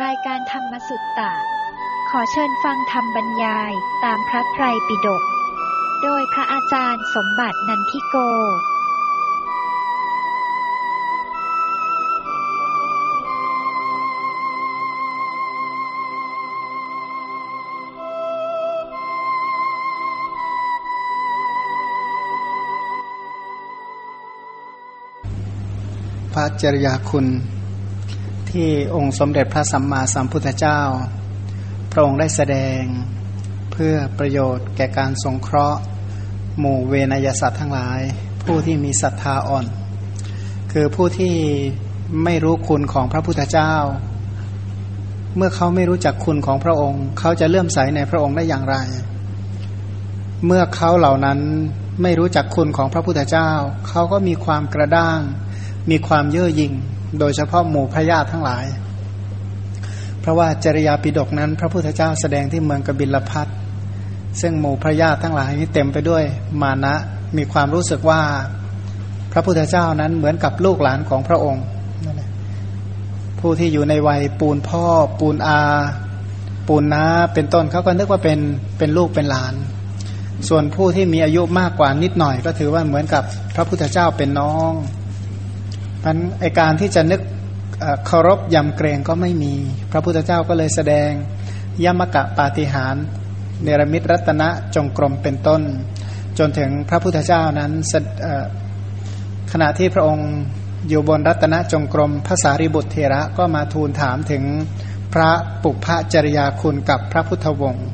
รายการธรรมสุตตะ ขอเชิญฟังธรรมบรรยายตามพระไตรปิฎก โดยพระอาจารย์สมบัตินันทิโก พระจริยาคุณ ที่องค์สมเด็จพระสัมมาสัมพุทธเจ้า พระองค์ได้แสดงเพื่อประโยชน์แก่การสงเคราะห์ หมู่เวนยสัตว์ทั้งหลาย ผู้ที่มีศรัทธาอ่อน คือผู้ที่ไม่รู้คุณของพระพุทธเจ้า เมื่อเขาไม่รู้จักคุณของพระองค์ เขาจะเลื่อมใสในพระองค์ได้อย่างไร เมื่อเขาเหล่านั้นไม่รู้จักคุณของพระพุทธเจ้า เขาก็มีความกระด้าง มีความเย่อหยิ่ง โดยเฉพาะหมู่พระญาติทั้งหลาย เพราะว่าจริยาปิฎกนั้น พระพุทธเจ้าแสดงที่เมืองกบิลพัทซึ่งหมู่พระญาติทั้งหลายนี้เต็มไปด้วยมานะมีความรู้สึกว่าพระพุทธเจ้านั้นเหมือนกับลูกหลานของพระองค์นั่นแหละผู้ที่อยู่ในวัยปูนพ่อ ปูนอา ปูนน้าเป็นต้นเขาก็นึกว่าเป็นเป็นลูกเป็นหลาน ส่วนผู้ที่มีอายุมากกว่านิดหน่อยก็ถือว่าเหมือนกับพระพุทธเจ้าเป็นน้อง พันไอการที่จะนึกเคารพยำเกรงก็ไม่มี พระพุทธเจ้าก็เลยแสดงยมกะปาฏิหารเนรมิตรัตนะจงกรมเป็นต้น จนถึงพระพุทธเจ้านั้นขณะที่พระองค์อยู่บนรัตนจงกรมภาษาริบุตรเทระก็มาทูลถามถึงพระปุพพจริยาคุณกับพระพุทธวงศ์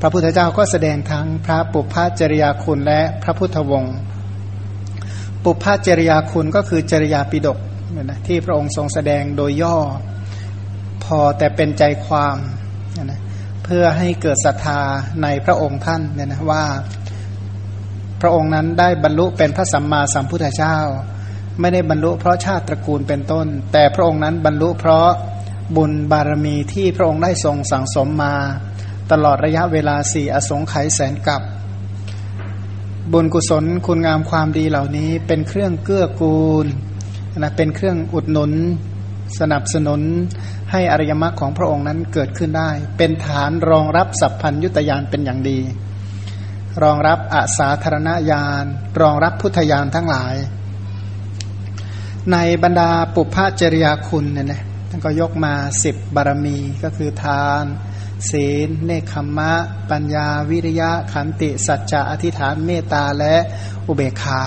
พระพุทธเจ้าก็แสดงทั้งพระปุพพจริยาคุณและพระพุทธวงศ์ ปุพพจริยาคุณก็คือจริยาปิดกนะที่พระองค์ทรงแสดงโดยย่อพอแต่เป็นใจความนะเพื่อให้เกิดศรัทธาในพระองค์ท่านเนี่ยนะว่า พระองค์นั้นได้บรรลุเป็นพระสัมมาสัมพุทธเจ้า ไม่ได้บรรลุเพราะชาติตระกูลเป็นต้น แต่พระองค์นั้นบรรลุเพราะบุญบารมีที่พระองค์ได้ทรงสั่งสมมา ตลอดระยะเวลาสี่อสงไขยแสนกับ บุญกุศลคุณงามความดีเหล่านี้ เป็นเครื่องเกื้อกูลนะเป็นเครื่องอุดหนุน สนับสนุนให้อริยมรรคของพระองค์นั้นเกิดขึ้นได้ เป็นฐานรองรับสัพพัญยุตยานเป็นอย่างดี รองรับอาสาธารณญาณรองรับพุทธญาณทั้งหลาย ในบรรดาปุพพจริยาคุณเนี่ยนะท่านก็ยกมาสิบบารมีก็คือทาน ศีล เนคขมมะ ปัญญา วิริยะ ขันติ สัจจะ อธิษฐาน เมตตา และอุเบกขา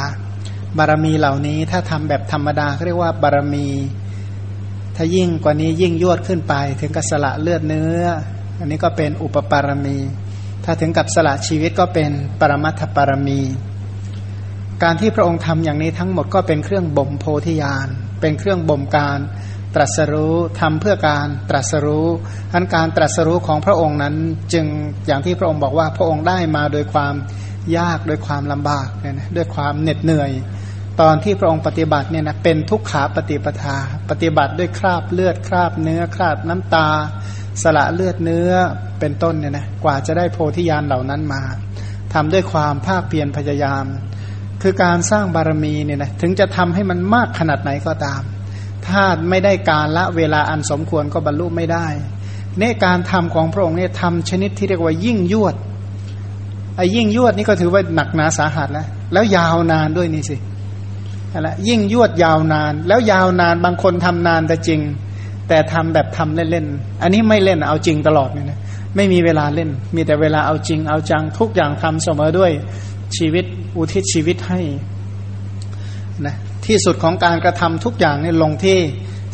บารมีเหล่านี้ถ้าทำแบบธรรมดาเขาเรียกว่าบารมี ถ้ายิ่งกว่านี้ยิ่งยวดขึ้นไป ถึงกับสละเลือดเนื้อ อันนี้ก็เป็นอุปปารมี ถ้าถึงกับสละชีวิตก็เป็นปรมัตถปารมี การที่พระองค์ทำอย่างนี้ทั้งหมดก็เป็นเครื่องบ่มโพธิญาณ เป็นเครื่องบ่มการ ตรัสรู้ทำเพื่อการตรัสรู้อันการตรัสรู้ของพระองค์นั้น จึงอย่างที่พระองค์บอกว่าพระองค์ได้มาโดยความยากโดยความลำบากเนี่ยนะด้วยความเหน็ดเหนื่อย ตอนที่พระองค์ปฏิบัติเนี่ยนะเป็นทุกขาปฏิปทา ปฏิบัติด้วยคราบเลือดคราบเนื้อคราบน้ำตา สละเลือดเนื้อเป็นต้นเนี่ยนะกว่าจะได้โพธิญาณเหล่านั้นมาทำด้วยความภาคเพียรพยายาม คือการสร้างบารมีเนี่ยนะถึงจะทำให้มันมากขนาดไหนก็ตาม ถ้าไม่ได้การละเวลาอันสมควรก็บรรลุไม่ได้ในการทำของพระองค์เนี่ยทำชนิดที่เรียกว่ายิ่งยวดไอ้ยิ่งยวดนี่ก็ถือว่าหนักหนาสาหัสแล้วแล้วยาวนานด้วยนี่สินะยิ่งยวดยาวนาน แล้วยาวนานบางคนทำนานแต่จริง แต่ทำแบบทำเล่นๆอันนี้ไม่เล่นเอาจริงตลอดเลยนะไม่มีเวลาเล่น มีแต่เวลาเอาจริงเอาจังทุกอย่างทำเสมอด้วยชีวิตอุทิศชีวิตให้นะ ที่สุดของการกระทำทุกอย่างนี่ลงที่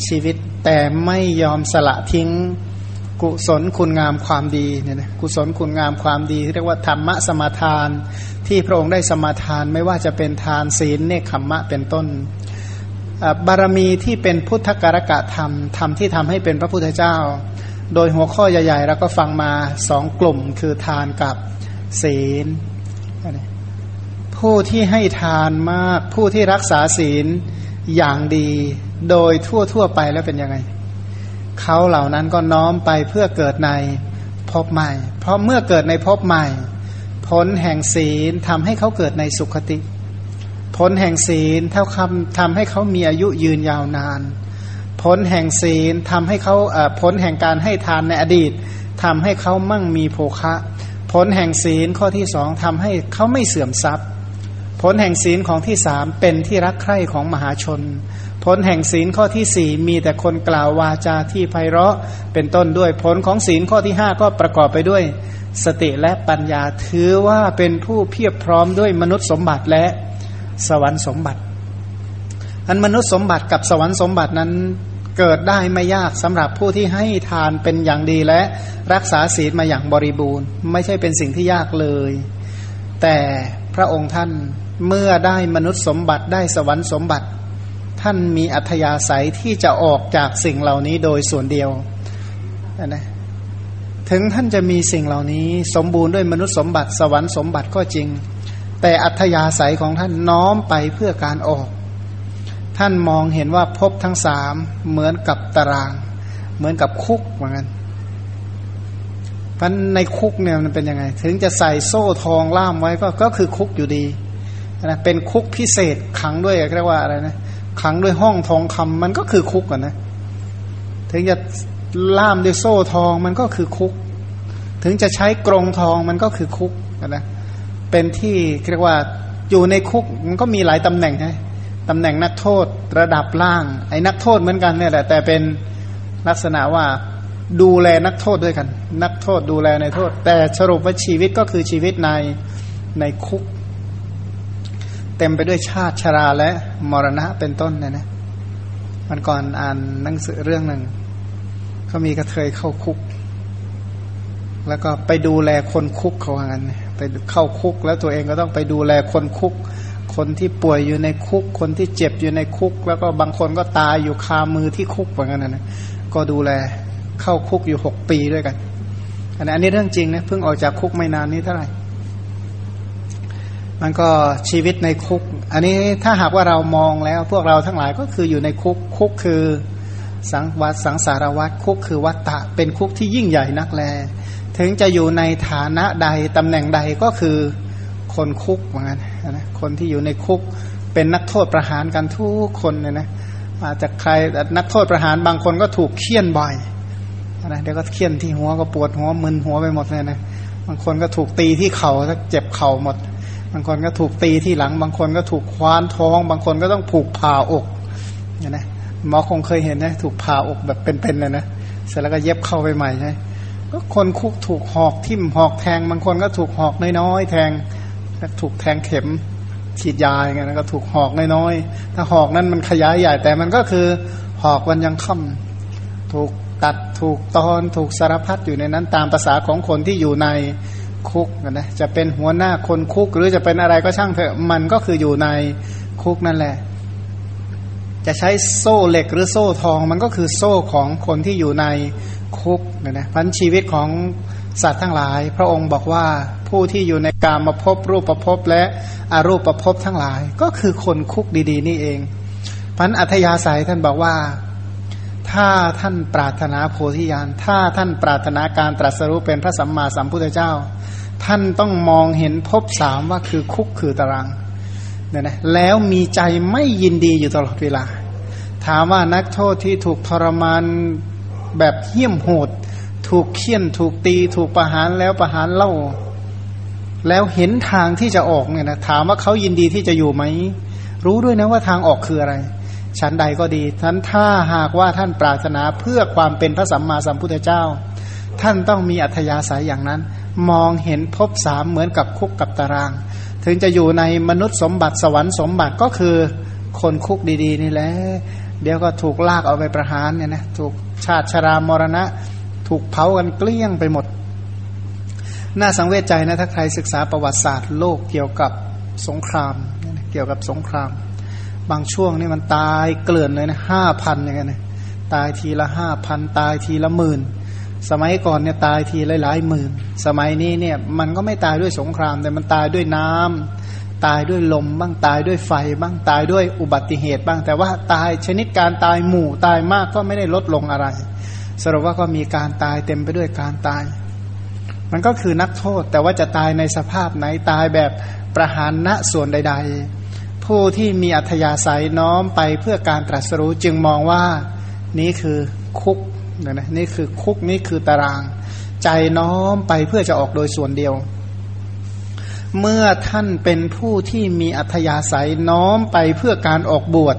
ชีวิตแต่ไม่ยอมสละทิ้งกุศลคุณงามความดีเนี่ยนะกุศลคุณงามความดี เรียกว่าธรรมะสมาทาน ที่พระองค์ได้สมาทานไม่ว่าจะเป็นทานศีลเนคขมมะเป็นต้น บารมีที่เป็นพุทธการกะธรรมธรรมที่ทำให้เป็นพระพุทธเจ้า โดยหัวข้อใหญ่ๆเราก็ฟังมาสองกลุ่มคือทานกับศีล ผู้ที่ให้ทานมาก ผู้ที่รักษาศีลอย่างดี โดยทั่วๆไปแล้วเป็นยังไง เขาเหล่านั้นก็น้อมไปเพื่อเกิดในภพใหม่ เพราะเมื่อเกิดในภพใหม่ ผลแห่งศีลทำให้เขาเกิดในสุขติ ผลแห่งศีลเท่าคำทำให้เขามีอายุยืนยาวนาน ผลแห่งศีลทำให้เขาผลแห่งการให้ทานในอดีตทำให้เขามั่งมีโภคะ ผลแห่งศีลข้อที่สองทำให้เขาไม่เสื่อมทรัพย์ ผลแห่งศีลของที่สามเป็นที่รักใคร่ของมหาชน ผลแห่งศีลข้อที่สี่มีแต่คนกล่าววาจาที่ไพเราะเป็นต้นด้วย ผลของศีลข้อที่ห้าก็ประกอบไปด้วย สติและปัญญาถือว่าเป็นผู้เพียบพร้อมด้วยมนุษย์สมบัติและสวรรค์สมบัติ อันมนุษย์สมบัติกับสวรรค์สมบัตินั้นเกิดได้ไม่ยากสำหรับผู้ที่ให้ทานเป็นอย่างดีและรักษาศีลมาอย่างบริบูรณ์ ไม่ใช่เป็นสิ่งที่ยากเลย แต่พระองค์ท่าน เมื่อได้มนุษย์สมบัติได้สวรรค์สมบัติ ท่านมีอัธยาศัยที่จะออกจากสิ่งเหล่านี้โดยส่วนเดียวนะถึงท่านจะมีสิ่งเหล่านี้สมบูรณ์ด้วยมนุษย์สมบัติ สวรรค์สมบัติก็จริง แต่อัธยาศัยของท่านน้อมไปเพื่อการออก ท่านมองเห็นว่าพบทั้งสามเหมือนกับตาราง เหมือนกับคุกเหมือนกันพันในคุกเนี่ยมันเป็นยังไง ถึงจะใส่โซ่ทองล่ามไว้ก็ก็คือคุกอยู่ดี นะเป็นคุกพิเศษขังด้วยเรียกว่าอะไรนะขังด้วยห้องทองคำมันก็คือคุกอะนะถึงจะล่ามด้วยโซ่ทองมันก็คือคุก ถึงจะใช้กรงทองมันก็คือคุกนะเป็นที่เรียกว่าอยู่ในคุกมันก็มีหลายตำแหน่งใช่ตำแหน่งนักโทษระดับล่าง ไอ้นักโทษเหมือนกันเนี่ยแหละแต่เป็นลักษณะว่าดูแลนักโทษด้วยกัน นักโทษดูแลในโทษ แต่สรุปว่าชีวิตก็คือชีวิตในในคุก เต็มไปด้วยชาติชราและมรณะเป็นต้นเนี่ยนะมันก่อนอ่านหนังสือเรื่องหนึ่งก็มีกระเทยเข้าคุก แล้วก็ไปดูแลคนคุกเขาว่างั้นไปเข้าคุก แล้วตัวเองก็ต้องไปดูแลคนคุก คนที่ป่วยอยู่ในคุก คนที่เจ็บอยู่ในคุก แล้วก็บางคนก็ตายอยู่คามือที่คุกว่างั้นนะก็ดูแลเข้าคุกอยู่หกปีด้วยกันอันนี้เรื่องจริงนะเพิ่งออกจากคุกไม่นานนี้เท่าไหร่ มันก็ชีวิตในคุก อันนี้ถ้าหากว่าเรามองแล้ว พวกเราทั้งหลายก็คืออยู่ในคุก คุกคือสังวัดสังสารวัตคุกคือวัตตะ เป็นคุกที่ยิ่งใหญ่นักแล ถึงจะอยู่ในฐานะใดตำแหน่งใดก็คือคนคุกเหมือนกันนะคนที่อยู่ในคุกเป็นนักโทษประหารกันทุกคนเนี่ยนะอาจจะใครนักโทษประหารบางคนก็ถูกเคี่ยนบ่อยนะเดี๋ยวก็เคี่ยนที่หัวก็ปวดหัวมึนหัวไปหมดเลยนะบางคนก็ถูกตีที่เขา่าเจ็บเข่าหมดางคนก็ถูกตีที่หลัง บางคนก็ถูกคว้านท้อง บางคนก็ต้องผูกผ่าอกเนี่ยนะหมอคงเคยเห็นนะถูกผ่าอกแบบเป็นๆเลยนะเสร็จแล้วก็เย็บเข้าไปใหม่ใช่ก็คนคุกถูกหอกทิ่มหอกแทง บางคนก็ถูกหอกน้อยๆแทงถูกแทงเข็มฉีดยาอย่างเงี้ยก็ถูกหอกน้อยๆถ้าหอกนั้นมันขยายใหญ่แต่มันก็คือหอกวันยังค่ำถูกตัดถูกตอนถูกสารพัดอยู่ในนั้นตามภาษาของคนที่อยู่ใน คุกนะจะเป็นหัวหน้าคนคุกหรือจะเป็นอะไรก็ช่างเถอะมันก็คืออยู่ในคุกนั่นแหละ จะใช้โซ่เหล็กหรือโซ่ทองมันก็คือโซ่ของคนที่อยู่ในคุกเนี่ยนะพันชีวิตของสัตว์ทั้งหลาย พระองค์บอกว่าผู้ที่อยู่ในกามาพบรูปประพบและอารูปประพบทั้งหลาย ก็คือคนคุกดี ๆ นี่เองพันอัธยาศัยท่านบอกว่า ถ้าท่านปรารถนาโพธิญาณถ้าท่านปรารถนาการตรัสรู้เป็นพระสัมมาสัมพุทธเจ้า ท่านต้องมองเห็นพบสามว่าคือคุกคือตารางเนี่ยนะแล้วมีใจไม่ยินดีอยู่ตลอดเวลา ถามว่านักโทษที่ถูกทรมานแบบเหี้ยมโหด ถูกเคี่ยนถูกตีถูกประหารแล้วประหารเล่า แล้วเห็นทางที่จะออกเนี่ยนะถามว่าเขายินดีที่จะอยู่ไหม รู้ด้วยนะว่าทางออกคืออะไรชั้นใดก็ดีท่านถ้าหากว่าท่านปรารถนาเพื่อความเป็นพระสัมมาสัมพุทธเจ้า ท่านต้องมีอัธยาศัยอย่างนั้น มองเห็นพบสามเหมือนกับคุกกับตาราง ถึงจะอยู่ในมนุษย์สมบัติสวรรค์สมบัติก็คือคนคุกดี ๆ นี่แหละเดี๋ยวก็ถูกลากเอาไปประหารเนี่ยนะถูกชาติชรามรณะ ถูกเผากันเกลี้ยงไปหมด น่าสังเวชใจนะถ้าใครศึกษาประวัติศาสตร์โลกเกี่ยวกับสงคราม เกี่ยวกับสงคราม บางช่วงนี่มันตายเกลื่อนเลยนะห้าพันอย่างเงี้ยนะตายทีละห้าพันตายทีละหมื่น สมัยก่อนเนี่ยตายทีหลายๆหมื่น สมัยนี้เนี่ยมันก็ไม่ตายด้วยสงคราม แต่มันตายด้วยน้ำตายด้วยลมบ้างตายด้วยไฟบ้างตายด้วยอุบัติเหตุบ้าง แต่ว่าตายชนิดการตายหมู่ตายมากก็ไม่ได้ลดลงอะไร สรุปว่าก็มีการตายเต็มไปด้วยการตาย มันก็คือนักโทษ แต่ว่าจะตายในสภาพไหนตายแบบประหารณส่วนใด ๆ ผู้ที่มีอัธยาศัยน้อมไปเพื่อการตรัสรู้จึงมองว่า นี้คือคุก นะนะนี่คือคุกนี่คือตาราง ใจน้อมไปเพื่อจะออกโดยส่วนเดียว เมื่อท่านเป็นผู้ที่มีอัธยาศัยน้อมไปเพื่อการออกบวช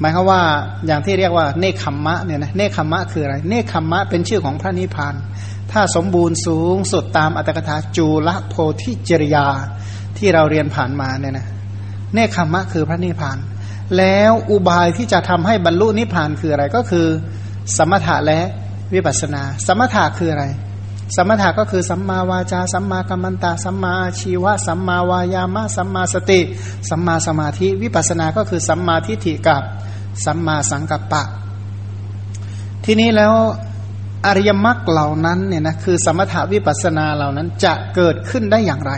หมายความว่าอย่างที่เรียกว่าเนคขมมะเนี่ยนะเนคขมมะคืออะไร เนคขมมะเป็นชื่อของพระนิพพานถ้าสมบูรณ์สูงสุดตามอัตถกถาจูลโพธิจริยาที่เราเรียนผ่านมาเนี่ยนะเนคขมมะคือพระนิพพานแล้วอุบายที่จะทำให้บรรลุนิพพานคืออะไรก็คือ สมถะและวิปัสนา สมถะคืออะไร สมถะก็คือสัมมาวาจา สัมมากัมมันตา สัมมาชีวะ สัมมาวายามะ สัมมาสติ สัมมาสมาธิ วิปัสนาก็คือสัมมาทิฏฐิกับสัมมาสังกัปปะ ทีนี้แล้วอริยมรรคเหล่านั้นเนี่ยนะคือสมถาวิปัสนาเหล่านั้นจะเกิดขึ้นได้อย่างไร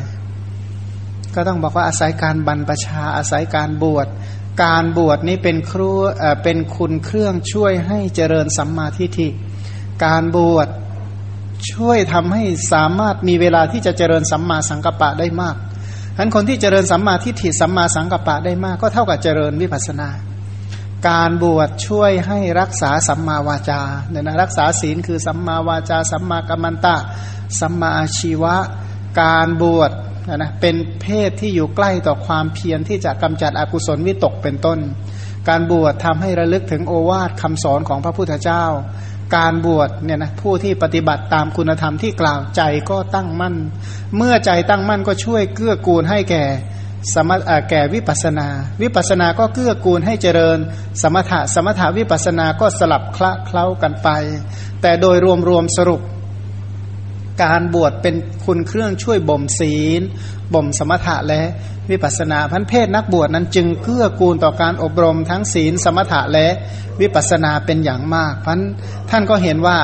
ก็ต้องบอกว่าอาศัยการบรรพชาอาศัยการบวช การบวชนี้เป็นครูเป็นคุณเครื่องช่วยให้เจริญสัมมาทิฏฐิ การบวชช่วยทำให้สามารถมีเวลาที่จะเจริญสัมมาสังกัปปะได้มากฉะนั้นคนที่เจริญสัมมาทิฏฐิสัมมาสังกัปปะได้มาก ก็เท่ากับเจริญวิปัสนา การบวชช่วยให้รักษาสัมมาวาจาเนี่ยนะรักษาศีลคือสัมมาวาจา สัมมากัมมันตะ สัมมาอาชีวะ การบวช นะนะเป็นเพศที่อยู่ใกล้ต่อความเพียรที่จะกำจัดอกุศลวิตกเป็นต้น การบวชทำให้ระลึกถึงโอวาทคำสอนของพระพุทธเจ้า การบวชเนี่ยนะผู้ที่ปฏิบัติตามคุณธรรมที่กล่าวใจก็ตั้งมั่น เมื่อใจตั้งมั่นก็ช่วยเกื้อกูลให้แก่สมะแก่วิปัสนา วิปัสนาก็เกื้อกูลให้เจริญ สมถะสมถะวิปัสนาก็สลับคละเคล้ากันไป แต่โดยรวมๆสรุป การบวชเป็นคุณเครื่องช่วยบ่มศีลบ่มสมถะและวิปัสนาพันเพศนักบวชนั้นจึงเกื้อกูลต่อการอบรมทั้งศีลสมถะและวิปัสนาเป็นอย่างมากพันท่านก็เห็นว่า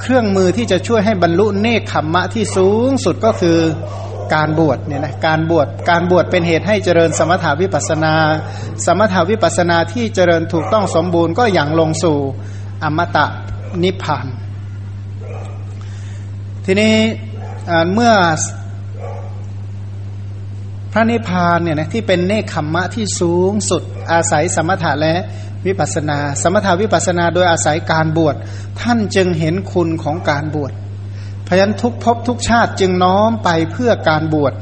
เครื่องมือที่จะช่วยให้บรรลุเนคขมมะที่สูงสุดก็คือการบวชเนี่ยนะการบวชการบวชเป็นเหตุให้เจริญสมถาวิปัสนา สมถาวิปัสนาที่เจริญถูกต้องสมบูรณ์ก็อย่างลงสู่อมตะนิพพาน ทีนี้เมื่อพระนิพพานเนี่ยนะที่เป็นเนคขมมะที่สูงสุดอาศัยสมถะและวิปัสนา สมถาวิปัสนาโดยอาศัยการบวชท่านจึงเห็นคุณของการบวชราะฉะนั้นทุกภพทุกชาติจึงน้อมไปเพื่อการบวช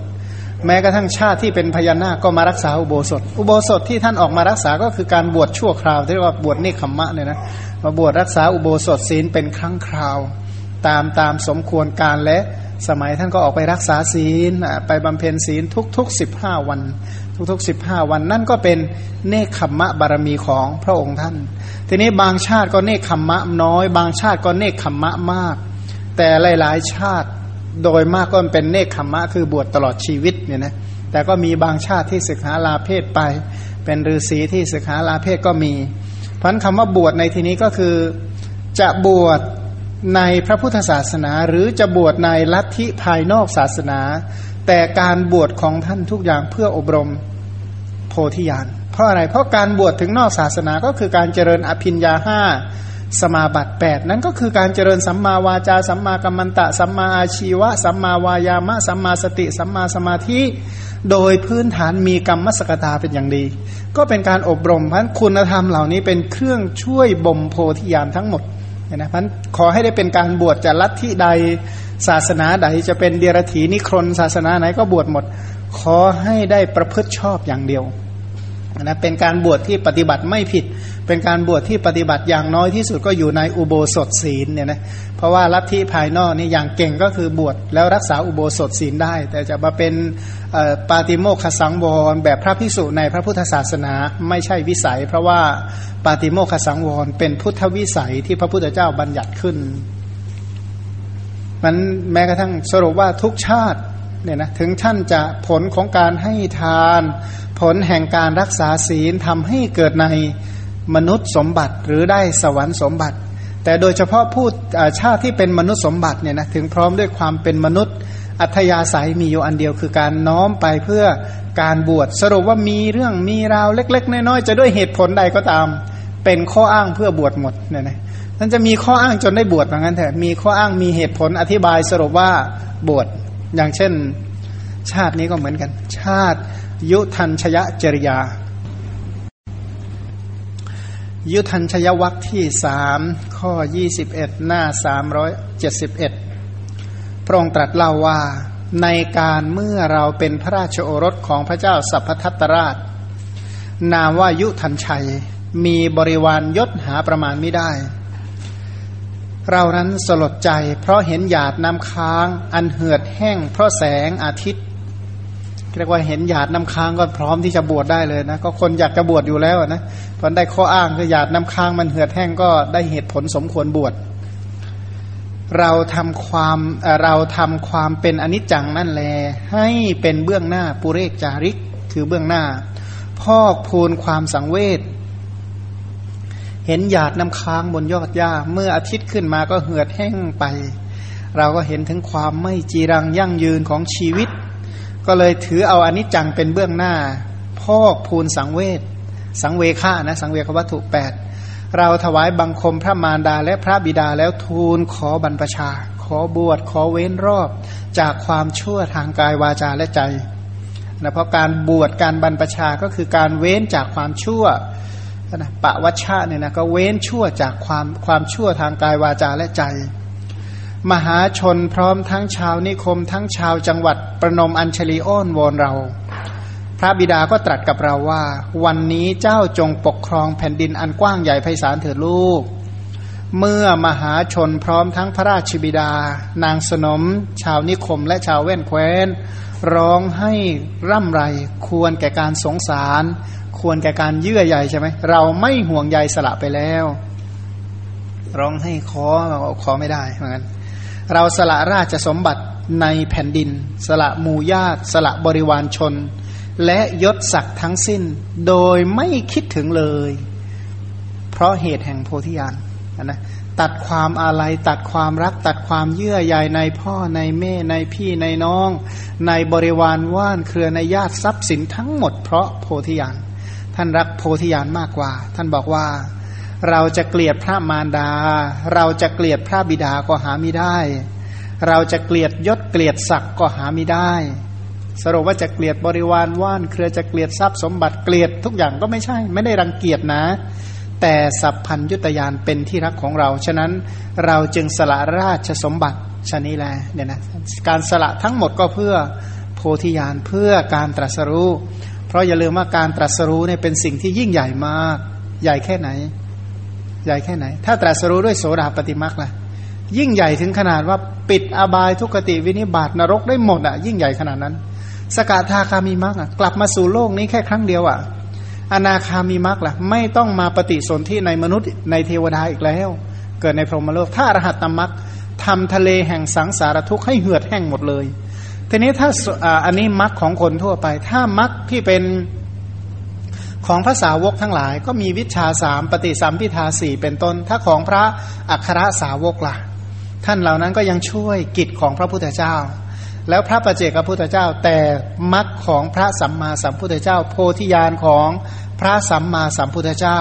แม้กระทั่งชาติที่เป็นพญานาคก็มารักษาอุโบสถ อุโบสถที่ท่านออกมารักษาก็คือการบวชชั่วคราวที่เรียกว่าบวชนิคัมมะเนี่ยนะมาบวชรักษาอุโบสถศีลเป็นครั้งคราว ตามตามสมควรการและสมัยท่านก็ออกไปรักษาศีลไปบำเพ็ญศีลทุกๆสิบห้าวัน ทุกๆสิบห้าวัน นั่นก็เป็นเนคขมมะบารมีของพระองค์ท่าน ทีนี้บางชาติก็เนคขมมะน้อย บางชาติก็เนคขมมะมาก แต่หลายๆชาติโดยมากก็เป็นเนคขมมะคือบวชตลอดชีวิตเนี่ยนะแต่ก็มีบางชาติที่ศึกษาลาเพศไป เป็นฤาษีที่ศึกษาลาเพศก็มี เพราะคำว่าบวชในที่นี้ก็คือจะบวช ในพระพุทธศาสนาหรือจะบวชในลัทธิภายนอกศาสนา แต่การบวชของท่านทุกอย่างเพื่ออบรมโพธิญาณเพราะอะไรเพราะการบวชถึงนอกศาสนาก็คือการเจริญอภิญญาห้าสมาบัติ8นั้นก็คือการเจริญสัมมาวาจา สัมมากัมมันตะ สัมมาอาชีวะ สัมมาวายามะ สัมมาสติ สัมมาสมาธิ โดยพื้นฐานมีกรรมสกตาเป็นอย่างดี ก็เป็นการอบรมพันคุณธรรมเหล่านี้เป็นเครื่องช่วยบ่มโพธิญาณทั้งหมด นะพันขอให้ได้เป็นการบวชจะลัทธิใดศาสนาใดจะเป็นเดียรถีนิครนศาสนาไหนก็บวชหมด ขอให้ได้ประพฤติชอบอย่างเดียว นะเป็นการบวชที่ปฏิบัติไม่ผิด เป็นการบวชที่ปฏิบัติอย่างน้อยที่สุดก็อยู่ในอุโบสถศีลเนี่ยนะเพราะว่าลัทธิภายนอกนี่อย่างเก่งก็คือบวชแล้วรักษาอุโบสถศีลได้ แต่จะมาเป็นปาติโมคสังวรแบบพระพิสุในพระพุทธศาสนาไม่ใช่วิสัย เพราะว่าปาติโมคสังวรเป็นพุทธวิสัยที่พระพุทธเจ้าบัญญัติขึ้นมันแม้กระทั่งสรุปว่าทุกชาติเนี่ยนะถึงท่านจะผลของการให้ทาน ผลแห่งการรักษาศีลทำให้เกิดในมนุษย์สมบัติหรือได้สวรรค์สมบัติ แต่โดยเฉพาะผู้ชาติที่เป็นมนุษย์สมบัติเนี่ยนะถึงพร้อมด้วยความเป็นมนุษย์ อัธยาศัยมีอยู่อันเดียวคือการน้อมไปเพื่อการบวชสรุปว่ามีเรื่องมีราวเล็ก ๆ น้อยๆจะด้วยเหตุผลใดก็ตาม เป็นข้ออ้างเพื่อบวชหมดเนี่ยนะนั่นจะมีข้ออ้างจนได้บวชเหมือนกันเถอะมีข้ออ้างมีเหตุผลอธิบายสรุปว่าบวชอย่างเช่น ชาตินี้ก็เหมือนกัน ชาติ ยุทันชยจริยา ยุทันชยวัคที่สามข้อยี่สิบเอ็ดหน้าสามร้อยเจ็ดสิบเอ็ดพระองค์ตรัสเล่าว่า ในการเมื่อเราเป็นพระราชโอรสของพระเจ้าสัพพทัตตราช นามว่ายุทันชัย มีบริวารยศหาประมาณไม่ได้ เรานั้นสลดใจเพราะเห็นหยาดน้ำค้างอันเหือดแห้งเพราะแสงอาทิตย์ เรียกว่าเห็นหยาดน้ำค้างก็พร้อมที่จะบวชได้เลยนะ ก็คนอยากจะบวชอยู่แล้วนะพอได้ข้ออ้างคือหยาดน้ำค้างมันเหือดแห้งก็ได้เหตุผลสมควรบวชเราทำความเราทำความเป็นอนิจจังนั่นแล ให้เป็นเบื้องหน้าปุเรกจาริก คือเบื้องหน้า พอกพูนความสังเวชเห็นหยาดน้ำค้างบนยอดหญ้า เมื่ออาทิตย์ขึ้นมาก็เหือดแห้งไป เราก็เห็นถึงความไม่จีรังยั่งยืนของชีวิต ก็เลยถือเอาอนิจจังเป็นเบื้องหน้า พอกพูนสังเวชสังเวฆานะสังเวควัตถุแปดเราถวายบังคมพระมารดาและพระบิดาแล้วทูลขอบรรพชา ขอบวชขอเว้นรอบ จากความชั่วทางกายวาจาและใจนะเพราะการบวชการบรรพชาก็คือการเว้นจากความชั่วนะปะวัชชะเนี่ยนะก็เว้นชั่วจากความความชั่วทางกายวาจาและใจ มหาชนพร้อมทั้งชาวนิคมทั้งชาวจังหวัดประนมอัญชลีอ้อนวอนเรา พระบิดาก็ตรัสกับเราว่า วันนี้เจ้าจงปกครองแผ่นดินอันกว้างใหญ่ไพศาลเถิดลูก เมื่อมหาชนพร้อมทั้งพระราชบิดา นางสนม ชาวนิคมและชาวแว่นแคว้น ร้องให้ร่ำไรควรแก่การสงสาร ควรแก่การเยื่อใยใช่ไหมเราไม่ห่วงใยสละไปแล้ว ร้องให้ขอขอไม่ได้เหมือนกัน เราสละราชสมบัติในแผ่นดิน สละมู่ญาติสละบริวารชน และยศศักดิ์ทั้งสิ้น โดยไม่คิดถึงเลย เพราะเหตุแห่งโพธิญาณนะตัดความอาลัยตัดความรัก ตัดความเยื่อใยในพ่อในแม่ในพี่ในน้อง ในบริวารว่านเครือในญาติทรัพย์สินทั้งหมดเพราะโพธิญาณท่านรักโพธิญาณมากกว่า ท่านบอกว่า เราจะเกลียดพระมารดา เราจะเกลียดพระบิดาก็หาไม่ได้ เราจะเกลียดยศเกลียดศักดิ์ก็หาไม่ได้ สรุปว่าจะเกลียดบริวารว่านเครือจะเกลียดทรัพย์สมบัติเกลียดทุกอย่างก็ไม่ใช่ ไม่ได้รังเกียจนะ แต่สัพพัญยุตยานเป็นที่รักของเรา ฉะนั้นเราจึงสละราชสมบัติชนี้แลเนี่ยนะการสละทั้งหมดก็เพื่อโพธิญาณเพื่อการตรัสรู้ เพราะอย่าลืมว่าการตรัสรู้เนี่ยเป็นสิ่งที่ยิ่งใหญ่มาก ใหญ่แค่ไหน ใหญ่แค่ไหน ถ้าตรัสรู้ด้วยโสดาปฏิมักล่ะ ยิ่งใหญ่ถึงขนาดว่าปิดอบายทุกติวินิบาตนรกได้หมดอะ ยิ่งใหญ่ขนาดนั้น สกทาคามีมรรคกลับมาสู่โลกนี้แค่ครั้งเดียวอะ อนาคามีมรรคล่ะ ไม่ต้องมาปฏิสนธิในมนุษย์ในเทวดาอีกแล้ว เกิดในพรหมโลก ถ้ารหัตตมรรคทำทะเลแห่งสังสารทุกข์ให้เหือดแห้งหมดเลย ทีนี้ถ้าอันนี้มรรคของคนทั่วไป ถ้ามรรคที่เป็น ของภาษาวกทั้งหลายก็มีวิชาสามปฏิสัมพิทาสี่เป็นต้น ถ้าของพระอัครสาวกล่ะ ท่านเหล่านั้นก็ยังช่วยกิจของพระพุทธเจ้า แล้วพระประเจกพระพุทธเจ้า แต่มรรคของพระสัมมาสัมพุทธเจ้า โพธิญาณของพระสัมมาสัมพุทธเจ้า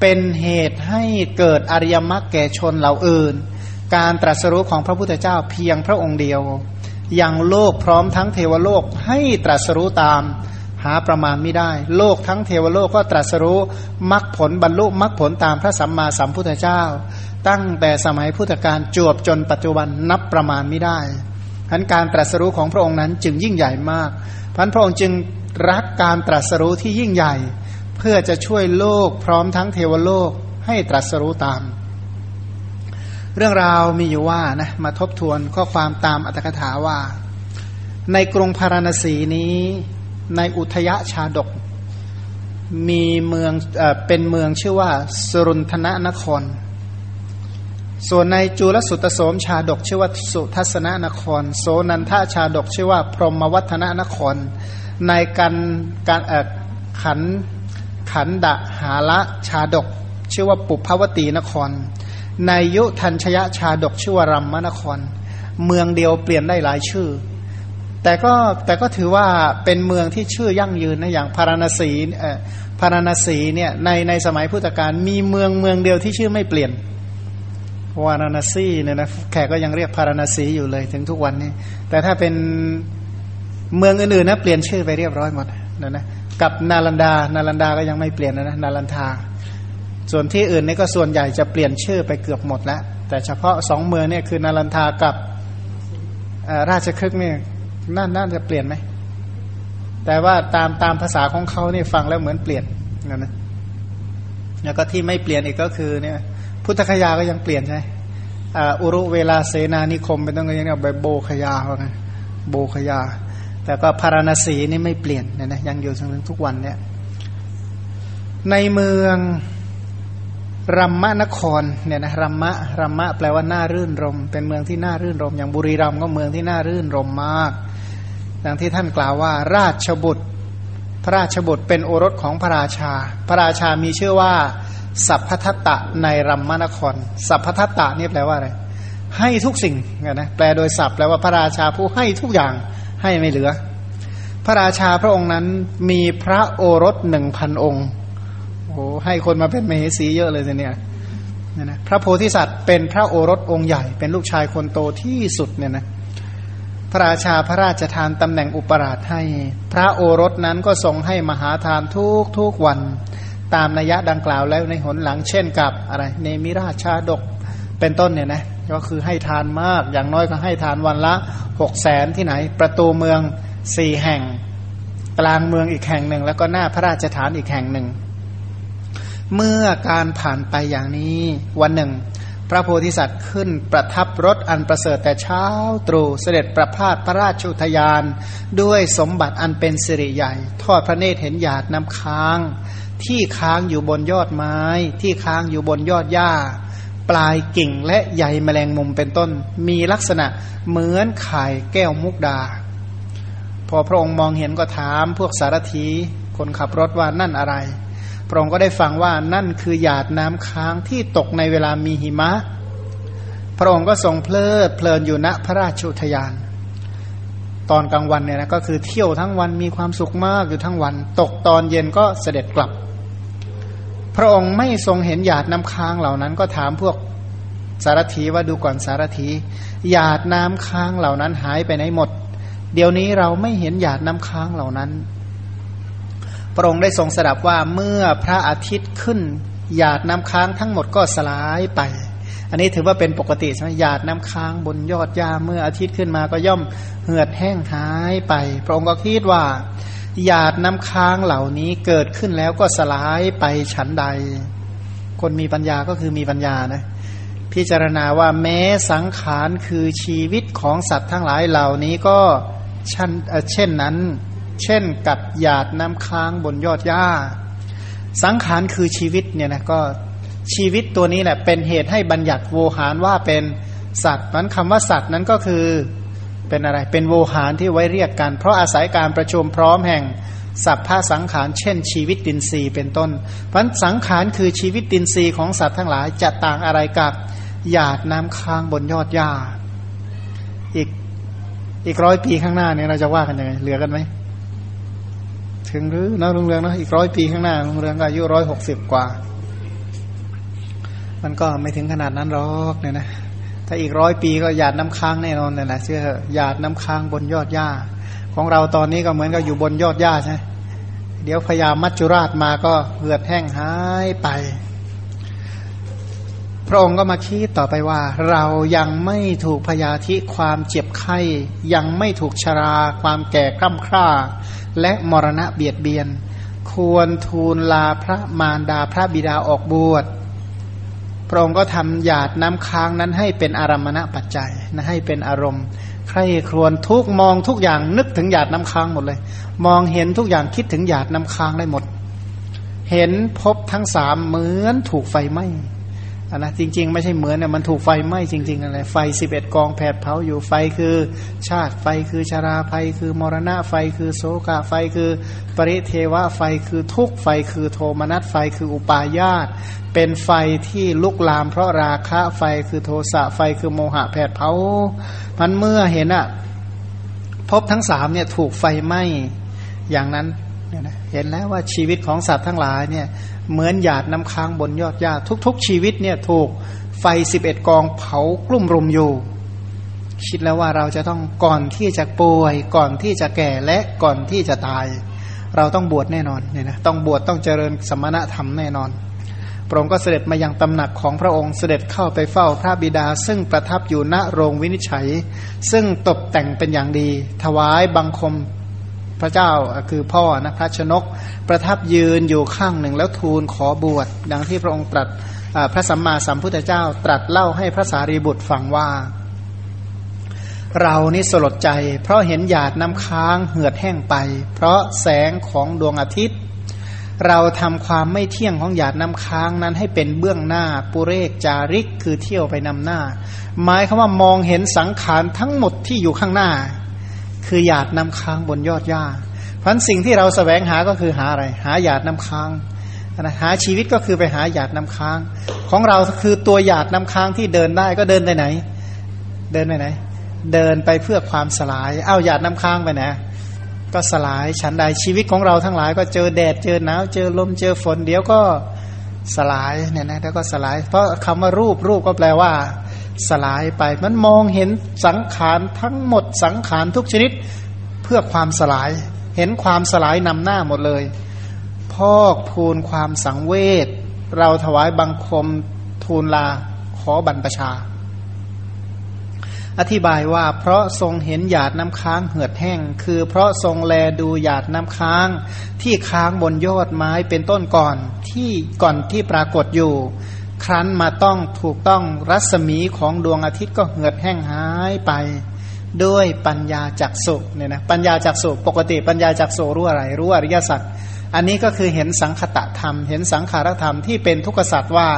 เป็นเหตุให้เกิดอริยมรรคแก่ชนเหล่าอื่น การตรัสรู้ของพระพุทธเจ้าเพียงพระองค์เดียวยังโลกพร้อมทั้งเทวโลกให้ตรัสรู้ตาม หาประมาณไม่ได้ โลกทั้งเทวโลกก็ตรัสรู้มรรคผลบรรลุมรรคผลตามพระสัมมาสัมพุทธเจ้า ตั้งแต่สมัยพุทธกาลจวบจนปัจจุบันนับประมาณไม่ได้พันการตรัสรู้ของพระองค์นั้นจึงยิ่งใหญ่มากพันพระองค์จึงรักการตรัสรู้ที่ยิ่งใหญ่ เพื่อจะช่วยโลกพร้อมทั้งเทวโลกให้ตรัสรู้ตาม เรื่องราวมีอยู่ว่านะมาทบทวนข้อความตามอัตถกถาว่า ในกรุงพาราณสีนี้ ในอุทยชาดก มีเมืองเอเป็นเมืองชื่อว่าสรุนธนนคร ส่วนในจุลสุตโสมชาดก ชื่อว่าสุทัศนนคร โสนันทชาดก ชื่อว่า พรหมวัฒนนคร ในการการขันขันดะหาละชาดก ชื่อว่าปุพพวตีนคร ในยุทัญชยชาดกชื่อว่ารัมมนคร เมืองเดียวเปลี่ยนได้หลายชื่อ แต่ก็แต่ก็ถือว่าเป็นเมืองที่ชื่อยั่งยืนนะอย่างพาราณสีเอ่อพาราณสีเนี่ยในในสมัยพุทธกาลมีเมืองเมืองเดียวที่ชื่อไม่เปลี่ยนวาราณสีเนี่ยนะแขกก็ยังเรียกพาราณสีอยู่เลยถึงทุกวันนี้ แต่ถ้าเป็นเมืองอื่นๆนะเปลี่ยนชื่อไปเรียบร้อยหมดนะนะกับนาลันดา นาลันดาก็ยังไม่เปลี่ยนนะนะนาลันทา ส่วนที่อื่นนี่ก็ส่วนใหญ่จะเปลี่ยนชื่อไปเกือบหมดแล้ว แต่เฉพาะสองเมืองเนี่ยคือนารันทากับราชครึกเนี่ย น่าน่าจะเปลี่ยนไหม แต่ว่าตามตามภาษาของเขาเนี่ยฟังแล้วเหมือนเปลี่ยนนะนะแล้วก็ที่ไม่เปลี่ยนอีกก็คือ เนี่ย พุทธคยาก็ยังเปลี่ยนใช่อุรุเวลาเสนานิคมเป็นต้องยังเอาไปโบขยาเขาไงโบขยา แต่ก็พาราณสีนี่ไม่เปลี่ยนนะนะยังอยู่ถึงทุกวันเนี่ย ในเมืองรัมมะนครเนี่ยนะรัมมะรัมมะแปลว่าน่ารื่นรม เป็นเมืองที่น่ารื่นรม อย่างบุรีรัมก็เมืองที่น่ารื่นรมมาก ดังที่ท่านกล่าวว่า ราชบุตร พระราชบุตรเป็นโอรสของพระราชา พระราชามีชื่อว่า สัพพทัตตะในรัมมนคร สัพพทัตตะนี่แปลว่าอะไรให้ทุกสิ่งนะแปลโดยศัพท์แปลว่าพระราชาผู้ให้ทุกอย่างให้ไม่เหลือ พระราชาพระองค์นั้นมีพระโอรสหนึ่งพันองค์โอ้ให้คนมาเป็นมเหสีเยอะเลยเนี่ยเนี่ยนะพระโพธิสัตว์เป็นพระโอรสองค์ใหญ่ เป็นลูกชายคนโตที่สุดเนี่ยนะ ระราชาพระราชทานตำแหน่งอุปราชให้ พระโอรสนั้นก็ทรงให้มหาทานทุกทุกวัน ตามนัยยะดังกล่าวแล้วในหนหลังเช่นกับอะไรเนมิราชาดกเป็นต้นเนี่ยนะก็คือให้ทานมากอย่างน้อยก็ให้ทานวันละหกแสนที่ไหน ประตูเมืองสี่แห่ง กลางเมืองอีกแห่งหนึ่ง แล้วก็หน้าพระราชฐานอีกแห่งหนึ่ง เมื่อการผ่านไปอย่างนี้วันหนึ่ง ระโพธิสัตว์ขึ้นประทับรถอันประเสริฐแต่เช้าตรู่เสด็จประพาสพระราชอุทยาน ด้วยสมบัติอันเป็นสิริใหญ่ ทอดพระเนตรเห็นหยาดน้ำค้าง ที่ค้างอยู่บนยอดไม้ ที่ค้างอยู่บนยอดหญ้า ปลายกิ่งและใยแมลงมุมเป็นต้น มีลักษณะเหมือนไข่แก้วมุกดา พอพระองค์มองเห็นก็ถามพวกสารถีคนขับรถว่านั่นอะไร พระองค์ก็ได้ฟังว่านั่นคือหยาดน้ำค้างที่ตกในเวลามีหิมะ พระองค์ก็ทรงเพลิดเพลินอยู่ณพระราชุทยาน ตอนกลางวันเนี่ยนะก็คือเที่ยวทั้งวันมีความสุขมากอยู่ทั้งวัน ตกตอนเย็นก็เสด็จกลับ พระองค์ไม่ทรงเห็นหยาดน้ำค้างเหล่านั้นก็ถามพวกสารถีว่าดูก่อนสารถีหยาดน้ำค้างเหล่านั้นหายไปไหนหมด เดี๋ยวนี้เราไม่เห็นหยาดน้ำค้างเหล่านั้น พระองค์ได้ทรงสดับว่าเมื่อพระอาทิตย์ขึ้น หยาดน้ำค้างทั้งหมดก็สลายไป อันนี้ถือว่าเป็นปกติใช่ไหมหยาดน้ำค้างบนยอดหญ้าเมื่ออาทิตย์ขึ้นมาก็ย่อมเหือดแห้งหายไป พระองค์ก็คิดว่าหยาดน้ำค้างเหล่านี้เกิดขึ้นแล้วก็สลายไปฉันใด คนมีปัญญาก็คือมีปัญญานะพิจารณาว่าแม้สังขารคือชีวิตของสัตว์ทั้งหลายเหล่านี้ก็เช่นนั้น เช่นกับหยาดน้ำค้างบนยอดหญ้า สังขารคือชีวิตเนี่ยนะก็ชีวิตตัวนี้แหละเป็นเหตุให้บัญญัติโวหารว่าเป็นสัตว์นั้นคำว่าสัตว์นั้นก็คือเป็นอะไร เป็นโวหารที่ไว้เรียกกัน เพราะอาศัยการประชุมพร้อมแห่งสัพพะสังขารเช่นชีวิตดินทรีย์เป็นต้น เพราะสังขารคือชีวิตดินทรีย์ของสัตว์ทั้งหลายจะต่างอะไรกับหยาดน้ำค้างบนยอดหญ้า อีกอีกร้อยปีข้างหน้าเนี่ยเราจะว่ากันยังไงเหลือกันไหม ถึงหรือนะลุงเรืองนะอีกร้อยปีข้างหน้าลุงเรืองก็อายุร้อยหกสิบกว่า มันก็ไม่ถึงขนาดนั้นหรอกเนี่ยนะถ้าอีกร้อยปีก็หยาดน้ำค้างแน่นอนเนี่ยนะเชื่อหยาดน้ำค้างบนยอดหญ้า ของเราตอนนี้ก็เหมือนกับอยู่บนยอดหญ้าใช่เดี๋ยวพญามัจจุราชมาก็เหือดแห้งหายไป พระองค์ก็มาคิดต่อไปว่า เรายังไม่ถูกพยาธิความเจ็บไข้ ยังไม่ถูกชรา ความแก่คร่ำคร่า และมรณะเบียดเบียน ควรทูลลาพระมารดาพระบิดาออกบวชพระองค์ก็ทำหยาดน้ำค้างนั้นให้เป็นอารมณะปัจจัยนะให้เป็นอารมณ์ ใครครวญทุกมองทุกอย่างนึกถึงหยาดน้ำค้างหมดเลย มองเห็นทุกอย่างคิดถึงหยาดน้ำค้างได้หมด เห็นพบทั้งสามเหมือนถูกไฟไหม้ นนะจริง ๆ ไม่ใช่เหมือนเนี่ยมันถูกไฟไหม้จริงๆอะไรไฟสิบเอ็ดกองแผดเผาอยู่ไฟคือ ชาติไฟคือชาราไฟคือมรณะไฟคือโสกะไฟคือ ปริเทวะไฟคือทุกไฟคือโทมนัสไฟคืออุปาญาตเป็นไฟที่ลุกลาม เพราะราคะไฟคือโทสะไฟคือโมหะแผดเผาพันเมื่อเห็นอะพบทั้งสามเนี่ยถูกไฟไหม้อย่างนั้นเห็นแล้วว่าชีวิตของสัตว์ทั้งหลายเนี่ย เหมือนหยาดน้ำค้างบนยอดหญ้าทุก ๆ ชีวิตเนี่ยถูกไฟสิบเอ็ดกองเผากลุ่มรุมอยู่ คิดแล้วว่าเราจะต้องก่อนที่จะป่วย ก่อนที่จะแก่และก่อนที่จะตาย เราต้องบวชแน่นอนเนี่ยนะต้องบวชต้องเจริญสมณธรรมแน่นอนพระองค์ก็เสด็จมายังตำหนักของพระองค์เสด็จเข้าไปเฝ้าพระบิดา ซึ่งประทับอยู่ณโรงวินิจฉัย ซึ่งตกแต่งเป็นอย่างดี ถวายบังคม พระเจ้าคือพ่อนะพระชนก ประทับยืนอยู่ข้างหนึ่งแล้วทูลขอบวชดังที่พระองค์ตรัสพระสัมมาสัมพุทธเจ้า ตรัสเล่าให้พระสารีบุตรฟังว่า เรานี่สลดใจ เพราะเห็นหยาดน้ำค้างเหือดแห้งไป เพราะแสงของดวงอาทิตย์ เราทำความไม่เที่ยงของหยาดน้ำค้างนั้นให้เป็นเบื้องหน้าปุเรกจาริกคือเที่ยวไปนำหน้า หมายคำว่ามองเห็นสังขารทั้งหมดที่อยู่ข้างหน้า คือหยาดน้ำค้างบนยอดหญ้าพันสิ่งที่เราสแสวงหาก็คือหาอะไร หาหยาดน้ำค้างนะหาชีวิตก็คือไปหาหยาดน้ำค้าง ของเราคือตัวหยาดน้ำค้างที่เดินได้ก็เดินไปไหน เดินไปไหน เดินไปเพื่อความสลาย เอ้าหยาดน้ำค้างไปไหนก็สลายฉันใดชีวิตของเราทั้งหลาย ก็เจอแดดเจอหนาวเจอลมเจอฝนเดี๋ยวก็สลายเนี่ยนะแล้วก็สลาย เพราะคำว่ารูปรูปก็แปลว่า สลายไป มันมองเห็นสังขารทั้งหมดสังขารทุกชนิดเพื่อความสลาย เห็นความสลายนำหน้าหมดเลย พอกพูนความสังเวชเราถวายบังคมทูลลาขอบรรพชา อธิบายว่าเพราะทรงเห็นหยาดน้ำค้างเหือดแห้ง คือเพราะทรงแลดูหยาดน้ำค้างที่ค้างบนยอดไม้เป็นต้นก่อนที่ก่อนที่ปรากฏอยู่ ครั้นมาต้องถูกต้องรัศมีของดวงอาทิตย์ก็เหือดแห้งหายไป ด้วยปัญญาจักสุเนี่ยนะปัญญาจักสุปกติปัญญาจักสุรู้อะไรรู้อริยสัจอันนี้ก็คือเห็นสังคตะธรรม เห็นสังขารธรรมที่เป็นทุกขสัตว์ว่า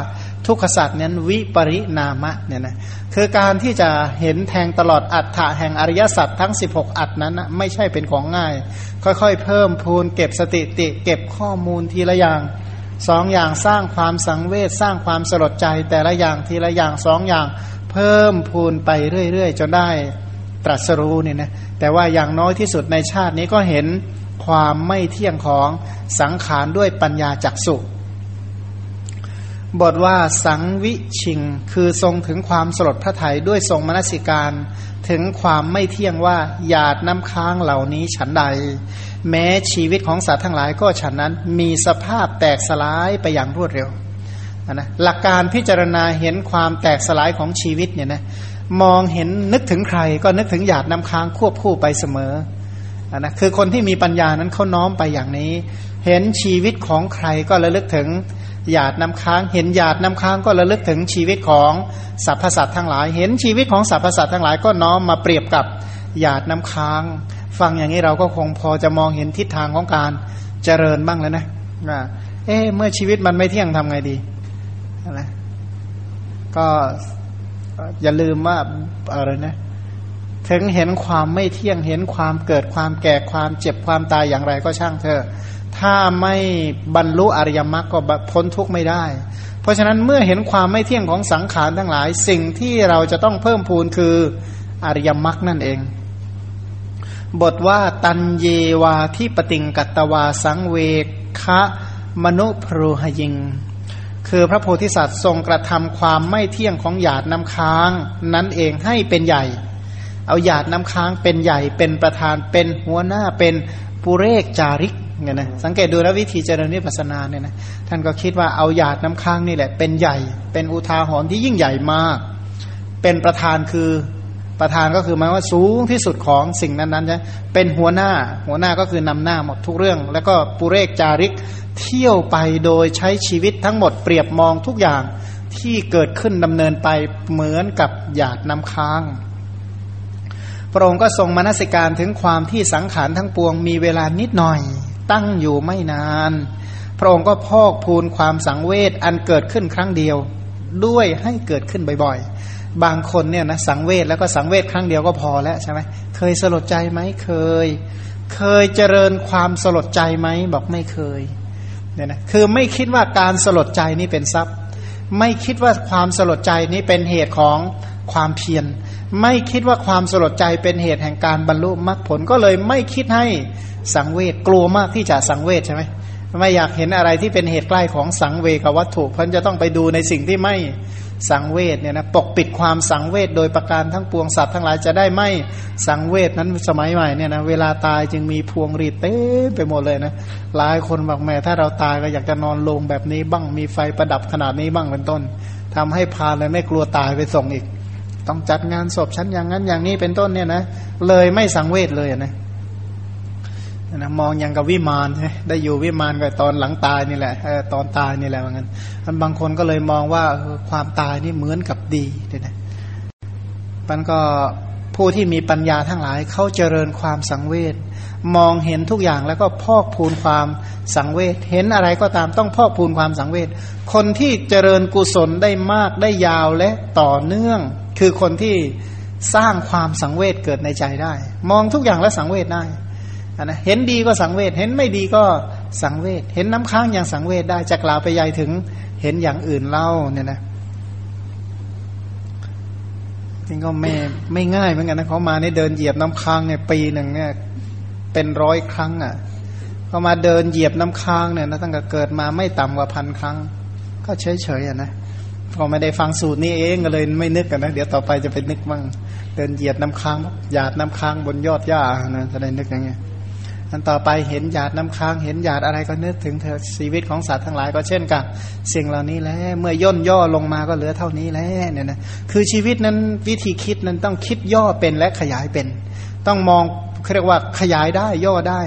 ทุกขสัตว์นั้นวิปริณามะเนี่ยนะคือการที่จะเห็นแทงตลอดอัฏฐะแห่งอริยสัจทั้ง 16 อัตนั้นนะไม่ใช่เป็นของง่าย ค่อยๆ เพิ่มพูนเก็บสติติ เก็บข้อมูลทีละอย่าง สองอย่างสร้างความสังเวชสร้างความสลดใจ แต่ละอย่างทีละอย่างสองอย่างเพิ่มพูนไปเรื่อยๆจนได้ตรัสรู้เนี่ยนะแต่ว่าอย่างน้อยที่สุดในชาตินี้ก็เห็นความไม่เที่ยงของสังขารด้วยปัญญาจักสุบทว่าสังวิชิง คือทรงถึงความสลดพระไถยด้วยทรงมนสิการ ถึงความไม่เที่ยงว่าหยาดน้ำค้างเหล่านี้ฉันใด แม้ชีวิตของสัตว์ทั้งหลายก็ฉันนั้นมีสภาพแตกสลายไปอย่างรวดเร็วนะหลักการพิจารณาเห็นความแตกสลายของชีวิตเนี่ยนะมองเห็นนึกถึงใครก็นึกถึงหยาดน้ำค้างควบคู่ไปเสมอนะคือคนที่มีปัญญานั้นเขาน้อมไปอย่างนี้ เห็นชีวิตของใครก็ระลึกถึงหยาดน้ำค้าง เห็นหยาดน้ำค้างก็ระลึกถึงชีวิตของสรรพสัตว์ทั้งหลาย เห็นชีวิตของสรรพสัตว์ทั้งหลายก็น้อมมาเปรียบกับหยาดน้ำค้าง ฟังอย่างนี้เราก็คงพอจะมองเห็นทิศทางของการเจริญบ้างแล้วนะว่าเอ๊เมื่อชีวิตมันไม่เที่ยงทำไงดีนะก็อย่าลืมว่าอะไรนะถึงเห็นความไม่เที่ยงเห็นความเกิดความแก่ความเจ็บความตายอย่างไรก็ช่างเถอะถ้าไม่บรรลุอริยมรรคก็พ้นทุกข์ไม่ได้ เพราะฉะนั้นเมื่อเห็นความไม่เที่ยงของสังขารทั้งหลาย สิ่งที่เราจะต้องเพิ่มพูนคืออริยมรรคนั่นเอง บทว่าตันเยวาที่ปติงกัตวาสังเวคะมนุพรูหยิง คือพระโพธิสัตว์ทรงกระทำความไม่เที่ยงของหยาดน้ำค้าง นั้นเองให้เป็นใหญ่ เอาหยาดน้ำค้างเป็นใหญ่เป็นประธานเป็นหัวหน้าเป็นปุเรกจาริกเนี่ยนะสังเกตดูแล้ววิธีเจริญวิปัสนาเนี่ยนะท่านก็คิดว่าเอาหยาดน้ำค้างนี่แหละเป็นใหญ่ เป็นอุทาหรณ์ที่ยิ่งใหญ่มาก เป็นประธานคือ ประธานก็คือหมายว่าสูงที่สุดของสิ่งนั้นๆใช่เป็นหัวหน้าหัวหน้าก็คือนำหน้าหมดทุกเรื่อง แล้วก็ปุเรกจาริกเที่ยวไปโดยใช้ชีวิตทั้งหมดเปรียบมองทุกอย่างที่เกิดขึ้นดำเนินไปเหมือนกับหยาดน้ำค้าง พระองค์ก็ทรงมนสิการถึงความที่สังขารทั้งปวงมีเวลานิดหน่อย ตั้งอยู่ไม่นาน พระองค์ก็พอกพูนความสังเวชอันเกิดขึ้นครั้งเดียว ด้วยให้เกิดขึ้นบ่อยๆ บางคนเนี่ยนะสังเวชแล้วก็สังเวชครั้งเดียวก็พอแล้วใช่ไหมเคยสลดใจไหมเคย เคยเจริญความสลดใจไหมบอกไม่เคยเนี่ยนะคือไม่คิดว่าการสลดใจนี่เป็นทรัพย์ ไม่คิดว่าความสลดใจนี้เป็นเหตุของความเพียรไม่คิดว่าความสลดใจเป็นเหตุแห่งการบรรลุมรรคผลก็เลยไม่คิดให้สังเวชกลัวมากที่จะสังเวชใช่ไหมไม่อยากเห็นอะไรที่เป็นเหตุใกล้ของสังเวกวัตถุเพราะจะต้องไปดูในสิ่งที่ไม่ สังเวชเนี่ยนะปกปิดความสังเวชโดยประการทั้งปวงสัตว์ทั้งหลายจะได้ไม่สังเวชนั้นสมัยใหม่เนี่ยนะเวลาตายจึงมีพวงรีดเต็มไปหมดเลยนะหลายคนบอกแม่ถ้าเราตายก็อยากจะนอนลงแบบนี้บ้างมีไฟประดับขนาดนี้บ้างเป็นต้นทำให้พาเลยไม่กลัวตายไปส่งอีก ต้องจัดงานศพชั้นอย่างนั้นอย่างนี้เป็นต้นเนี่ยนะเลยไม่สังเวชเลยนะ นะมองยังกับวิมานได้อยู่วิมานก็ตอนหลังตายนี่แหละตอนตายนี่แหละเหมือนกันบางคนก็เลยมองว่าความตายนี่เหมือนกับดีเนี่ยนะมันก็ผู้ที่มีปัญญาทั้งหลายเขาเจริญความสังเวชมองเห็นทุกอย่างแล้วก็พอกพูนความสังเวชเห็นอะไรก็ตามต้องพอกพูนความสังเวชคนที่เจริญกุศลได้มากได้ยาวและต่อเนื่อง คือคนที่สร้างความสังเวชเกิดในใจได้ มองทุกอย่างแล้วสังเวชได้ นะเห็นดีก็สังเวชเห็นไม่ดีก็สังเวชเห็นน้ำค้างอย่างสังเวชได้จะกล่าวไปใหญ่ถึงเห็นอย่างอื่นเล่าเนี่ยนะจริงก็ไม่ไม่ง่ายเหมือนกันนะเขามาเนี่เดินเหยียบน้ำค้างเนี่ยปีหนึ่งเนี่ยเป็นร้อยครั้งอะเขามาเดินเหยียบน้ำค้างเนี่ยนะตั้งแต่เกิดมาไม่ต่ำกว่าพันครั้ง ก็เฉยเฉยอะนะพอไม่ได้ฟังสูตรนี้เองก็เลยไม่นึกกันนะเดี๋ยวต่อไปจะไปนึกบ้างเดินเหยียดน้ำค้างหยาดน้ำค้างบนยอดหญ้านะจะได้นึกยังไง อันต่อไปเห็นหยาดน้ำค้างเห็นหยาดอะไรก็นึกถึงเธอชีวิตของสัตว์ทั้งหลายก็เช่นกันสิ่งเหล่านี้แล้วเมื่อย่นย่อลงมาก็เหลือเท่านี้แล้วเนี่ยนะคือชีวิตนั้นวิธีคิดนั้นต้องคิดย่อเป็นและขยายเป็น ต้องมองเรียกว่าขยายได้ย่อได้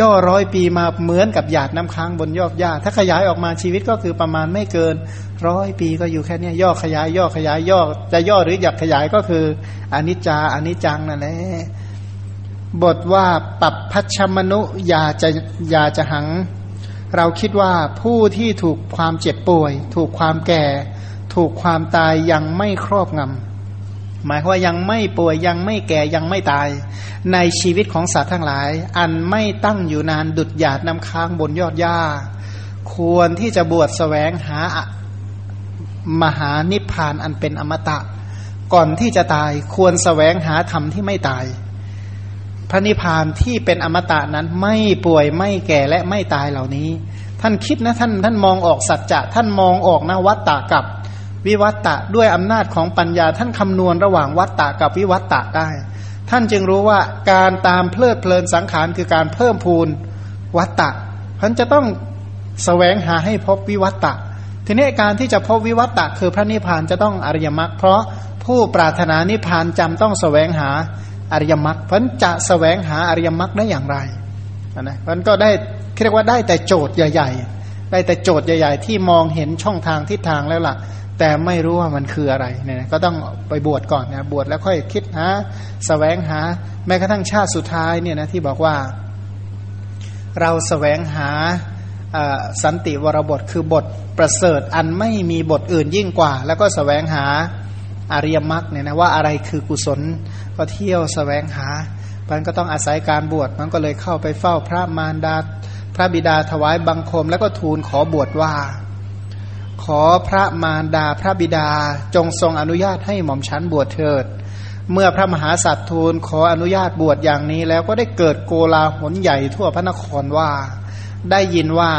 ย่อร้อยปีมาเหมือนกับหยาดน้ำค้างบนยอดหญ้าถ้าขยายออกมาชีวิตก็คือประมาณไม่เกินร้อยปีก็อยู่แค่นี้ย่อขยายย่อขยายย่อจะย่อหรืออยากขยายก็คืออนิจจาอนิจจังนั่นแหละ บทว่าปับพัชมนุยาจะยาจะหัง เราคิดว่าผู้ที่ถูกความเจ็บป่วย ถูกความแก่ ถูกความตายยังไม่ครอบงำหมายว่ายังไม่ป่วยยังไม่แก่ยังไม่ตาย ในชีวิตของสัตว์ทั้งหลาย อันไม่ตั้งอยู่นานดุดหยาดน้ำค้างบนยอดหญ้า ควรที่จะบวชแสวงหามหานิพพานอันเป็นอมตะ ก่อนที่จะตายควรแสวงหาธรรมที่ไม่ตาย พระนิพพานที่เป็นอมตะนั้นไม่ป่วยไม่แก่และไม่ตายเหล่านี้ ท่านคิดนะท่านท่านมองออกสัจจะท่านมองออกนะวัตตะกับวิวัตตะด้วยอำนาจของปัญญาท่านคำนวณระหว่างวัตตะกับวิวัตตะได้ ท่านจึงรู้ว่าการตามเพลิดเพลินสังขารคือการเพิ่มพูนวัตตะท่านจะต้องสแสวงหาให้พบวิวัตตะ ทีนี้การที่จะพบวิวัตตะคือพระนิพพานจะต้องอริยมรรคเพราะผู้ปรารถนานิพพานจำต้องสแสวงหา อริยมรรคพันจะสแสวงหาอริยมรรคได้อย่างไรนะมันก็ได้เรียกว่าได้แต่โจทย์ใหญ่ ๆ ได้แต่โจทย์ใหญ่ ๆ ที่มองเห็นช่องทางทิศทางแล้วล่ะ แต่ไม่รู้ว่ามันคืออะไรเนี่ยก็ต้องไปบวชก่อนนะบวชแล้วค่อยคิดหาสแสวงหาแม้กระทั่งชาติสุดท้ายเนี่ยนะที่บอกว่า เราสแสวงหาสันติวรบทคือบทประเสริฐอันไม่มีบทอื่นยิ่งกว่า แล้วก็สแสวงหาอริยมรรคเนี่ยนะว่าอะไรคือกุศล ก็เที่ยวสแสวงหา มันก็ต้องอาศัยการบวช มันก็เลยเข้าไปเฝ้าพระมารดา พระบิดาถวายบังคม แล้วก็ทูลขอบวชว่า ขอพระมารดาพระบิดาจงทรงอนุญาตให้หม่อมชั้นบวชเถิด เมื่อพระมหาสัตว์ทูลขออนุญาตบวชอย่างนี้ แล้วก็ได้เกิดโกลาหลใหญ่ทั่วพระนครว่า ได้ยินว่า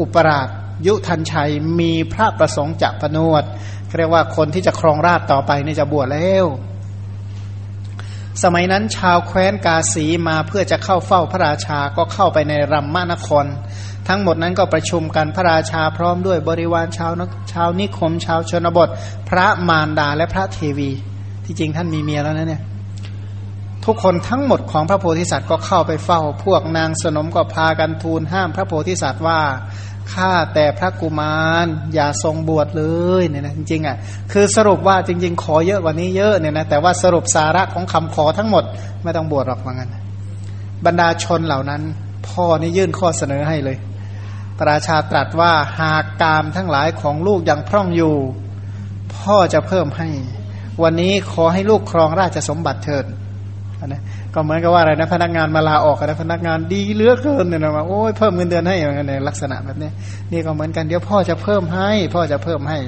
อุปราชยุทันชัยมีพระประสงค์จะพนวดเรียกว่าคนที่จะครองราชต่อไปนี่จะบวชแล้ว สมัยนั้นชาวแคว้นกาสีมาเพื่อจะเข้าเฝ้าพระราชาก็เข้าไปในรัมมานคร ทั้งหมดนั้นก็ประชุมกันพระราชาพร้อมด้วยบริวารชาวนชาวนิคม ชาวชนบท พระมารดาและพระเทวี ที่จริงท่านมีเมียแล้วนะเนี่ยทุกคนทั้งหมดของพระโพธิสัตว์ก็เข้าไปเฝ้า พวกนางสนมก็พากันทูลห้ามพระโพธิสัตว์ว่า ข้าแต่พระกุมารอย่าทรงบวชเลยเนี่ยนะจริงๆอะคือสรุปว่าจริง ๆ ขอเยอะกว่านี้เยอะเนี่ยนะแต่ว่าสรุปสาระของคำขอทั้งหมดไม่ต้องบวชหรอกว่างั้นบรรดาชนเหล่านั้น พ่อนี่ยื่นข้อเสนอให้เลยประชาตรัสว่าหากกามทั้งหลายของลูกยังพร่องอยู่ พ่อจะเพิ่มให้ วันนี้ขอให้ลูกครองราชสมบัติเถิดนะ ก็เหมือนกับว่าอะไรนะพนักงานมาลาออกนะพนักงานดีเลือกเกินเนี่ยนะว่าโอ้ยเพิ่มเงินเดือนให้อย่างเงี้ยลักษณะแบบนี้นี่ก็เหมือนกันเดี๋ยวพ่อจะเพิ่มให้ พ่อจะเพิ่มให้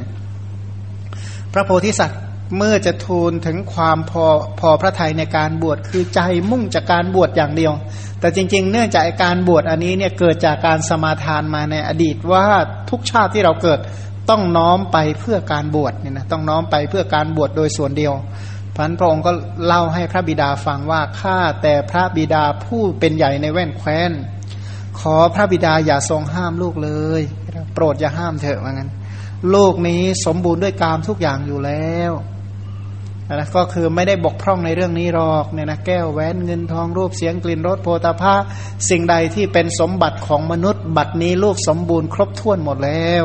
พระโพธิสัตว์เมื่อจะทูลถึงความพอพอพระทัยในการบวชคือใจมุ่งจากการบวชอย่างเดียว แต่จริง ๆ เนื่องจากการบวชอันนี้เนี่ยเกิดจากการสมาทานมาในอดีตว่าทุกชาติที่เราเกิดต้องน้อมไปเพื่อการบวชเนี่ยนะต้องน้อมไปเพื่อการบวชโดยส่วนเดียว พันพระองค์ก็เล่าให้พระบิดาฟังว่าข้าแต่พระบิดาผู้เป็นใหญ่ในแว่นแคว้น ขอพระบิดาอย่าทรงห้ามลูกเลย โปรดอย่าห้ามเถอะว่างั้นลูกนี้สมบูรณ์ด้วยกามทุกอย่างอยู่แล้วนะก็คือไม่ได้บกพร่องในเรื่องนี้หรอกเนี่ยนะแก้วแหวนเงินทองรูปเสียงกลิ่นรสโพธาภาสิ่งใดที่เป็นสมบัติของมนุษย์ บัดนี้ลูกสมบูรณ์ครบถ้วนหมดแล้ว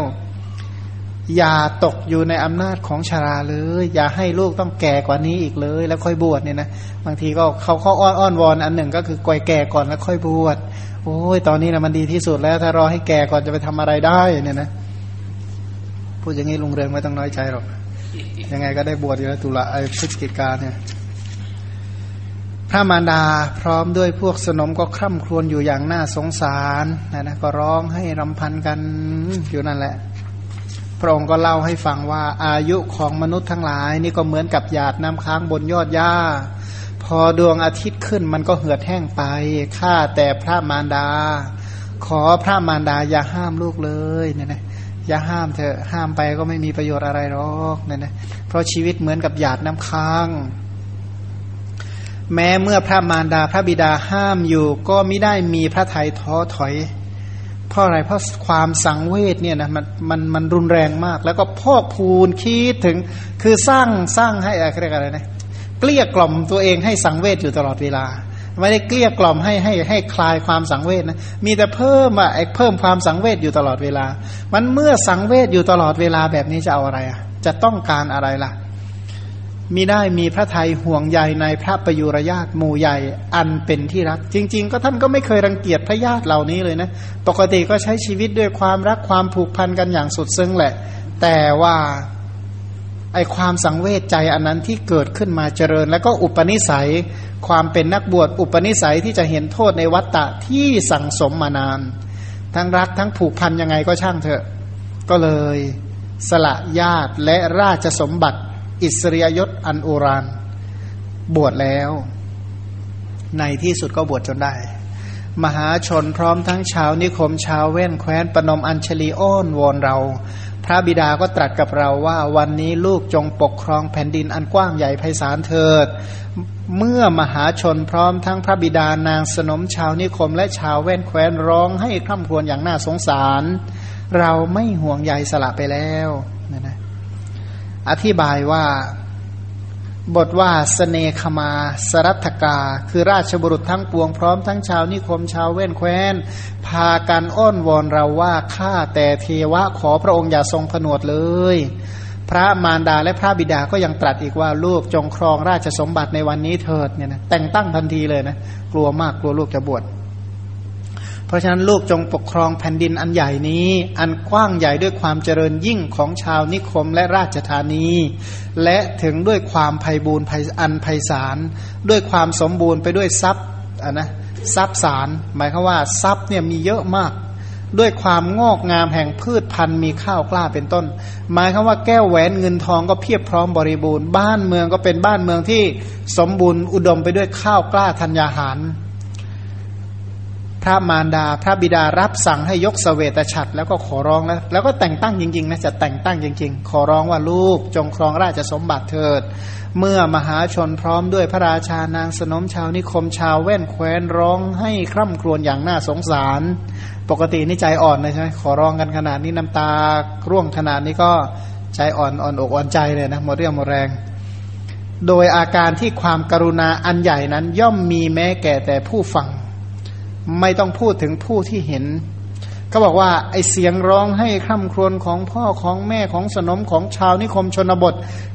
อย่าตกอยู่ในอำนาจของชาราเลย อย่าให้ลูกต้องแก่กว่านี้อีกเลย แล้วค่อยบวชเนี่ยนะบางทีก็เขาเขาอ้อนอ้อนวอนอันหนึ่งก็คือกวยแก่ก่อนแล้วค่อยบวชโอ้ยตอนนี้นะมันดีที่สุดแล้ว ถ้ารอให้แก่ก่อนจะไปทำอะไรได้เนี่ยนะพูดอย่างนี้ลุงเรืองไม่ต้องน้อยใจหรอกยังไงก็ได้บวชอยู่แล้วตุลาไอพฤศจิกาเนี่ยพระมารดาพร้อมด้วยพวกสนมก็คร่ำครวญอยู่อย่างน่าสงสารนะนะก็ร้องให้รำพันกันอยู่นั่นแหละ พระองค์ก็เล่าให้ฟังว่าอายุของมนุษย์ทั้งหลาย นี่ก็เหมือนกับหยาดน้ำค้างบนยอดหญ้า พอดวงอาทิตย์ขึ้นมันก็เหือดแห้งไปข้าแต่พระมารดา ขอพระมารดาอย่าห้ามลูกเลยเนี่ยนะอย่าห้ามเถอะห้ามไปก็ไม่มีประโยชน์อะไรหรอกเนี่ยนะเพราะชีวิตเหมือนกับหยาดน้ำค้าง แม้เมื่อพระมารดาพระบิดาห้ามอยู่ก็ไม่ได้มีพระไทยท้อถอย เพราะอะไรเพราะความสังเวชเนี่ยนะมันมันมันรุนแรงมาก แล้วก็พอกพูนคิดถึงคือสร้างสร้างให้อะไรเรียกอะไรนะเกลี้ยกล่อมตัวเองให้สังเวชอยู่ตลอดเวลา ไม่ได้เกลี้ยกล่อมให้ให้ให้คลายความสังเวชนะมีแต่เพิ่มอะไอเพิ่มความสังเวชอยู่ตลอดเวลา มันเมื่อสังเวชอยู่ตลอดเวลาแบบนี้จะเอาอะไรอะจะต้องการอะไรล่ะ มีได้มีพระไทยห่วงใยในพระประยุรญาติหมู่ใหญ่อันเป็นที่รัก จริง ๆ ก็ท่านก็ไม่เคยรังเกียจพระญาติเหล่านี้เลยนะ ปกติก็ใช้ชีวิตด้วยความรักความผูกพันกันอย่างสุดซึ้งแหละ แต่ว่าไอความสังเวชใจอันนั้นที่เกิดขึ้นมาเจริญ แล้วก็อุปนิสัยความเป็นนักบวชอุปนิสัยที่จะเห็นโทษในวัฏฏะที่สั่งสมมานาน ทั้งรักทั้งผูกพันยังไงก็ช่างเถอะ ก็เลย สละญาติและราชสมบัติ อิสริยยศอันโอรานบวชแล้ว ในที่สุดก็บวชจนได้ มหาชนพร้อมทั้งชาวนิคมชาวเว้นแคว้นปนมอัญชลีอ้อนวอนเรา พระบิดาก็ตรัสกับเราว่าวันนี้ลูกจงปกครองแผ่นดินอันกว้างใหญ่ไพศาลเถิด เมื่อมหาชนพร้อมทั้งพระบิดานางสนมชาวนิคมและชาวแว่นแคว้นร้องให้คร่ำครวญอย่างน่าสงสาร เราไม่ห่วงใยสละไปแล้วนะนะ อธิบายว่าบทว่าสเนคมา สรัตกา คือราชบุรุษทั้งปวงพร้อมทั้งชาวนิคมชาวเว้นแคว้น พากันอ้อนวอนเราว่าข้าแต่เทวะขอพระองค์อย่าทรงผนวดเลย พระมารดาและพระบิดาก็ยังตรัสอีกว่าลูกจงครองราชสมบัติในวันนี้เถิดเนี่ยนะแต่งตั้งทันทีเลยนะ กลัวมากกลัวลูกจะบวช เพราะฉะนั้นลูกจงปกครองแผ่นดินอันใหญ่นี้ อันกว้างใหญ่ด้วยความเจริญยิ่งของชาวนิคมและราชธานี และถึงด้วยความไพ่บูรณ์อันไพศาลด้วยความสมบูรณ์ไปด้วยทรัพย์อะนะทรัพย์สารหมายคือว่าทรัพย์เนี่ยมีเยอะมาก ด้วยความงอกงามแห่งพืชพันธุ์มีข้าวกล้าเป็นต้น หมายคือว่าแก้วแหวนเงินทองก็เพียบพร้อมบริบูรณ์ บ้านเมืองก็เป็นบ้านเมืองที่สมบูรณ์อุดมไปด้วยข้าวกล้าธัญญาหาร พระมารดา พระบิดารับสั่งให้ยกสเสวตฉัตรแล้วก็ขอร้องแล้วแล้วก็แต่งตั้งจริงๆนะจะแต่งตั้งจริง ๆ ขอร้องว่าลูกจงครองราชสมบัติเถิด เมื่อมหาชนพร้อมด้วยพระราชานางสนมชาวนิคมชาวแว่นแคว้นร้องให้คร่ำครวญอย่างน่าสงสาร ปกตินี่ใจอ่อนเลยใช่ไหมขอร้องกันขนาดนี้น้ำตาร่วงขนาดนี้ก็ใจอ่อนอ่อนอกอ่อนใจเลยนะหมดเรี่ยวหมดแรงโดยอาการที่ความกรุณาอันใหญ่นั้นย่อมมีแม้แก่แต่ผู้ฟัง ไม่ต้องพูดถึงผู้ที่เห็นก็บอกว่าไอเสียงร้องให้คร่ำครวญของพ่อของแม่ของสนมของชาวนิคมชนบท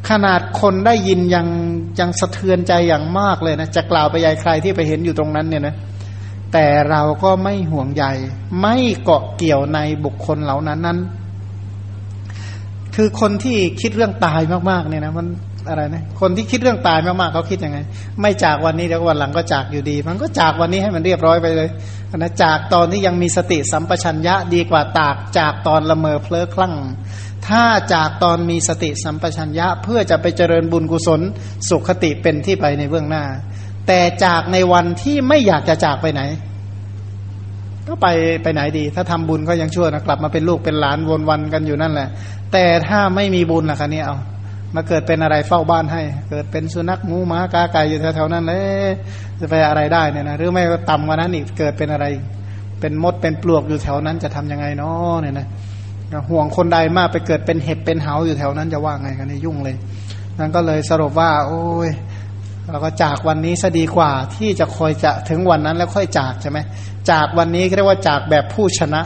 ขนาดคนได้ยินยังยังสะเทือนใจอย่างมากเลยนะจะกล่าวไปยายใครที่ไปเห็นอยู่ตรงนั้นเนี่ยนะแต่เราก็ไม่ห่วงใยไม่เกาะเกี่ยวในบุคคลเหล่านั้นนั้น คือคนที่คิดเรื่องตายมากๆเนี่ยนะมัน อะไรนะคนที่คิดเรื่องตายมากๆเขาคิดยังไง ไม่จากวันนี้เดี๋ยววันหลังก็จากอยู่ดี มันก็จากวันนี้ให้มันเรียบร้อยไปเลยนะจากตอนที่ยังมีสติสัมปชัญญะดีกว่าตากจากตอนละเมอเพลอคลั่ง ถ้าจากตอนมีสติสัมปชัญญะ เพื่อจะไปเจริญบุญกุศลสุขติเป็นที่ไปในเบื้องหน้า แต่จากในวันที่ไม่อยากจะจากไปไหน ก็ไปไปไหนดี ถ้าทำบุญก็ยังชั่วนะกลับมาเป็นลูกเป็นหลานวนวันกันอยู่นั่นแหละ แต่ถ้าไม่มีบุญล่ะคะเนี่ยเอา มาเกิดเป็นอะไรเฝ้าบ้านให้ เกิดเป็นสุนัขงูหมากาไก่อยู่แถวๆนั้นเลยจะไปอะไรได้เนี่ยนะหรือไม่ก็ต่ำกว่านั้นอีกเกิดเป็นอะไร เป็นมดเป็นปลวกอยู่แถวนั้นจะทํำยังไงเนาะเนี่ยนะห่วงคนใดมากไปเกิดเป็นเห็บเป็นเหาอยู่แถวนั้นจะว่าไงกันนี่ยุ่งเลยนั่นก็เลยสรุปว่า โอ้ยเราก็จากวันนี้ซะดีกว่าที่จะคอยจะถึงวันนั้นแล้วค่อยจากใช่ไหมจากวันนี้เรียกว่าจากแบบผู้ชนะ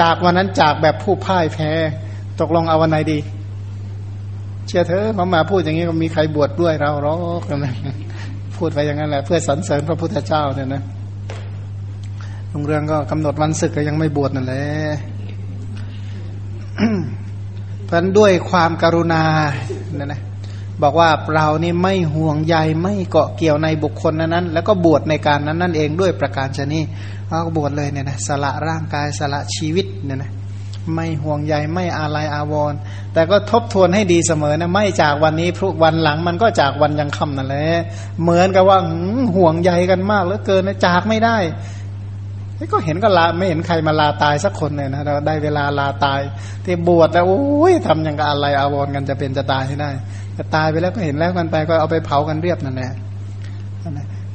จากวันนั้นจากแบบผู้พ่ายแพ้ ตกลงเอาวันไหนดี เชื่อเธอเขามาพูดอย่างนี้ก็มีใครบวชดด้วยเราหรอกนะพูดไปอย่างนั้นแหละเพื่อสรรเสริญพระพุทธเจ้าเนี่ยนะลุงเรืองก็กำหนดวันศึกก็ยังไม่บวชนั่นแหละเพราะด้วยความกรุณาเนี่ยนะบอกว่าเรานี่ไม่ห่วงใยไม่เกาะเกี่ยวในบุคคลนั้นแล้วก็บวชในการนั้นนั่นเองด้วยประการชนีเขาก็บวชเลยเนี่ยนะสละร่างกายสละชีวิตเนี่ยนะ ไม่ห่วงใยไม่อาลัยอาวรณ์แต่ก็ทบทวนให้ดีเสมอนะไม่จากวันนี้พรุ่งวันหลังมันก็จากวันยังค่ำนั่นแหละเหมือนกับว่าห่วงใยกันมากเหลือเกินนะจากไม่ได้ก็เห็นก็ลาไม่เห็นใครมาลาตายสักคนเลยนะเราได้เวลาลาตาย ที่บวชแล้วโอ้ยทำอย่างกับอะไรอาวรกันจะเป็นจะตายให้ได้จะตายไปแล้วก็เห็นแล้วกันไปก็เอาไปเผากันเรียบนั่นแหละ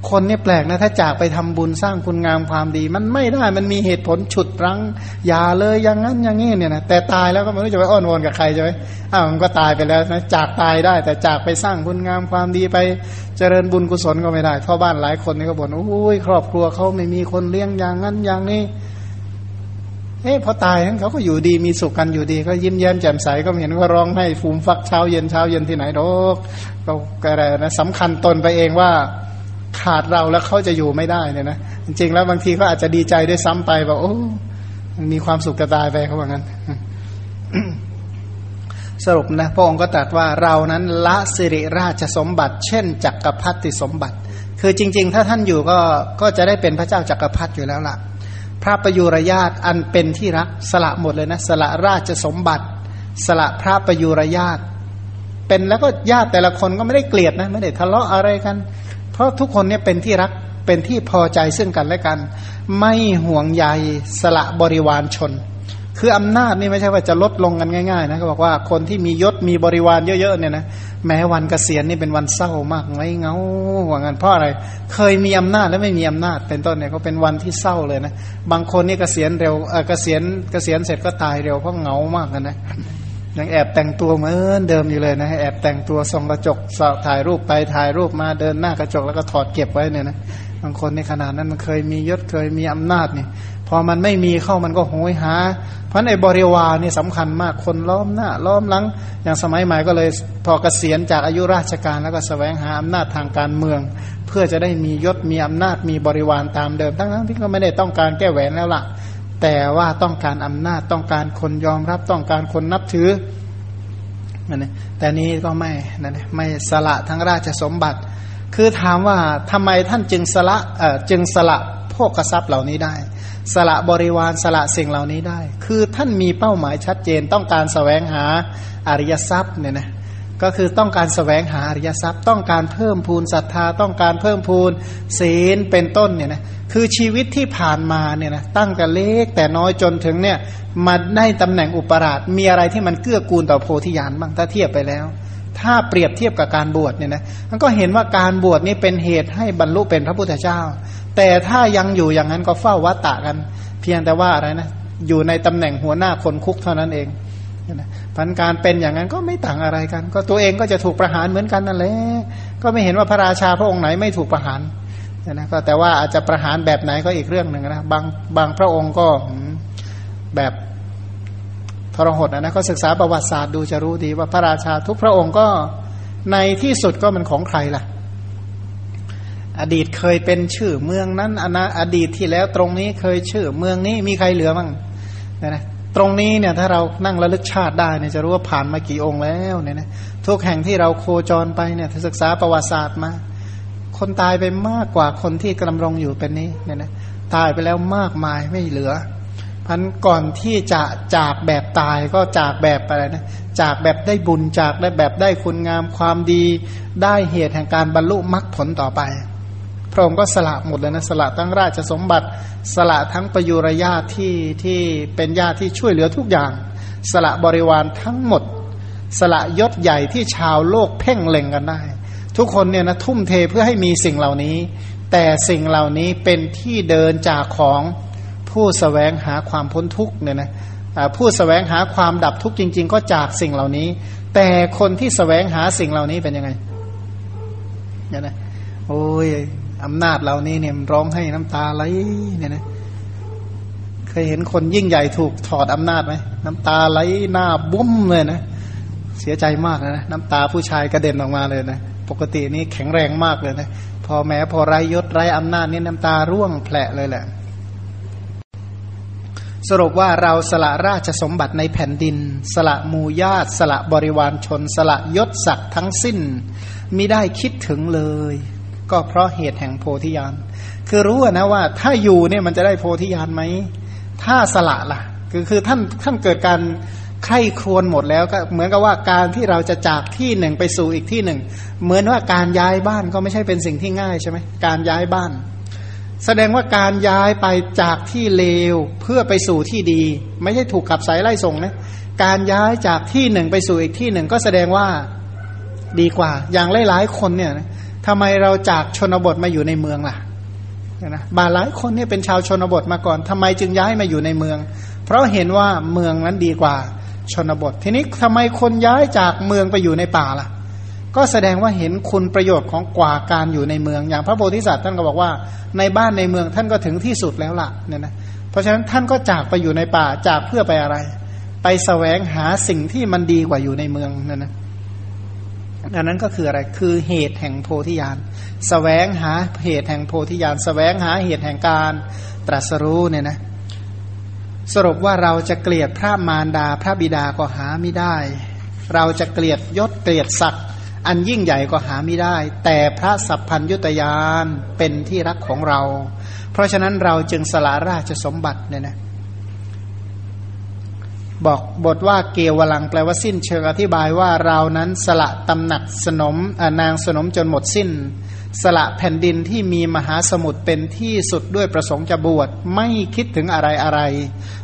คนนี่แปลกนะ ถ้าจากไปทำบุญสร้างคุณงามความดี มันไม่ได้มันมีเหตุผลฉุดรั้ง อย่าเลยอย่างนั้นอย่างนี้เนี่ยนะแต่ตายแล้วก็ไม่รู้จะไปอ้อนวอนกับใครใช่ไหมอ้าวมันก็ตายไปแล้วนะจากตายได้ แต่จากไปสร้างคุณงามความดีไปเจริญบุญกุศลก็ไม่ได้เพราะบ้านหลายคนนี่ก็บ่นโอ้ยครอบครัวเขาไม่มีคนเลี้ยงอย่างนั้นอย่างนี้เอ๊ะพอตายทั้งเขาก็อยู่ดีมีสุขกันอยู่ดี ก็ยิ้มแย้มแจ่มใสก็เห็นว่าร้องให้ฟูมฟักเช้าเย็นเช้าเย็นที่ไหนโรกก็อะไรนะสำคัญตนไปเองว่า ขาดเราแล้วเขาจะอยู่ไม่ได้เนี่ยนะจริงๆแล้วบางทีเขาอาจจะดีใจด้วยซ้ำไปว่าโอ้มีความสุขจะตายไปเขาบอกงั้นสรุปนะพระองค์ก็ตรัสว่าเรานั้นละสิริราชสมบัติ เช่นจักรพรรดิสมบัติ คือจริง ๆ ถ้าท่านอยู่ก็ก็จะได้เป็นพระเจ้าจักรพรรดิอยู่แล้วล่ะ พระประยุรญาตอันเป็นที่รักสละหมดเลยนะสละราชสมบัติ สละพระประยุรญาตเป็นแล้วก็ญาติแต่ละคนก็ไม่ได้เกลียดนะไม่ได้ทะเลาะอะไรกัน ราะทุกคนเนี่ยเป็นที่รักเป็นที่พอใจซึ่งกันและกัน ไม่ห่วงใยสละบริวารชน คืออำนาจนี่ไม่ใช่ว่าจะลดลงกันง่ายๆนะเขาบอกว่าคนที่มียศมีบริวารเยอะๆเนี่ยนะแม้วันเกษียณนี่เป็นวันเศร้ามากไงเงาว่างั้นเพราะอะไร เคยมีอำนาจแล้วไม่มีอำนาจ เป็นต้นเนี่ยก็เป็นวันที่เศร้าเลยนะบางคนนี่เกษียณเร็วเออเกษียณเกษียณเสร็จก็ตายเร็วเพราะเงามากกันนะ ยังแอบแต่งตัวเหมือนเดิมอยู่เลยนะแอบแต่งตัวส่องกระจกถ่ายรูปไปถ่ายรูปมาเดินหน้ากระจกแล้วก็ถอดเก็บไว้เนี่ยนะบางคนในขนาดนั้นมันเคยมียศเคยมีอำนาจเนี่ยพอมันไม่มีเข้ามันก็โหยหา เพราะในบริวารนี่สำคัญมากคนล้อมหน้าล้อมหลัง อย่างสมัยใหม่ก็เลยพอเกษียณจากอายุราชการแล้วก็สแสวงหาอำนาจทางการเมือง เพื่อจะได้มียศมีอำนาจมีบริวารตามเดิมทั้งที่ก็ไม่ได้ต้องการแก้แหวนแล้วล่ะ แต่ว่าต้องการอำนาจต้องการคนยอมรับต้องการคนนับถือนะแต่นี้ก็ไม่นะไม่สละทั้งราชสมบัติ คือถามว่าทำไมท่านจึงสละเอ่อจึงสละพวกทรัพย์เหล่านี้ได้ สละบริวารสละสิ่งเหล่านี้ได้ คือท่านมีเป้าหมายชัดเจนต้องการสแสวงหาอริยทรัพย์เนี่ยนะ ก็คือต้องการสแสวงหาอริยทรัพย์ต้องการเพิ่มพูนศรัทธาต้องการเพิ่มพูนศีลเป็นต้นเนี่ยนะคือชีวิตที่ผ่านมาเนี่ยนะตั้งแต่เล็กแต่น้อยจนถึงเนี่ยมาได้ตำแหน่งอุปราชมีอะไรที่มันเกื้อกูลต่อโพธิญาณบ้างถ้าเทียบไปแล้ว ถ้าเปรียบเทียบกับการบวชเนี่ยนะมันก็เห็นว่าการบวชนี้เป็นเหตุให้บรรลุเป็นพระพุทธเจ้า แต่ถ้ายังอยู่อย่างนั้นก็เฝ้าวัตตะกัน เพียงแต่ว่าอะไรนะอยู่ในตำแหน่งหัวหน้าคนคุกเท่านั้นเอง พันการเป็นอย่างนั้นก็ไม่ต่างอะไรกัน ก็ตัวเองก็จะถูกประหารเหมือนกันนั่นแหละก็ไม่เห็นว่าพระราชาพระองค์ไหนไม่ถูกประหารนะก็แต่ว่าอาจจะประหารแบบไหนก็อีกเรื่องหนึ่งนะบางบางพระองค์ก็แบบทรหดนะก็ศึกษาประวัติศาสตร์ดูจะรู้ดีว่าพระราชาทุกพระองค์ก็ในที่สุดก็มันของใครล่ะ อดีตเคยเป็นชื่อเมืองนั้นอนาอดีตที่แล้วตรงนี้เคยชื่อเมืองนี้มีใครเหลือบ้างนะ ตรงนี้เนี่ยถ้าเรานั่งระลึกชาติได้เนี่ยจะรู้ว่าผ่านมากี่องค์แล้วเนี่ยนะทุกแห่งที่เราโคจรไปเนี่ยศึกษาประวัติศาสตร์มา คนตายไปมากกว่าคนที่กำลังอยู่เป็นนี้เนี่ยนะตายไปแล้วมากมายไม่เหลือพันก่อนที่จะจากแบบตายก็จากแบบอะไรนะจากแบบได้บุญจากได้แบบได้คุณงามความดี ได้เหตุแห่งการบรรลุมรรคผลต่อไป พระองค์ก็สละหมดเลยนะสละทั้งราชสมบัติ สละทั้งประยุรญาติที่ที่เป็นญาติที่ช่วยเหลือทุกอย่าง สละบริวารทั้งหมด สละยศใหญ่ที่ชาวโลกเพ่งเล็งกันได้ ทุกคนเนี่ยนะทุ่มเทเพื่อให้มีสิ่งเหล่านี้ แต่สิ่งเหล่านี้เป็นที่เดินจากของผู้สแสวงหาความพ้นทุกเนี่ยนะผู้สแสวงหาความดับทุกข์จริง ๆ ก็จากสิ่งเหล่านี้ แต่คนที่สแสวงหาสิ่งเหล่านี้เป็นยังไงเนี่ยนะโอ้ย อำนาจเหล่านี้เนี่ยร้องให้น้ำตาไหลเนี่ยนะเคยเห็นคนยิ่งใหญ่ถูกถอดอำนาจไหมน้ำตาไหลหน้าบุ้มเลยนะเสียใจมากนะน้ำตาผู้ชายกระเด็นออกมาเลยนะปกตินี้แข็งแรงมากเลยนะพอแม้พอไรยศไรอำนาจนี่น้ำตาร่วงแผลเลยแหละ สรุปว่าเราสละราชสมบัติในแผ่นดิน สละมูญาติสละบริวารชน สละยศศักดิ์ทั้งสิ้นมิได้คิดถึงเลย ก็เพราะเหตุแห่งโพธิญาณ คือรู้นะว่าถ้าอยู่เนี่ยมันจะได้โพธิญาณไหม ถ้าสละล่ะ คือคือท่านท่านเกิดการใคร่ครวญหมดแล้วก็เหมือนกับว่าการที่เราจะจากที่หนึ่งไปสู่อีกที่หนึ่ง เหมือนว่าการย้ายบ้านก็ไม่ใช่เป็นสิ่งที่ง่ายใช่ไหมการย้ายบ้าน แสดงว่าการย้ายไปจากที่เลวเพื่อไปสู่ที่ดี ไม่ใช่ถูกขับสายไล่ส่งนะการย้ายจากที่หนึ่งไปสู่อีกที่หนึ่งก็แสดงว่าดีกว่า อย่างหลายๆคนเนี่ย ทำไมเราจากชนบทมาอยู่ในเมืองล่ะนะบาหลายคนเนี่ยเป็นชาวชนบทมาก่อนทำไมจึงย้ายมาอยู่ในเมือง เพราะเห็นว่าเมืองนั้นดีกว่าชนบท ทีนี้ทำไมคนย้ายจากเมืองไปอยู่ในป่าล่ะ ก็แสดงว่าเห็นคุณประโยชน์ของกว่าการอยู่ในเมือง อย่างพระโพธิสัตว์ท่านก็บอกว่าในบ้านในเมืองท่านก็ถึงที่สุดแล้วล่ะเนี่ยนะเพราะฉะนั้นท่านก็จากไปอยู่ในป่าจากเพื่อไปอะไร ไปสแสวงหาสิ่งที่มันดีกว่าอยู่ในเมืองนั่นนะ อันนั้นก็คืออะไร คือเหตุแห่งโพธิญาณสแสวงหาเหตุแห่งโพธิญาณสแสวงหาเหตุแห่งการตรัสรู้เนี่ยนะ สรุปว่าเราจะเกลียดพระมารดาพระบิดาก็หาไม่ได้ เราจะเกลียดยศเกลียดศักดิ์อันยิ่งใหญ่ก็หาไม่ได้ แต่พระสัพพัญยุตยานเป็นที่รักของเรา เพราะฉะนั้นเราจึงสละราชสมบัติเนี่ยนะ บอกบทว่าเกวลังแปลว่าสิ้น เชิงอธิบายว่าเรานั้นสละตำหนักสนมนางสนมจนหมดสิ้น สละแผ่นดินที่มีมหาสมุทรเป็นที่สุดด้วยประสงค์จะบวชไม่คิดถึงอะไรอะไร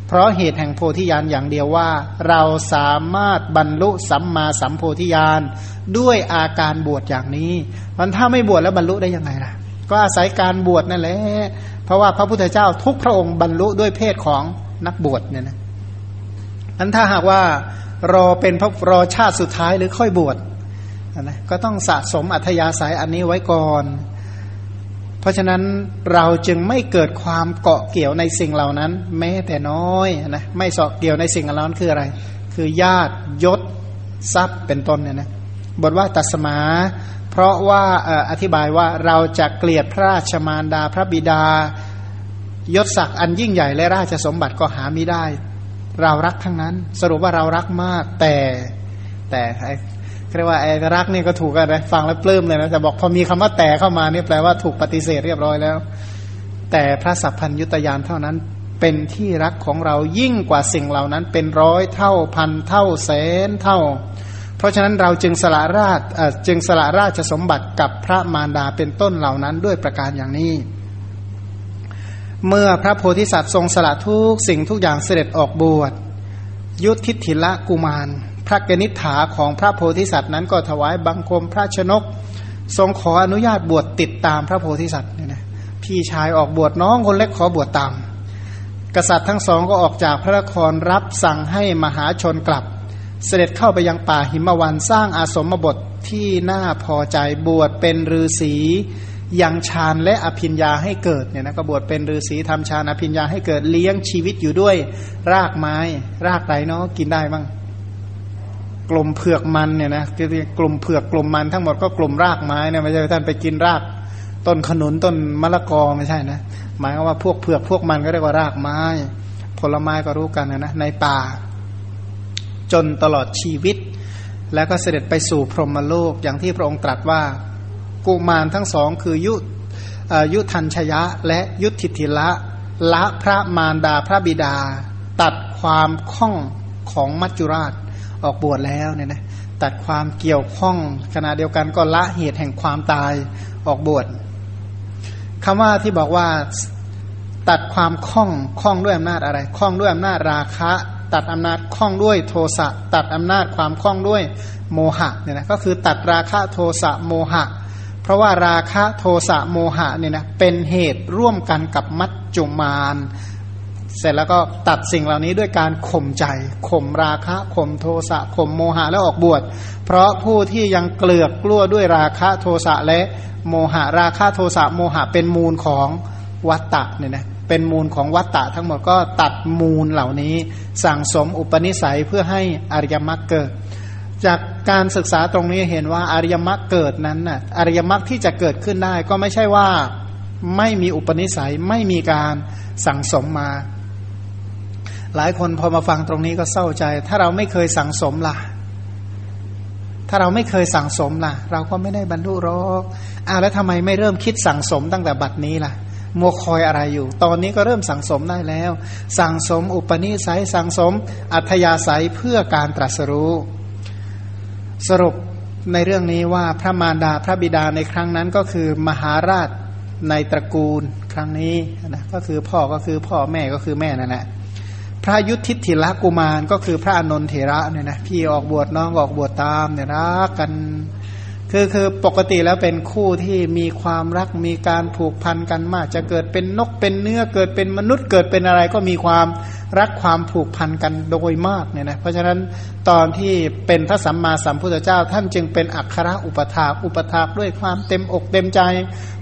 เพราะเหตุแห่งโพธิญาณอย่างเดียวว่า เราสามารถบรรลุสัมมาสัมโพธิญาณด้วยอาการบวชอย่างนี้ มันถ้าไม่บวชแล้วบรรลุได้ยังไงล่ะ ก็อาศัยการบวชนั่นแหละเพราะว่าพระพุทธเจ้าทุกพระองค์บรรลุด้วยเพศของนักบวชเนี่ยนะ นั้นถ้าหากว่ารอเป็นพระรอชาติสุดท้ายหรือค่อยบวชนะก็ต้องสะสมอัธยาศัยอันนี้ไว้ก่อน เพราะฉะนั้นเราจึงไม่เกิดความเกาะเกี่ยวในสิ่งเหล่านั้น แม้แต่น้อยนะไม่เกาะเกี่ยวในสิ่งเหล่านั้นคืออะไร คือญาติยศทรัพย์เป็นต้นเนี่ยนะบทว่าตัสมา เพราะว่าอธิบายว่าเราจะเกลียดพระราชมารดาพระบิดายศศักดิ์อันยิ่งใหญ่และราชสมบัติก็หาไม่ได้ เรารักทั้งนั้น สรุปว่าเรารักมาก แต่ แต่เรียกว่าไอ้รักนี่ก็ถูกกันนะฟังแล้วปลื้มเลยนะแต่บอกพอมีคำว่าแต่เข้ามานี่แปลว่าถูกปฏิเสธเรียบร้อยแล้ว แต่พระสัพพัญยุตยานเท่านั้นเป็นที่รักของเรายิ่งกว่าสิ่งเหล่านั้น เป็นร้อยเท่าพันเท่าแสนเท่า เพราะฉะนั้นเราจึงสละราชจึงสละราชสมบัติกับพระมารดาเป็นต้นเหล่านั้นด้วยประการอย่างนี้ เมื่อพระโพธิสัตว์ทรงสละทุกสิ่งทุกอย่างเสด็จออกบวช ยุทธิธิละกุมาร พระกนิษฐาของพระโพธิสัตว์นั้นก็ถวายบังคมพระชนก ทรงขออนุญาตบวชติดตามพระโพธิสัตว์เนี่ยนะพี่ชายออกบวชน้องคนเล็กขอบวชตาม กษัตริย์ทั้งสองก็ออกจากพระนครรับสั่งให้มหาชนกลับ เสด็จเข้าไปยังป่าหิมวันสร้างอาสมบทที่น่าพอใจบวชเป็นฤาษี ยังฌานและอภิญญาให้เกิดเนี่ยนะก็บวชเป็นฤาษีทำฌานอภิญญาให้เกิดเลี้ยงชีวิตอยู่ด้วย รากไม้ รากไรเนาะกินได้บ้างกลมเผือกมันเนี่ยนะกลมเผือกกลมมันทั้งหมดก็กลมรากไม้เนี่ยไม่ใช่ท่านไปกินราก ต้นขนุนต้นมะละกอไม่ใช่นะหมายว่าพวกเผือกพวกมันก็เรียกว่ารากไม้ ผลไม้ก็รู้กันนะนะในป่า จนตลอดชีวิต แล้วก็เสด็จไปสู่พรหมโลกอย่างที่พระองค์ตรัสว่า กุมารทั้งสองคือยุยุทันชยะและยุทธิธิละ ละพระมารดาพระบิดา ตัดความข้องของมัจจุราชออกบวชแล้วเนี่ยนะตัดความเกี่ยวข้องขณะเดียวกันก็ละเหตุแห่งความตายออกบวชคำว่าที่บอกว่าตัดความข้องข้องด้วยอำนาจอะไรข้องด้วยอำนาจราคะ ตัดอำนาจข้องด้วยโทสะตัดอำนาจความข้องด้วยโมหะเนี่ยนะก็คือตัดราคะโทสะโมหะ เพราะว่าราคะโทสะโมหะเนี่ยนะเป็นเหตุร่วมกันกับมัจจุมานเสร็จแล้วก็ตัดสิ่งเหล่านี้ด้วยการข่มใจข่มราคะข่มโทสะข่มโมหะแล้วออกบวช เพราะผู้ที่ยังเกลือกกลั้วด้วยราคะโทสะและโมหะราคะโทสะโมหะเป็นมูลของวัตตะเนี่ยนะเป็นมูลของวัตตะทั้งหมดก็ตัดมูลเหล่านี้สั่งสมอุปนิสัยเพื่อให้อริยมรรคเกิด จากการศึกษาตรงนี้เห็นว่าอริยมรรคเกิดนั้นน่ะอริยมรรคที่จะเกิดขึ้นได้ ก็ไม่ใช่ว่าไม่มีอุปนิสัยไม่มีการสั่งสมมา หลายคนพอมาฟังตรงนี้ก็เศร้าใจ ถ้าเราไม่เคยสั่งสมล่ะ ถ้าเราไม่เคยสั่งสมล่ะ เราก็ไม่ได้บรรลุรอกอ้าวแล้วทำไมไม่เริ่มคิดสั่งสมตั้งแต่บัดนี้ล่ะมัวคอยอะไรอยู่ ตอนนี้ก็เริ่มสั่งสมได้แล้ว สั่งสมอุปนิสัย สั่งสมอัธยาศัยเพื่อการตรัสรู้ สรุปในเรื่องนี้ว่าพระมารดาพระบิดาในครั้งนั้นก็คือมหาราชในตระกูลครั้งนี้นะก็คือพ่อก็คือพ่อแม่ก็คือแม่นั่นแหละพระยุทธิธิละกุมารก็คือพระอนนทเถระเนี่ยนะพี่ออกบวชน้องออกบวชตามเนี่ยรักกัน คือคือปกติแล้วเป็นคู่ที่มีความรักมีการผูกพันกันมาก จะเกิดเป็นนกเป็นเนื้อเกิดเป็นมนุษย์เกิดเป็นอะไรก็มีความรักความผูกพันกันโดยมากเนี่ยนะเพราะฉะนั้นตอนที่เป็นพระสัมมาสัมพุทธเจ้า ท่านจึงเป็นอัครอุปถาอุปถากด้วยความเต็มอกเต็มใจ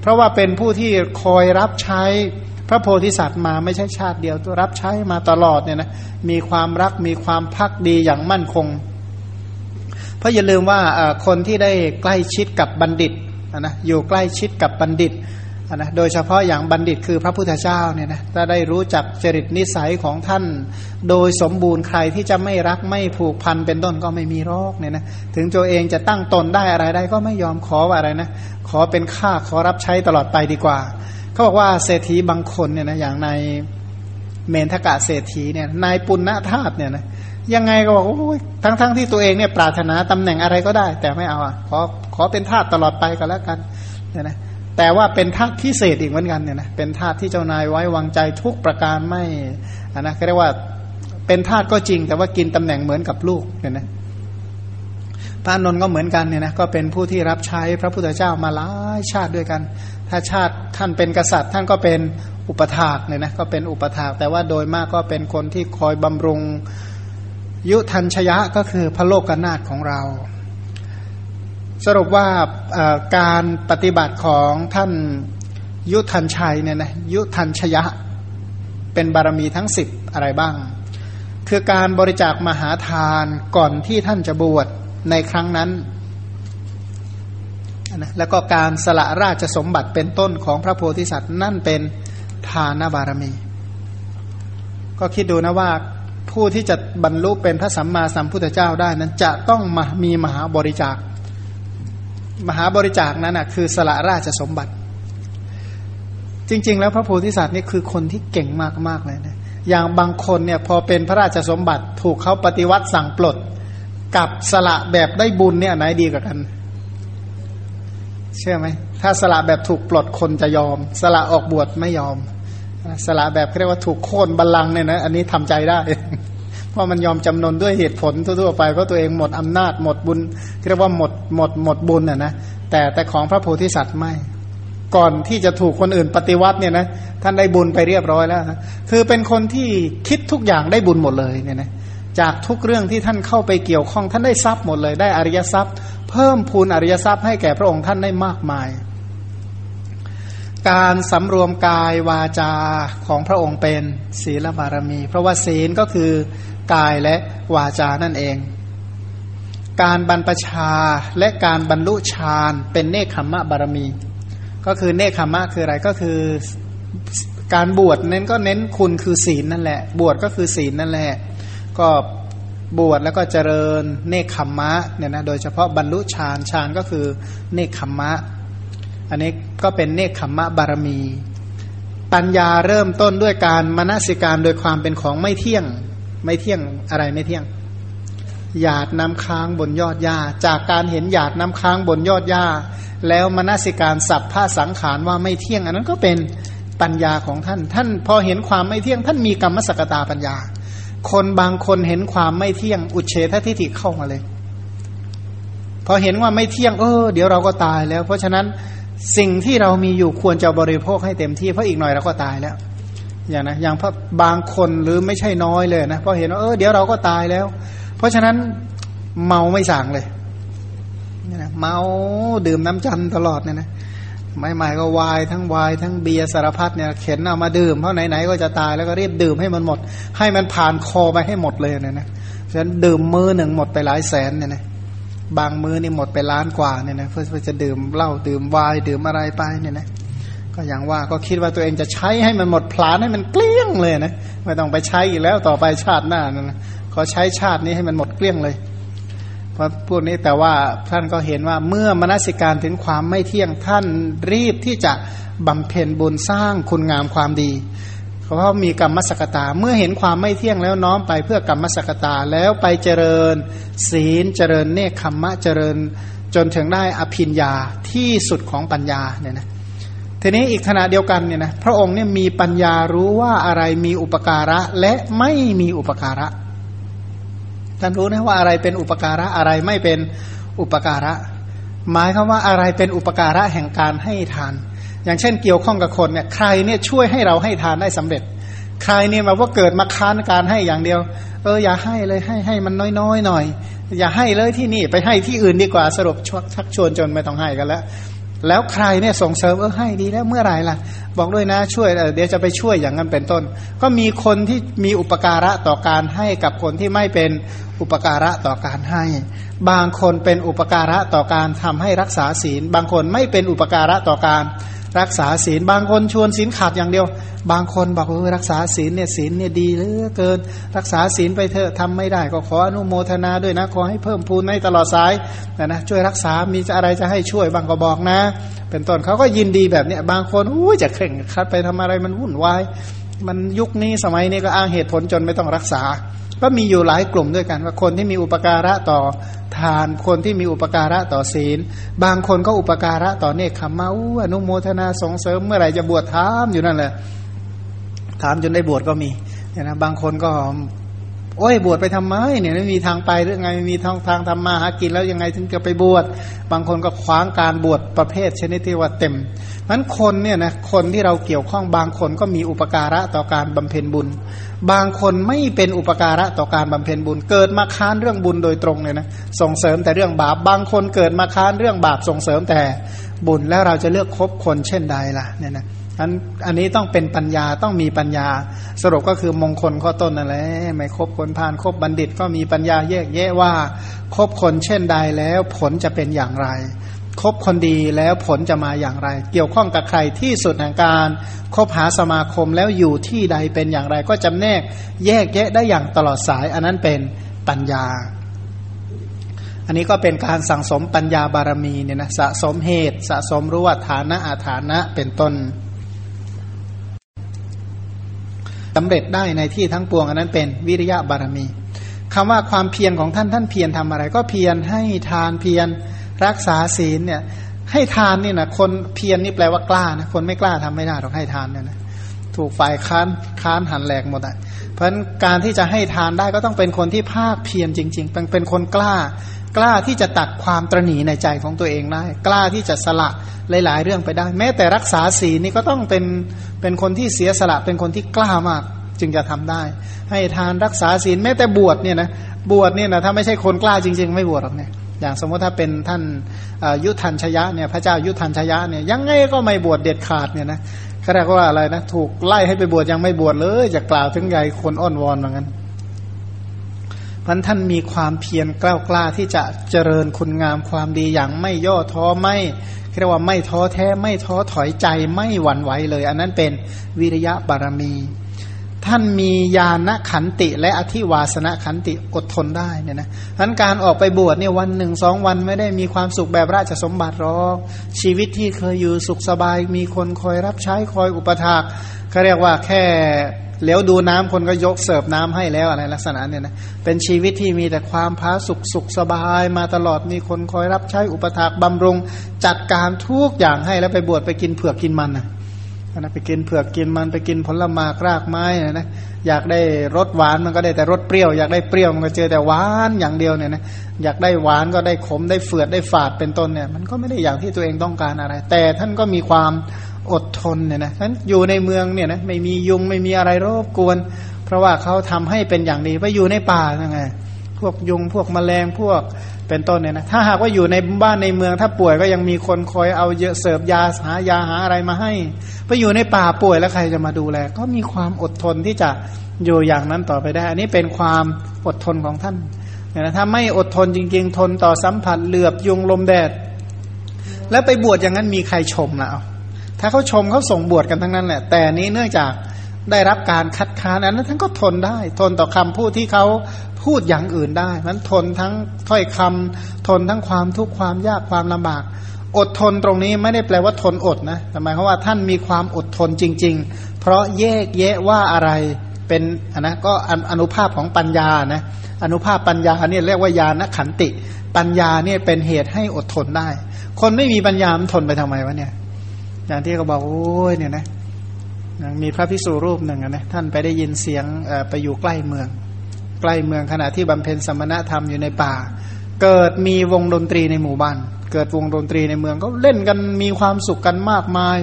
เพราะว่าเป็นผู้ที่คอยรับใช้พระโพธิสัตว์มาไม่ใช่ชาติเดียวตัวรับใช้มาตลอดเนี่ยนะมีความรักมีความพักดีอย่างมั่นคง เพราะอย่าลืมว่าคนที่ได้ใกล้ชิดกับบัณฑิตนะอยู่ใกล้ชิดกับบัณฑิตนะโดยเฉพาะอย่างบัณฑิตคือพระพุทธเจ้าเนี่ยนะถ้าได้รู้จักจริตนิสัยของท่าน โดยสมบูรณ์ใครที่จะไม่รักไม่ผูกพันเป็นต้นก็ไม่มีโรคเนี่ยนะถึงตัวเองจะตั้งตนได้อะไรได้ก็ไม่ยอมขออะไรนะขอเป็นข้าขอรับใช้ตลอดไปดีกว่า เขาบอกว่าเศรษฐีบางคนเนี่ยนะอย่างในเมนทกะเศรษฐีเนี่ยนายปุณณธาตุเนี่ยนะ ยังไงก็บอกโอ้ยทั้งๆทที่ตัวเองเนี่ยปรารถนาตำแหน่งอะไรก็ได้ แต่ไม่เอาอะขอขอเป็นทาสตลอดไปก็แล้วกันเนี่ยนะแต่ว่าเป็นทาสพิเศษอีกเหมือนกันเนี่ยนะเป็นทาสที่เจ้านายไว้วางใจทุกประการไม่อะนะเรียกว่าเป็นทาสก็จริง แต่ว่ากินตำแหน่งเหมือนกับลูกเนี่ยนะพระนนท์ก็เหมือนกันเนี่ยนะก็เป็นผู้ที่รับใช้พระพุทธเจ้ามาหลายชาติด้วยกัน ถ้าชาติท่านเป็นกษัตริย์ ท่านก็เป็นอุปถากเนี่ยนะก็เป็นอุปถากแต่ว่าโดยมากก็เป็นคนที่คอยบำรุง ยุทันชยะก็คือพระโลกนาถของเรา สรุปว่าการปฏิบัติของท่านยุทันชัยเนี่ยนะยุทันชยะ เป็นบารมีทั้งสิบอะไรบ้าง คือการบริจาคมหาทานก่อนที่ท่านจะบวชในครั้งนั้นนะแล้วก็การสละราชสมบัติเป็นต้นของพระโพธิสัตว์นั่นเป็นทานบารมี ก็คิดดูนะว่า ผู้ที่จะบรรลุเป็นพระสัมมาสัมพุทธเจ้าได้นั้นจะต้องมามีมหาบริจาค มหาบริจาคนั้นนะคือสละราชสมบัติ จริง ๆ แล้วพระโพธิสัตว์นี่คือคนที่เก่งมากๆเลยนะอย่างบางคนเนี่ยพอเป็นพระราชสมบัติถูกเขาปฏิวัติสั่งปลด กับสละแบบได้บุญเนี่ยไหนดีกว่ากัน เชื่อไหมถ้าสละแบบถูกปลดคนจะยอม สละออกบวชไม่ยอม สละแบบเรียกว่าถูกโค่นบัลลังเนี่ยนะอันนี้ทำใจได้ เพราะมันยอมจำนนด้วยเหตุผลทั่วไปเพราะตัวเองหมดอำนาจหมดบุญเรียกว่าหมดหมดหมดบุญอะนะแต่แต่ของพระโพธิสัตว์ไม่ ก่อนที่จะถูกคนอื่นปฏิวัติเนี่ยนะท่านได้บุญไปเรียบร้อยแล้วนะคือเป็นคนที่คิดทุกอย่างได้บุญหมดเลยเนี่ยนะจากทุกเรื่องที่ท่านเข้าไปเกี่ยวข้องท่านได้ทรัพย์หมดเลย ได้อริยทรัพย์ เพิ่มพูนอริยทรัพย์ให้แก่พระองค์ท่านได้มากมาย การสำรวมกายวาจาของพระองค์เป็นศีลบารมี เพราะว่าศีลก็คือกายและวาจานั่นเอง การบรรพชาและการบรรลุฌานเป็นเนคขมมะบารมี ก็คือเนคขมมะคืออะไรก็คือการบวชเน้นก็เน้นคุณคือศีลนั่นแหละ บวชก็คือศีลนั่นแหละ ก็บวชแล้วก็เจริญเนคขมมะเนี่ยนะโดยเฉพาะบรรลุฌานฌานก็คือเนคขมมะ อันนี้ก็เป็นเนคขมมะบารมี ปัญญาเริ่มต้นด้วยการมนสิการโดยความเป็นของไม่เที่ยง ไม่เที่ยงอะไรไม่เที่ยง หยาดน้ำค้างบนยอดหญ้า จากการเห็นหยาดน้ำค้างบนยอดหญ้า แล้วมนสิการสับผ้าสังขารว่าไม่เที่ยง อันนั้นก็เป็นปัญญาของท่าน ท่านพอเห็นความไม่เที่ยง ท่านมีกรรมสกตาปัญญา คนบางคนเห็นความไม่เที่ยง อุเฉททิฏฐิเข้ามาเลยพอเห็นว่าไม่เที่ยง เออ เดี๋ยวเราก็ตายแล้ว เพราะฉะนั้น สิ่งที่เรามีอยู่ควรจะบริโภคให้เต็มที่เพราะอีกหน่อยเราก็ตายแล้ว อย่างนะอย่างพระบางคนหรือไม่ใช่น้อยเลยนะพอเห็นว่าเออเดี๋ยวเราก็ตายแล้ว เพราะฉะนั้นเมาไม่สั่งเลยนะเมาดื่มน้ำจันตลอดเนี่ยนะไม่หมายก็วายทั้งวายทั้งเบียร์สารพัดเนี่ยเข็นเอามาดื่มเพราะไหนๆก็จะตายแล้วก็รีบดื่มให้มันหมด ให้มันผ่านคอไปให้หมดเลยเนี่ยนะฉะนั้นดื่มมือหนึ่งหมดไปหลายแสนเนี่ยนะ บางมือนี่หมดไปล้านกว่าเนี่ยนะเพื่อจะดื่มเหล้าดื่มวายดื่มอะไรไปเนี่ยนะก็อย่างว่าก็คิดว่าตัวเองจะใช้ให้มันหมดพลานให้มันเกลี้ยงเลยนะไม่ต้องไปใช้อีกแล้วต่อไปชาติหน้านะนะขอใช้ชาตินี้ให้มันหมดเกลี้ยงเลย เพราะพูดนี้แต่ว่าท่านก็เห็นว่าเมื่อมนสิการถึงความไม่เที่ยงท่านรีบที่จะบำเพ็ญบุญสร้างคุณงามความดี ราะมีกรรมสกตา เมื่อเห็นความไม่เที่ยงแล้วน้อมไปเพื่อกรรมสกตาแล้วไปเจริญ ศีลเจริญเนคขมมะเจริญ จนถึงได้อภิญญาที่สุดของปัญญาเนี่ยนะทีนี้อีกขณะเดียวกันเนี่ยนะพระองค์เนี่ยมีปัญญารู้ว่าอะไรมีอุปการะและไม่มีอุปการะท่านรู้นะว่าอะไรเป็นอุปการะอะไรไม่เป็นอุปการะ หมายคือว่าอะไรเป็นอุปการะแห่งการให้ทาน อย่างเช่นเกี่ยวข้องกับคนเนี่ยใครเนี่ยช่วยให้เราให้ทานได้สำเร็จ ใครเนี่ยมาว่าเกิดมาค้านการให้อย่างเดียว เอออย่าให้เลยให้ให้มันน้อยๆหน่อย อย่าให้เลยที่นี่ไปให้ที่อื่นดีกว่าสรุปชักชวนจนไม่ต้องให้กันแล้วแล้วใครเนี่ยส่งเสริมเออให้ดีแล้วเมื่อไหร่ล่ะ บอกด้วยนะช่วยเดี๋ยวจะไปช่วยอย่างนั้นเป็นต้น ก็มีคนที่มีอุปการะต่อการให้กับคนที่ไม่เป็นอุปการะต่อการให้ บางคนเป็นอุปการะต่อการทำให้รักษาศีล บางคนไม่เป็นอุปการะต่อการ รักษาศีลบางคนชวนศีลขาดอย่างเดียว บางคนบอกว่ารักษาศีลเนี่ยศีลเนี่ยดีเหลือเกิน รักษาศีลไปเถอะทำไม่ได้ ก็ขออนุโมทนาด้วยนะขอให้เพิ่มพูนในตลอดสายนะนะช่วยรักษามีอะไรจะให้ช่วยบางก็บอกนะ เป็นต้นเขาก็ยินดีแบบเนี้ยบางคนอู้จะเข่งคัดไปทำอะไรมันวุ่นวาย มันยุคนี้สมัยนี้ก็อ้างเหตุผลจนไม่ต้องรักษา ก็มีอยู่หลายกลุ่มด้วยกัน ว่าคนที่มีอุปการะต่อทานคนที่มีอุปการะต่อศีล บางคนก็อุปการะต่อเนคขมมาอู้อนุโมทนาสงเสริมเมื่อไหร่จะบวชถามอยู่นั่นแหละถามจนได้บวชก็มีเนี่ยนะบางคนก็ โอ้ยบวชไปทำไมเนี่ยไม่มีทางไปหรือไงไม่มีทางทางทำมาหากินแล้วยังไงถึงจะไปบวชบางคนก็คว้างการบวชประเภทชนิดที่ว่าเต็ม นั้นคนเนี่ยนะคนที่เราเกี่ยวข้องบางคนก็มีอุปการะต่อการบำเพ็ญบุญ บางคนไม่เป็นอุปการะต่อการบำเพ็ญบุญ เกิดมาค้านเรื่องบุญโดยตรงเลยนะส่งเสริมแต่เรื่องบาป บางคนเกิดมาค้านเรื่องบาปส่งเสริมแต่บุญแล้วเราจะเลือกคบคนเช่นใดล่ะเนี่ยนะอันอันนี้ต้องเป็นปัญญาต้องมีปัญญา สรุปก็คือมงคลข้อต้นนั่นแหละไม่คบคนพาลคบบัณฑิตก็มีปัญญาแยกแยะว่าคบคนเช่นใดแล้วผลจะเป็นอย่างไร คบคนดีแล้วผลจะมาอย่างไร เกี่ยวข้องกับใครที่สุดแห่งการคบหาสมาคมแล้วอยู่ที่ใดเป็นอย่างไร ก็จำแนกแยกแยะได้อย่างตลอดสาย อันนั้นเป็นปัญญา อันนี้ก็เป็นการสั่งสมปัญญาบารมีเนี่ยนะสะสมเหตุ สะสมรู้ว่าฐานะอาฐานะเป็นต้นสำเร็จได้ในที่ทั้งปวง อันนั้นเป็นวิริยะบารมีคำว่าความเพียรของท่านท่านเพียรทำอะไร ก็เพียรให้ทานเพียร รักษาศีลเนี่ย ให้ทานนี่นะคนเพียรนี่แปลว่ากล้านะคนไม่กล้าทำไม่ได้หรอกให้ทานเนี่ยนะถูกฝ่ายค้านค้านหันแหลกหมดอะเพราะฉะนั้นการที่จะให้ทานได้ก็ต้องเป็นคนที่ภาคเพียรจริง ๆ เป็นเป็นคนกล้ากล้าที่จะตัดความตรณีในใจของตัวเองได้ กล้าที่จะสละหลาย ๆ เรื่องไปได้ แม้แต่รักษาศีลนี่ก็ต้องเป็นเป็นคนที่เสียสละเป็นคนที่กล้ามาก จึงจะทำได้ ให้ทานรักษาศีลแม้แต่บวชเนี่ยนะบวชเนี่ยนะถ้าไม่ใช่คนกล้าจริง ๆ ไม่บวชหรอกเนี่ย อย่างสมมติถ้าเป็นท่านยุทธันชยะเนี่ยพระเจ้ายุทธันชยะเนี่ยยังไงก็ไม่บวชเด็ดขาดเนี่ยนะเขาเรียกว่าอะไรนะถูกไล่ให้ไปบวชยังไม่บวชเลยจะกล่าวถึงใหญ่คนอ้อนวอนเหมือนกันพันท่านมีความเพียรกล้ากล้าที่จะเจริญคุณงามความดีอย่างไม่ย่อท้อไม่เรียกว่าไม่ท้อแท้ไม่ท้อถอยใจไม่หวั่นไหวเลย อันนั้นเป็นวิริยะบารมี ท่านมีญาณขันติและอธิวาสนขันติอดทนได้เนี่ยนะทั้นการออกไปบวชเนี่ยวันหนึ่งสองวันไม่ได้มีความสุขแบบราชสมบัติหรอก ชีวิตที่เคยอยู่สุขสบายมีคนคอยรับใช้คอยอุปถากเขาเรียกว่าแค่เลี้ยวดูน้ำคนก็ยกเสิร์ฟน้ำให้แล้วอะไรลักษณะเนี่ยนะเป็นชีวิตที่มีแต่ความพาสุขสุขสบายมาตลอดมีคนคอยรับใช้อุปถากบำรุง จัดการทุกอย่างให้แล้วไปบวชไปกินเผือกกินมันนะ นะไปกินเผือกกินมันไปกินผลไม้รากไม้นะนะอยากได้รสหวานมันก็ได้แต่รสเปรี้ยว อยากได้เปรี้ยวมันก็เจอแต่หวานอย่างเดียวเนี่ยนะอยากได้หวานก็ได้ขมได้เฟือดได้ฝาดเป็นต้นเนี่ย มันก็ไม่ได้อย่างที่ตัวเองต้องการอะไร แต่ท่านก็มีความอดทนเนี่ยนะท่านอยู่ในเมืองเนี่ยนะไม่มียุงไม่มีอะไรรบกวน เพราะว่าเขาทำให้เป็นอย่างดีไปอยู่ในป่ายังไง วกยุงพวกแมลงพวกเป็นต้นเนี่ยนะถ้าหากว่าอยู่ในบ้านในเมือง ถ้าป่วยก็ยังมีคนคอยเอาเยอะเสิร์ฟยาหายาหาอะไรมาให้ไปอยู่ในป่าป่วยแล้วใครจะมาดูแล ก็มีความอดทนที่จะอยู่อย่างนั้นต่อไปได้ อันนี้เป็นความอดทนของท่านเนี่ยนะถ้าไม่อดทนจริง ๆ ทนต่อสัมผัสเหลือบยุงลมแดด แล้วไปบวชอย่างนั้นมีใครชมล่ะถ้าเขาชมเขาส่งบวชกันทั้งนั้นแหละ แต่นี้เนื่องจากได้รับการคัดค้านอันนั้นท่านก็ทนได้ ทนต่อคำพูดที่เขา พูดอย่างอื่นได้มันทนทั้งถ้อยคำทนทั้งความทุกข์ความยากความลำบาก อดทนตรงนี้ไม่ได้แปลว่าทนอดนะแต่หมายความว่าท่านมีความอดทนจริง ๆ เพราะแยกแยะว่าอะไรเป็นนะก็อนุภาพของปัญญานะอนุภาพปัญญาเนี่ยเรียกว่าญาณขันติ ปัญญาเนี่ยเป็นเหตุให้อดทนได้ คนไม่มีปัญญามันทนไปทำไมวะเนี่ยอย่างที่เขาบอกโอ้ยเนี่ยนะมีพระพิสุรูปหนึ่งนะท่านไปได้ยินเสียงไปอยู่ใกล้เมือง ใกล้เมืองขณะที่บำเพ็ญสมณธรรมอยู่ในป่า เกิดมีวงดนตรีในหมู่บ้าน เกิดวงดนตรีในเมืองก็เล่นกันมีความสุขกันมากมาย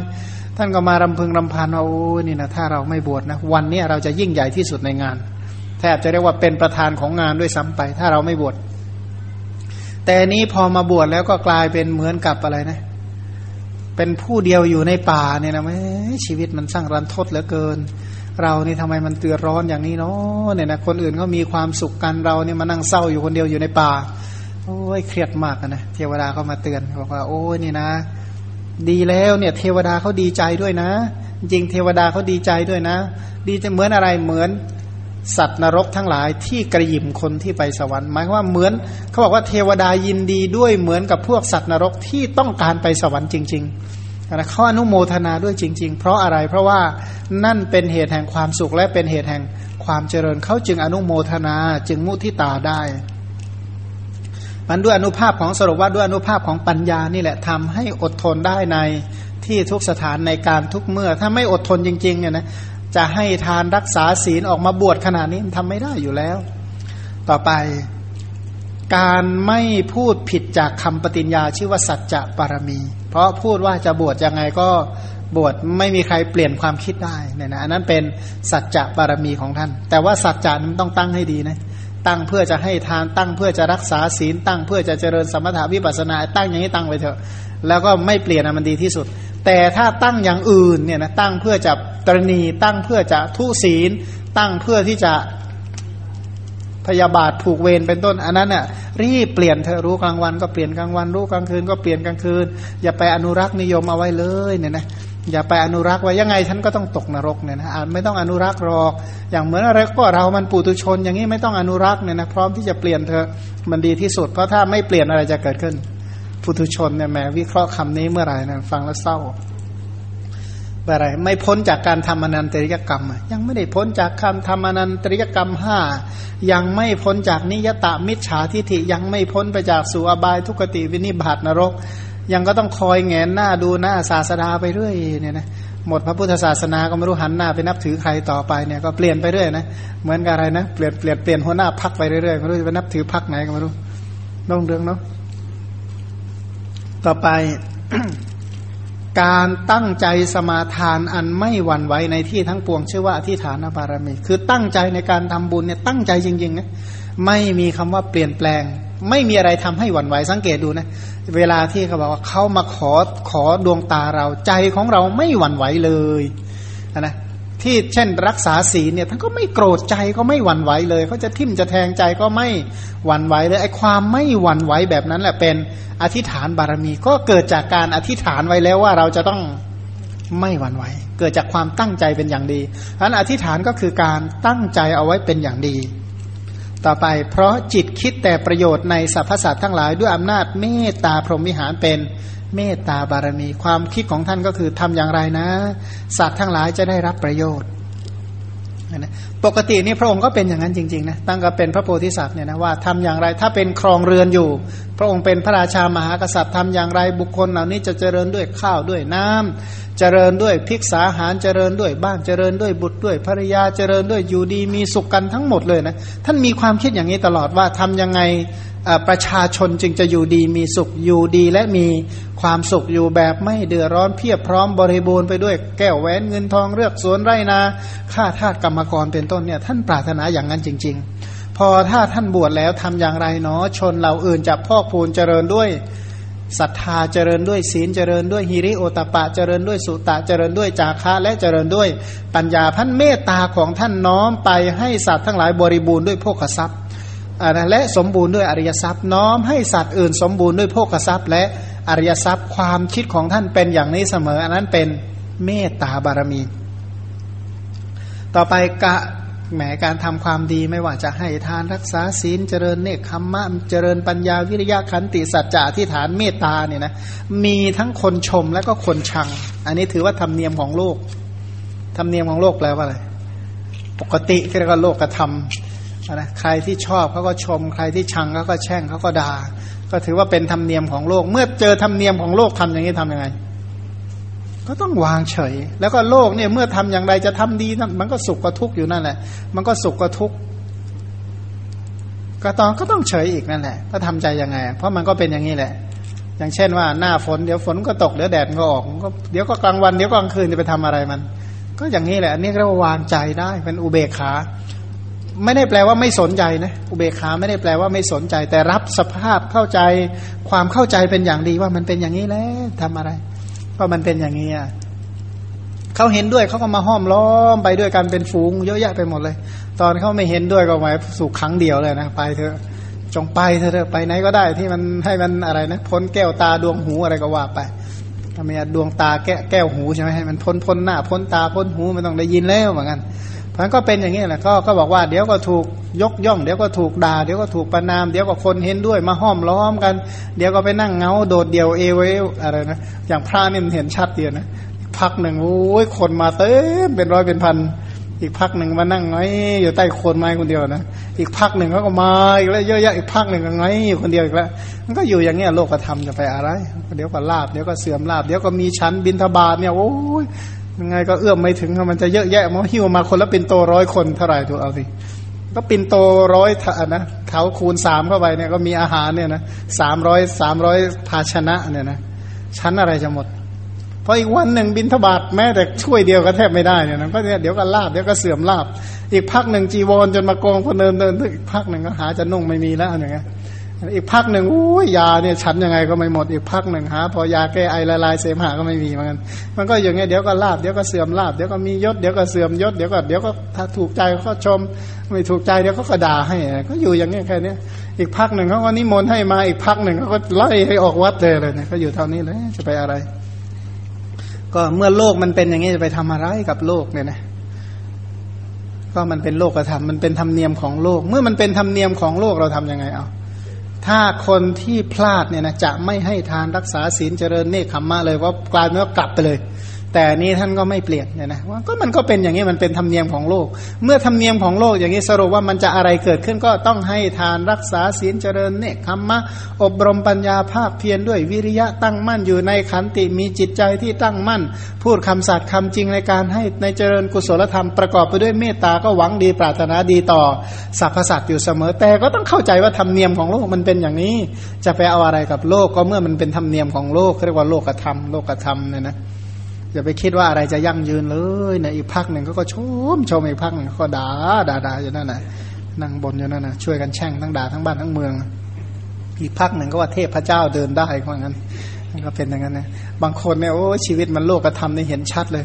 ท่านก็มารำพึงรำพันว่าโอ้นี่นะถ้าเราไม่บวชนะ วันนี้เราจะยิ่งใหญ่ที่สุดในงาน แทบจะเรียกว่าเป็นประธานของงานด้วยซ้ำไป ถ้าเราไม่บวชแต่นี้พอมาบวชแล้วก็กลายเป็นเหมือนกับอะไรนะ เป็นผู้เดียวอยู่ในป่าเนี่ยนะไม่ชีวิตมันสร้างรันทดเหลือเกิน เรานี่ทำไมมันเตือร้อนอย่างนี้เนาะเนี่ยนะคนอื่นเขามีความสุขกันเราเนี่ยมานั่งเศร้าอยู่คนเดียวอยู่ในป่า โอ้ยเครียดมากนะเทวดาเขามาเตือนบอกว่าโอ้ยนี่นะ ดีแล้วเนี่ย เทวดาเขาดีใจด้วยนะ จริงเทวดาเขาดีใจด้วยนะ ดีจะเหมือนอะไรเหมือนสัตว์นรกทั้งหลายที่กระยิมคนที่ไปสวรรค์หมายว่าเหมือนเขาบอกว่าเทวดายินดีด้วยเหมือนกับพวกสัตว์นรกที่ต้องการไปสวรรค์จริง ๆ นะเขาอนุโมทนาด้วยจริง ๆ เพราะอะไรเพราะว่านั่นเป็นเหตุแห่งความสุขและเป็นเหตุแห่งความเจริญเขาจึงอนุโมทนาจึงมุทิตาได้มันด้วยอนุภาพของสรุปว่าด้วยอนุภาพของปัญญานี่แหละทำให้อดทนได้ในที่ทุกสถานในการทุกเมื่อ ถ้าไม่อดทนจริงๆเนี่ยนะจะให้ทานรักษาศีลออกมาบวชขนาดนี้ทำไม่ได้อยู่แล้ว ต่อไป การไม่พูดผิดจากคำปฏิญญาชื่อว่าสัจจะปารมี เพราะพูดว่าจะบวชยังไงก็บวชไม่มีใครเปลี่ยนความคิดได้เนี่ยนะอันนั้นเป็นสัจจะปารมีของท่าน แต่ว่าสัจจะนั้นต้องตั้งให้ดีนะตั้งเพื่อจะให้ทานตั้งเพื่อจะรักษาศีลตั้งเพื่อจะเจริญสมถาวิปัสนา ตั้งอย่างนี้ตั้งไปเถอะ แล้วก็ไม่เปลี่ยนมันดีที่สุด แต่ถ้าตั้งอย่างอื่นเนี่ยนะตั้งเพื่อจะตรณีตั้งเพื่อจะทุศีล ตั้งเพื่อที่จะ พยาบาทผูกเวรเป็นต้น อันนั้นน่ะรีบเปลี่ยนเธอรู้กลางวันก็เปลี่ยนกลางวัน รู้กลางคืนก็เปลี่ยนกลางคืน อย่าไปอนุรักษ์นิยมเอาไว้เลยเนี่ยนะอย่าไปอนุรักษ์ไว้ยังไงฉันก็ต้องตกนรกเนี่ยนะไม่ต้องอนุรักษ์หรอกอย่างเหมือนอะไรก็เรามันปุตุชน อย่างนี้ไม่ต้องอนุรักษ์เนี่ยนะพร้อมที่จะเปลี่ยนเธอมันดีที่สุด เพราะถ้าไม่เปลี่ยนอะไรจะเกิดขึ้นปุตุชนเนี่ยแหมวิเคราะห์คำนี้เมื่อไหร่นะฟังแล้วเศร้า อะไรไม่พ้นจากการทำอนันตริยกรรม ยังไม่ได้พ้นจากคำทำอนันตริยกรรมห้ายังไม่พ้นจากนิยตามิจฉาทิฐิยังไม่พ้นไปจากสุอบายทุกติวินิบาตนรก ยังก็ต้องคอยแงนหน้าดูหน้าศาสดาไปเรื่อยเนี่ยนะหมดพระพุทธศาสนาก็ไม่รู้หันหน้าไปนับถือใครต่อไปเนี่ยก็เปลี่ยนไปเรื่อยนะเหมือนกับอะไรนะเปลี่ยนเปลี่ยนเปลี่ยนหัวหน้าพักไปเรื่อยๆไม่รู้จะไปนับถือพักไหนก็ไม่รู้น้องเรื่องเนาะต่อไป การตั้งใจสมาทานอันไม่หวั่นไหวในที่ทั้งปวงชื่อว่าอธิฐานบารมี คือตั้งใจในการทำบุญเนี่ยตั้งใจจริงๆนะไม่มีคำว่าเปลี่ยนแปลง ไม่มีอะไรทำให้หวั่นไหวสังเกตดูนะ เวลาที่เขาบอกว่าเขามาขอขอดวงตาเราใจของเราไม่หวั่นไหวเลยนะ ที่เช่นรักษาศีลเนี่ยท่านก็ไม่โกรธใจก็ไม่หวั่นไหวเลยเขาจะทิ่มจะแทงใจก็ไม่หวั่นไหวเลยไอ้ความไม่หวั่นไหวแบบนั้นแหละเป็นอธิษฐานบารมี ก็เกิดจากการอธิษฐานไว้แล้วว่าเราจะต้องไม่หวั่นไหว เกิดจากความตั้งใจเป็นอย่างดีอันอธิษฐานก็คือการตั้งใจเอาไว้เป็นอย่างดี ต่อไปเพราะจิตคิดแต่ประโยชน์ในสรรพสัตว์ทั้งหลายด้วยอำนาจเมตตาพรหมวิหารเป็น เมตตาบารมี ความคิดของท่านก็คือทำอย่างไรนะ สัตว์ทั้งหลายจะได้รับประโยชน์นะปกตินี่พระองค์ก็เป็นอย่างนั้นจริงๆนะตั้งแต่เป็นพระโพธิสัตว์เนี่ยนะว่าทำอย่างไรถ้าเป็นครองเรือนอยู่ พระองค์เป็นพระราชามหากษัตริย์ทำอย่างไรบุคคลเหล่านี้จะเจริญด้วยข้าวด้วยน้ำเจริญด้วยพิกษาหารเจริญด้วยบ้านเจริญด้วยบุตรด้วยภริยาเจริญด้วยอยู่ดีมีสุขกันทั้งหมดเลยนะท่านมีความคิดอย่างนี้ตลอดว่าทำยังไง ประชาชนจึงจะอยู่ดีมีสุขอยู่ดีและมีความสุขอยู่แบบไม่เดือดร้อนเพียบพร้อมบริบูรณ์ไปด้วยแก้วแหวนเงินทองเลือกสวนไรนาข้าทาสกรรมกรเป็นต้นเนี่ยท่านปรารถนาอย่างนั้นจริง ๆ พอถ้าท่านบวชแล้วทำอย่างไรเนาะชนเหล่าอื่นจะพอกพูนเจริญด้วยศรัทธาเจริญด้วยศีลเจริญด้วยฮิริโอตปะเจริญด้วยสุตะเจริญด้วยจาคะและเจริญด้วยปัญญาพันเมตตาของท่านน้อมไปให้สัตว์ทั้งหลายบริบูรณ์ด้วยโภคทรัพย์ และสมบูรณ์ด้วยอริยทรัพย์น้อมให้สัตว์อื่นสมบูรณ์ด้วยโภคทรัพย์ และอริยทรัพย์ความคิดของท่านเป็นอย่างนี้เสมอ อันนั้นเป็นเมตตาบารมี ต่อไปกะแหมการทำความดีไม่ว่าจะให้ทานรักษาศีลเจริญเนคขมมะเจริญปัญญาวิริยะขันติสัจจะที่ฐานเมตตาเนี่ยนะมีทั้งคนชมและก็คนชัง อันนี้ถือว่าธรรมเนียมของโลกธรรมเนียมของโลกแปลว่าอะไรปกติเรียกว่าโลกกระทำ นะใครที่ชอบเขาก็ชม ใครที่ชังเขาก็แช่งเขาก็ด่า ก็ถือว่าเป็นธรรมเนียมของโลก เมื่อเจอธรรมเนียมของโลกทำอย่างนี้ทำยังไง ก็ต้องวางเฉย แล้วก็โลกเนี่ยเมื่อทำอย่างไรจะทำดีนั่นมันก็สุขก็ทุกข์อยู่นั่นแหละ มันก็สุขก็ทุกข์ก็ต้องก็ต้องเฉยอีกนั่นแหละถ้าทำใจยังไง เพราะมันก็เป็นอย่างนี้แหละ อย่างเช่นว่าหน้าฝนเดี๋ยวฝนก็ตกเดี๋ยวแดดก็ออกก็เดี๋ยวก็กลางวันเดี๋ยวกลางคืนจะไปทำอะไรมัน ก็อย่างนี้แหละอันนี้เรียกว่าวางใจได้เป็นอุเบกขา ไม่ได้แปลว่าไม่สนใจนะอุเบกขาไม่ได้แปลว่าไม่สนใจ แต่รับสภาพเข้าใจความเข้าใจเป็นอย่างดีว่ามันเป็นอย่างนี้แล้วทำอะไร ก็มันเป็นอย่างนี้เขาเห็นด้วยเขาก็มาห้อมล้อมไปด้วยกันเป็นฝูงเยอะแยะไปหมดเลย ตอนเขาไม่เห็นด้วยก็หมายสู่ครั้งเดียวเลยนะไปเถอะจงไปเถอะไปไหนก็ได้ที่มันให้มันอะไรนะพ้นแก้วตาดวงหูอะไรก็ว่าไปทำไมดวงตาแก้แก้วหูใช่ไหมให้มันพ้นพ้นหน้าพ้นตาพ้นหูมันต้องได้ยินแล้วเหมือนกัน เพราะนั้นก็เป็นอย่างนี้แหละก็ก็บอกว่าเดี๋ยวก็ถูกยกย่อง เดี๋ยวก็ถูกด่าเดี๋ยวก็ถูกประนาม เดี๋ยวก็คนเห็นด้วยมาห้อมล้อมกัน เดี๋ยวก็ไปนั่งเงาโดดเดี่ยวเอวอะไรนะอย่างพระนี่มันเห็นชัดเดียวนะพักหนึ่งโอ้ยคนมาเต็มเป็นร้อยเป็นพันอีกพักหนึ่งมานั่งไงอยู่ใต้โคนไม้คนเดียวนะอีกพักหนึ่งเขาก็มาอีกแล้วเยอะแยะอีกพักหนึ่งก็ไงอยู่คนเดียวอีกแล้วมันก็อยู่อย่างเงี้ยโลกธรรมจะไปอะไร เดี๋ยวก็ลาบเดี๋ยวก็เสื่อมลาบเดี๋ยวก็มีชั้นบินทบาทเนี่ยโอ้ย ยังไงก็เอื้อมไม่ถึงมันจะเยอะแยะมันหิ้วมาคนละป็นโตร้อยคนเท่าไหร่ดูเอาสิก็ปินโตร้อยนะเขาคูณสามเข้าไปเนี่ยก็มีอาหารเนี่ยนะสามร้อยสามร้อยภาชนะเนี่ยนะชั้นอะไรจะหมดพออีกวันหนึ่งบินทบาทแม้แต่ช่วยเดียวก็แทบไม่ได้เนี่ยนะก็เนี่ยเดี๋ยวก็ลาบเดี๋ยวก็เสื่อมลาบ อีกพักหนึ่งจีวรจนมากองคนเดินเดินอีกพักหนึ่งก็หาจะนุ่งไม่มีแล้วอย่างเงี้ย อีกพักหนึ่งโอ้ยยาเนี่ยฉันยังไงก็ไม่หมดอีกพักหนึ่งหาพอยาแก้ไอละลายเสมหะก็ไม่มีเหมือนกันมันก็อย่างเงี้ยเดี๋ยวก็ลาบเดี๋ยวก็เสื่อมลาบเดี๋ยวก็มียศเดี๋ยวก็เสื่อมยศเดี๋ยวก็เดี๋ยวก็ถ้าถูกใจก็ชม ไม่ถูกใจเดี๋ยวเขาก็ด่าให้ก็อยู่อย่างเงี้ยแค่นี้อีกพักหนึ่งเขาก็นิมนต์ให้มาอีกพักหนึ่งเขาก็ไล่ให้ออกวัดเลยเลยเนี่ยเขาอยู่เท่านี้เลยจะไปอะไร ก็เมื่อโลกมันเป็นอย่างนี้จะไปทำอะไรกับโลกเนี่ยนะก็มันเป็นโลกธรรมมันเป็นธรรมเนียมของโลก เมื่อมันเป็นธรรมเนียมของโลกเราทํำยังไงเอา ถ้าคนที่พลาดเนี่ยนะจะไม่ให้ทานรักษาศีลเจริญเนคขมมะเลยว่ากลายเป็นว่ากลับไปเลย แต่นี้ท่านก็ไม่เปลี่ยนเนี่ยนะว่าก็มันก็เป็นอย่างนี้มันเป็นธรรมเนียมของโลก เมื่อธรรมเนียมของโลกอย่างนี้สรุปว่ามันจะอะไรเกิดขึ้นก็ต้องให้ทานรักษาศีลเจริญเนคขมมะอบรมปัญญาภาคเพียรด้วยวิริยะตั้งมั่นอยู่ในขันติมีจิตใจที่ตั้งมั่น พูดคำสัตย์คำจริงในการให้ในเจริญกุศลธรรมประกอบไปด้วยเมตตาก็หวังดีปรารถนาดีต่อสรรพสัตว์อยู่เสมอ แต่ก็ต้องเข้าใจว่าธรรมเนียมของโลกมันเป็นอย่างนี้ จะไปเอาอะไรกับโลกก็เมื่อมันเป็นธรรมเนียมของโลกเรียกว่าโลกธรรมโลกธรรมเนี่ยนะ อย่าไปคิดว่าอะไรจะยั่งยืนเลยในอีกพักหนึ่งเขาก็ชมชมอีกพักหนึ่งก็ด่าด่าด่าอยู่นั่นน่ะนั่งบนอยู่นั่นน่ะช่วยกันแช่งทั้งด่าทั้งบ้านทั้งเมือง อีกพักหนึ่งก็ว่าเทพพระเจ้าเดินได้เพราะงั้นก็เป็นอย่างนั้นนะบางคนเนี่ยโอ้ชีวิตมันโลกธรรมนี่เห็นชัดเลย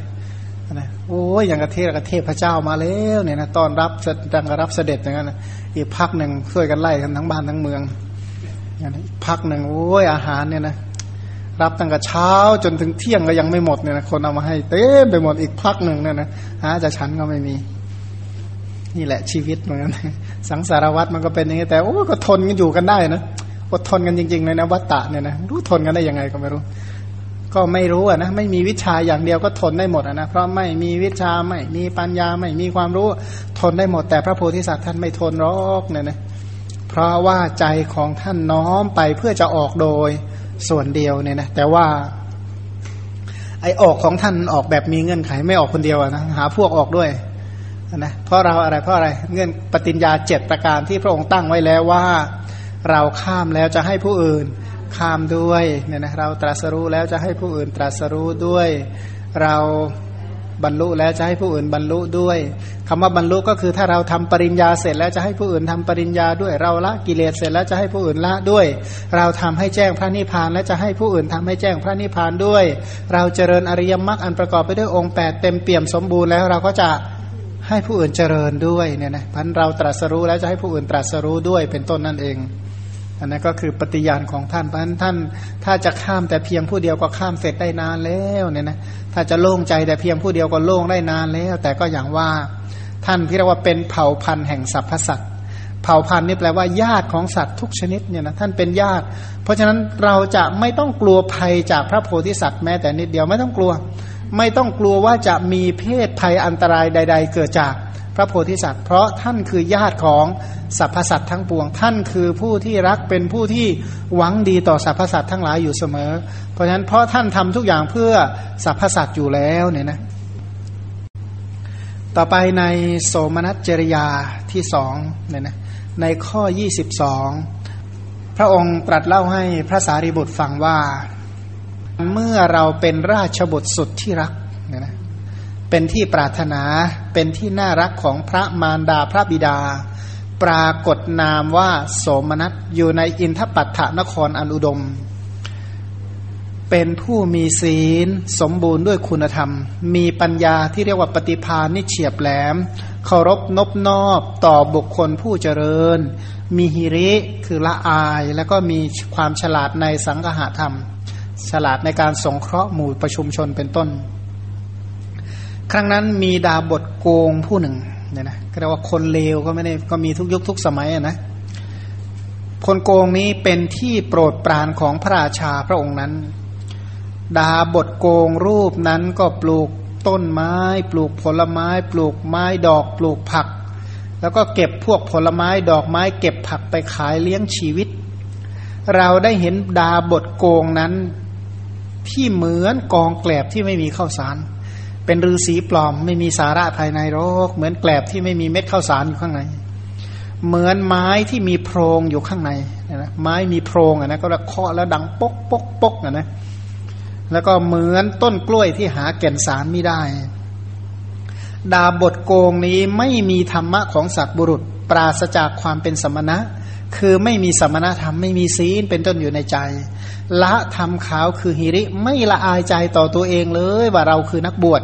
นะโอ้ยอย่างกระเทศกระเทพระเจ้ามาแล้วเนี่ยนะต้อนรับดังรับเสด็จอย่างนั้นนะอีกพักหนึ่งช่วยกันไล่กันทั้งบ้านทั้งเมืองอย่างนี้พักหนึ่งโอ้ยอาหารเนี่ยนะ รับตั้งแต่เช้าจนถึงเที่ยงก็ยังไม่หมดเนี่ยนะคนเอามาให้เต็มไปหมดอีกพักหนึ่งเนี่ยนะหาจะฉันก็ไม่มี นี่แหละชีวิตเหมือนกันสังสารวัตรมันก็เป็นอย่างนี้แต่โอ้ก็ทนกันอยู่กันได้นะอดทนกันจริงๆเลยนะวัตตะเนี่ยนะรู้ทนกันได้ยังไงก็ไม่รู้ ก็ไม่รู้อะนะไม่มีวิชาอย่างเดียวก็ทนได้หมดอะนะเพราะไม่มีวิชาไม่มีปัญญาไม่มีความรู้ทนได้หมด แต่พระโพธิสัตว์ท่านไม่ทนรอกเนี่ยนะเพราะว่าใจของท่านน้อมไปเพื่อจะออกโดย ส่วนเดียวเนี่ยนะแต่ว่าไอออกของท่านออกแบบมีเงื่อนไขไม่ออกคนเดียวนะหาพวกออกด้วยนะเพราะเราอะไรเพราะอะไรเงื่อนปฏิญญาเจ็ดประการที่พระองค์ตั้งไว้แล้วว่า เราข้ามแล้วจะให้ผู้อื่นข้ามด้วยเนี่ยนะเราตรัสรู้แล้วจะให้ผู้อื่นตรัสรู้ด้วย เรา บรรลุแล้วจะให้ผู้อื่นบรรลุด้วยคำว่าบรรลุก็คือถ้าเราทำปริญญาเสร็จแล้วจะให้ผู้อื่นทำปริญญาด้วยเราละกิเลสเสร็จแล้วจะให้ผู้อื่นละด้วย เราทำให้แจ้งพระนิพพานและจะให้ผู้อื่นทำให้แจ้งพระนิพพานด้วย เราเจริญอริยมรรคอันประกอบไปด้วยองค์ 8 เต็มเปี่ยมสมบูรณ์แล้วเราก็จะให้ผู้อื่นเจริญด้วยเนี่ยนะพันเราตรัสรู้แล้วจะให้ผู้อื่นตรัสรู้ด้วยเป็นต้นนั่นเอง อันนั้นก็คือปฏิญาณของท่านเพราะฉะนั้นท่านถ้าจะข้ามแต่เพียงผู้เดียวก็ข้ามเสร็จได้นานแล้วเนี่ยนะถ้าจะโล่งใจแต่เพียงผู้เดียวก็โล่งได้นานแล้ว แต่ก็อย่างว่าท่านที่เรียกว่าเป็นเผ่าพันธุ์แห่งสรรพสัตว์เผ่าพันธุ์นี่แปลว่าญาติของสัตว์ทุกชนิดเนี่ยนะท่านเป็นญาติ เพราะฉะนั้นเราจะไม่ต้องกลัวภัยจากพระโพธิสัตว์แม้แต่นิดเดียวไม่ต้องกลัว ไม่ต้องกลัวว่าจะมีเพศภัยอันตรายใด ๆ เกิดจาก พระโพธิสัตว์ เพราะท่านคือญาติของสรรพสัตว์ทั้งปวง ท่านคือผู้ที่รักเป็นผู้ที่หวังดีต่อสรรพสัตว์ทั้งหลายอยู่เสมอ เพราะฉะนั้นเพราะท่านทำทุกอย่างเพื่อสรรพสัตว์อยู่แล้วเนี่ยนะต่อไปในโสมนัสจริยาที่สองเนี่ยนะในข้อ 22 พระองค์ตรัสเล่าให้พระสารีบุตรฟังว่า เมื่อเราเป็นราชบุตรสุดที่รักเนี่ยนะ เป็นที่ปรารถนาเป็นที่น่ารักของพระมารดาพระบิดา ปรากฏนามว่าโสมนัสอยู่ในอินทปัตถนครอันอุดม เป็นผู้มีศีลสมบูรณ์ด้วยคุณธรรม มีปัญญาที่เรียกว่าปฏิภาณนิเฉียบแหลมเคารพนบนอบต่อบุคคลผู้เจริญ มีฮิริคือละอาย แล้วก็มีความฉลาดในสังหธรรม ฉลาดในการสงเคราะห์หมู่ประชุมชนเป็นต้น ครั้งนั้นมีดาบทโกงผู้หนึ่งเนี่ยนะเรียกว่าคนเลวก็ไม่ได้ก็มีทุกยุคทุกสมัยนะคนโกงนี้เป็นที่โปรดปรานของพระราชาพระองค์นั้น ดาบทโกงรูปนั้นก็ปลูกต้นไม้ ปลูกผลไม้ ปลูกไม้ดอกปลูกผัก แล้วก็เก็บพวกผลไม้ดอกไม้ เก็บผักไปขายเลี้ยงชีวิต เราได้เห็นดาบทโกงนั้นที่เหมือนกองแกลบที่ไม่มีข้าวสาร เป็นฤาษีปลอม ไม่มีสาระภายในโรคเหมือนแกลบที่ไม่มีเม็ดข้าวสารอยู่ข้างใน เหมือนไม้ที่มีโพรงอยู่ข้างในนะไม้มีโพรงอะนะก็เคาะแล้วดังปกปกปกอะนะแล้วก็เหมือนต้นกล้วยที่หาแก่นสารไม่ได้ ดาบทโกงนี้ไม่มีธรรมะของสัตว์บุรุษ ปราศจากความเป็นสมณะ คือไม่มีสมณธรรมไม่มีศีลเป็นต้นอยู่ในใจ ละทำขาวคือหิริไม่ละอายใจต่อตัวเองเลยว่าเราคือนักบวช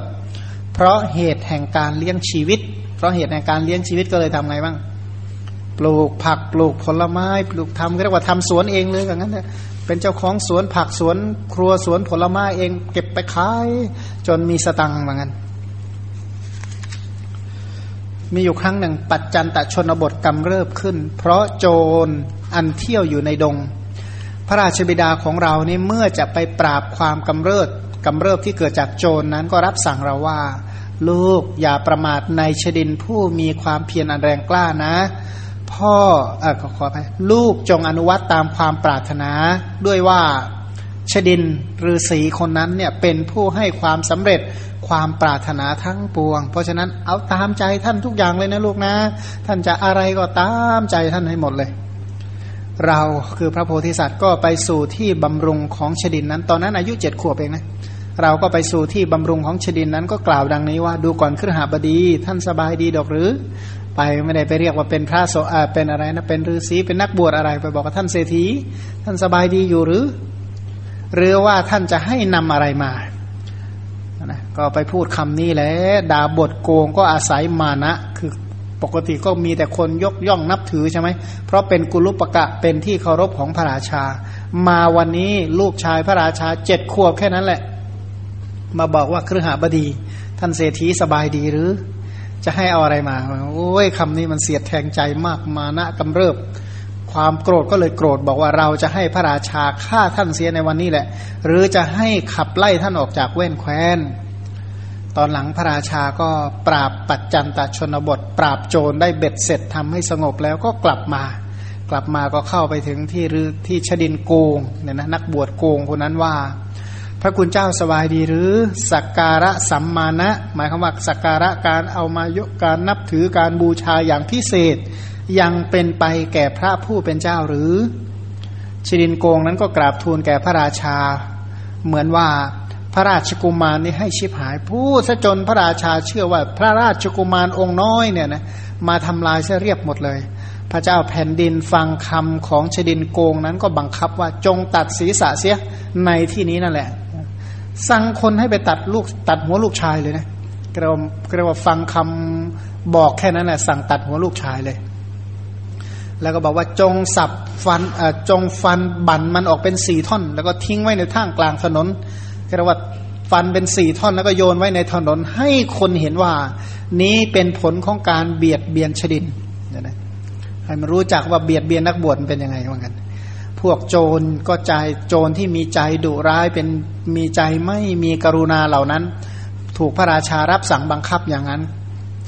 เพราะเหตุแห่งการเลี้ยงชีวิต เพราะเหตุแห่งการเลี้ยงชีวิตก็เลยทำไงบ้าง ปลูกผักปลูกผลไม้ปลูกทำเรียกว่าทำสวนเองเลยอย่างนั้นเนี่ยเป็นเจ้าของสวนผักสวนครัวสวนผลไม้เอง เก็บไปขาย จนมีสตังค์เหมือนกันมีอยู่ครั้งหนึ่งปัจจันตชนบทกำเริบขึ้น เพราะโจรอันเที่ยวอยู่ในดง พระราชบิดาของเรานี่เมื่อจะไปปราบความกำเริบ กำเริบที่เกิดจากโจรนนั้นก็รับสั่งเราว่า ลูกอย่าประมาทในชดินผู้มีความเพียรอันแรงกล้านะ พ่อเออขอขอไปลูกจงอนุวัตตามความปรารถนา ด้วยว่าชดินฤาษีคนนั้นเนี่ยเป็นผู้ให้ความสำเร็จความปรารถนาทั้งปวง เพราะฉะนั้นเอาตามใจท่านทุกอย่างเลยนะลูกนะ ท่านจะอะไรก็ตามใจท่านให้หมดเลย เราคือพระโพธิสัตว์ก็ไปสู่ที่บำรุงของชดินนั้น ตอนนั้นอายุเจ็ดขวบเองนะ เราก็ไปสู่ที่บำรุงของชดินนั้นก็กล่าวดังนี้ว่าดูก่อนครหบดี ท่านสบายดีดอกหรือ ไปไม่ได้ไปเรียกว่าเป็นพระโสเป็นอะไรนะเป็นฤาษีเป็นนักบวชอะไรไปบอกกับท่านเศรษฐีท่านสบายดีอยู่หรือ หรือว่าท่านจะให้นำอะไรมานะก็ไปพูดคำนี้แหละด่าบทโกงก็อาศัยมานะ คือปกติก็มีแต่คนยกย่องนับถือใช่ไหมเพราะเป็นกุลุปกะเป็นที่เคารพของพระราชา มาวันนี้ลูกชายพระราชาเจ็ดขวบแค่นั้นแหละ มาบอกว่าครหบดี ท่านเศรษฐีสบายดีหรือ จะให้เอาอะไรมา โอ้ยคำนี้มันเสียดแทงใจมากมานะกำเริบ ความโกรธก็เลยโกรธบอกว่าเราจะให้พระราชาฆ่าท่านเสียในวันนี้แหละ หรือจะให้ขับไล่ท่านออกจากเว้นแคว้น ตอนหลังพระราชาก็ปราบปัจจันตชนบท ปราบโจรได้เบ็ดเสร็จทำให้สงบแล้วก็กลับมา กลับมาก็เข้าไปถึงที่รือที่ชดินโกงเนี่ยนะนักบวชโกงคนนั้นว่า พระคุณเจ้าสบายดีหรือ สักการะสัมมาณะหมายความว่าสักการะการเอามายกการนับถือการบูชาอย่างพิเศษ ยังเป็นไปแก่พระผู้เป็นเจ้าหรือ ชิดินโกงนั้นก็กราบทูลแก่พระราชา เหมือนว่าพระราชกุมารนี่ให้ชิบหายพูดซะจนพระราชาเชื่อว่าพระราชกุมารองค์น้อยเนี่ยนะมาทำลายเสียเรียบหมดเลย พระเจ้าแผ่นดินฟังคำของชดินโกงนั้นก็บังคับว่าจงตัดศีรษะเสียในที่นี้นั่นแหละ สั่งคนให้ไปตัดลูกตัดหัวลูกชายเลยนะเรียกว่าเรียกว่าฟังคำบอกแค่นั้นแหละสั่งตัดหัวลูกชายเลย แล้วก็บอกว่าจงสับฟันจงฟันบั่นมันออกเป็นสี่ท่อน แล้วก็ทิ้งไว้ในท่างกลางถนนเรียกว่าฟันเป็นสี่ท่อนแล้วก็โยนไว้ในถนน ให้คนเห็นว่า นี้เป็นผลของการเบียดเบียนชดินนะให้มันรู้จักว่าเบียดเบียนนักบวชเป็นยังไงเหมือนกัน พวกโจรก็ใจโจรที่มีใจดุร้ายเป็นมีใจไม่มีกรุณาเหล่านั้น ถูกพระราชารับสั่งบังคับอย่างนั้น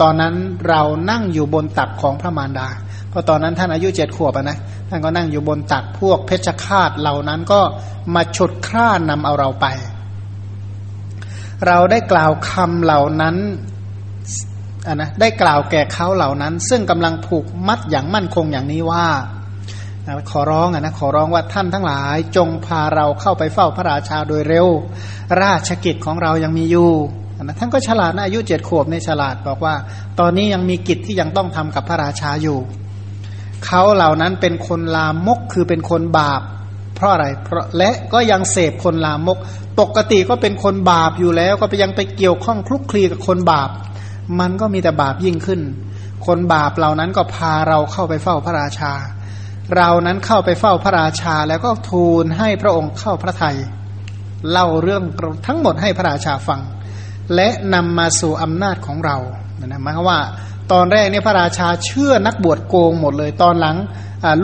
ตอนนั้นเรานั่งอยู่บนตักของพระมารดา เพราะตอนนั้นท่านอายุเจ็ดขวบนะท่านก็นั่งอยู่บนตักพวกเพชฌฆาตเหล่านั้นก็มาฉุดคร่านำเอาเราไป เราได้กล่าวคำเหล่านั้นนนะได้กล่าวแก่เขาเหล่านั้น ซึ่งกำลังผูกมัดอย่างมั่นคงอย่างนี้ว่า ขอร้องนะขอร้องว่าท่านทั้งหลาย จงพาเราเข้าไปเฝ้าพระราชาโดยเร็ว ราชกิจของเรายังมีอยู่นะท่านก็ฉลาดนะอายุเจ็ดขวบในฉลาดบอกว่า ตอนนี้ยังมีกิจที่ยังต้องทำกับพระราชาอยู่ เขาเหล่านั้นเป็นคนลามกคือเป็นคนบาป เพราะอะไรเพราะและก็ยังเสพคนลามก ปกติก็เป็นคนบาปอยู่แล้ว ก็ไปยังไปเกี่ยวข้องคลุกคลีกับคนบาป มันก็มีแต่บาปยิ่งขึ้น คนบาปเหล่านั้นก็พาเราเข้าไปเฝ้าพระราชา เรานั้นเข้าไปเฝ้าพระราชาแล้วก็ทูลให้พระองค์เข้าพระทยัยเล่าเรื่องทั้งหมดให้พระราชาฟัง และนำมาสู่อำนาจของเรานะหมายความว่า ตอนแรกเนี่ยพระราชาเชื่อนักบวชโกงหมดเลย ตอนหลัง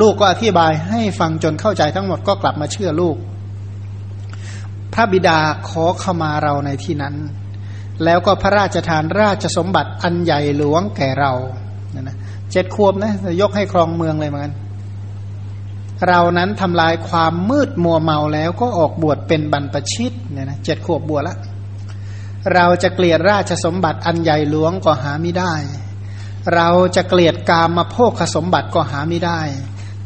ลูกก็อธิบายให้ฟังจนเข้าใจทั้งหมดก็กลับมาเชื่อลูก พระบิดาขอขมาเราในที่นั้น แล้วก็พระราชทานราชสมบัติอันใหญ่หลวงแก่เรานะเจ็ดขวบนะยกให้ครองเมืองเลยเหมือนกัน เรานั้นทำลายความมืดมัวเมาแล้วก็ออกบวชเป็นบรรพชิตเนี่ยนะเจ็ดขวบบวชละ เราจะเกลียดราชสมบัติอันใหญ่หลวงก็หาไม่ได้ เราจะเกลียดกามมาโภคสมบัติก็หาไม่ได้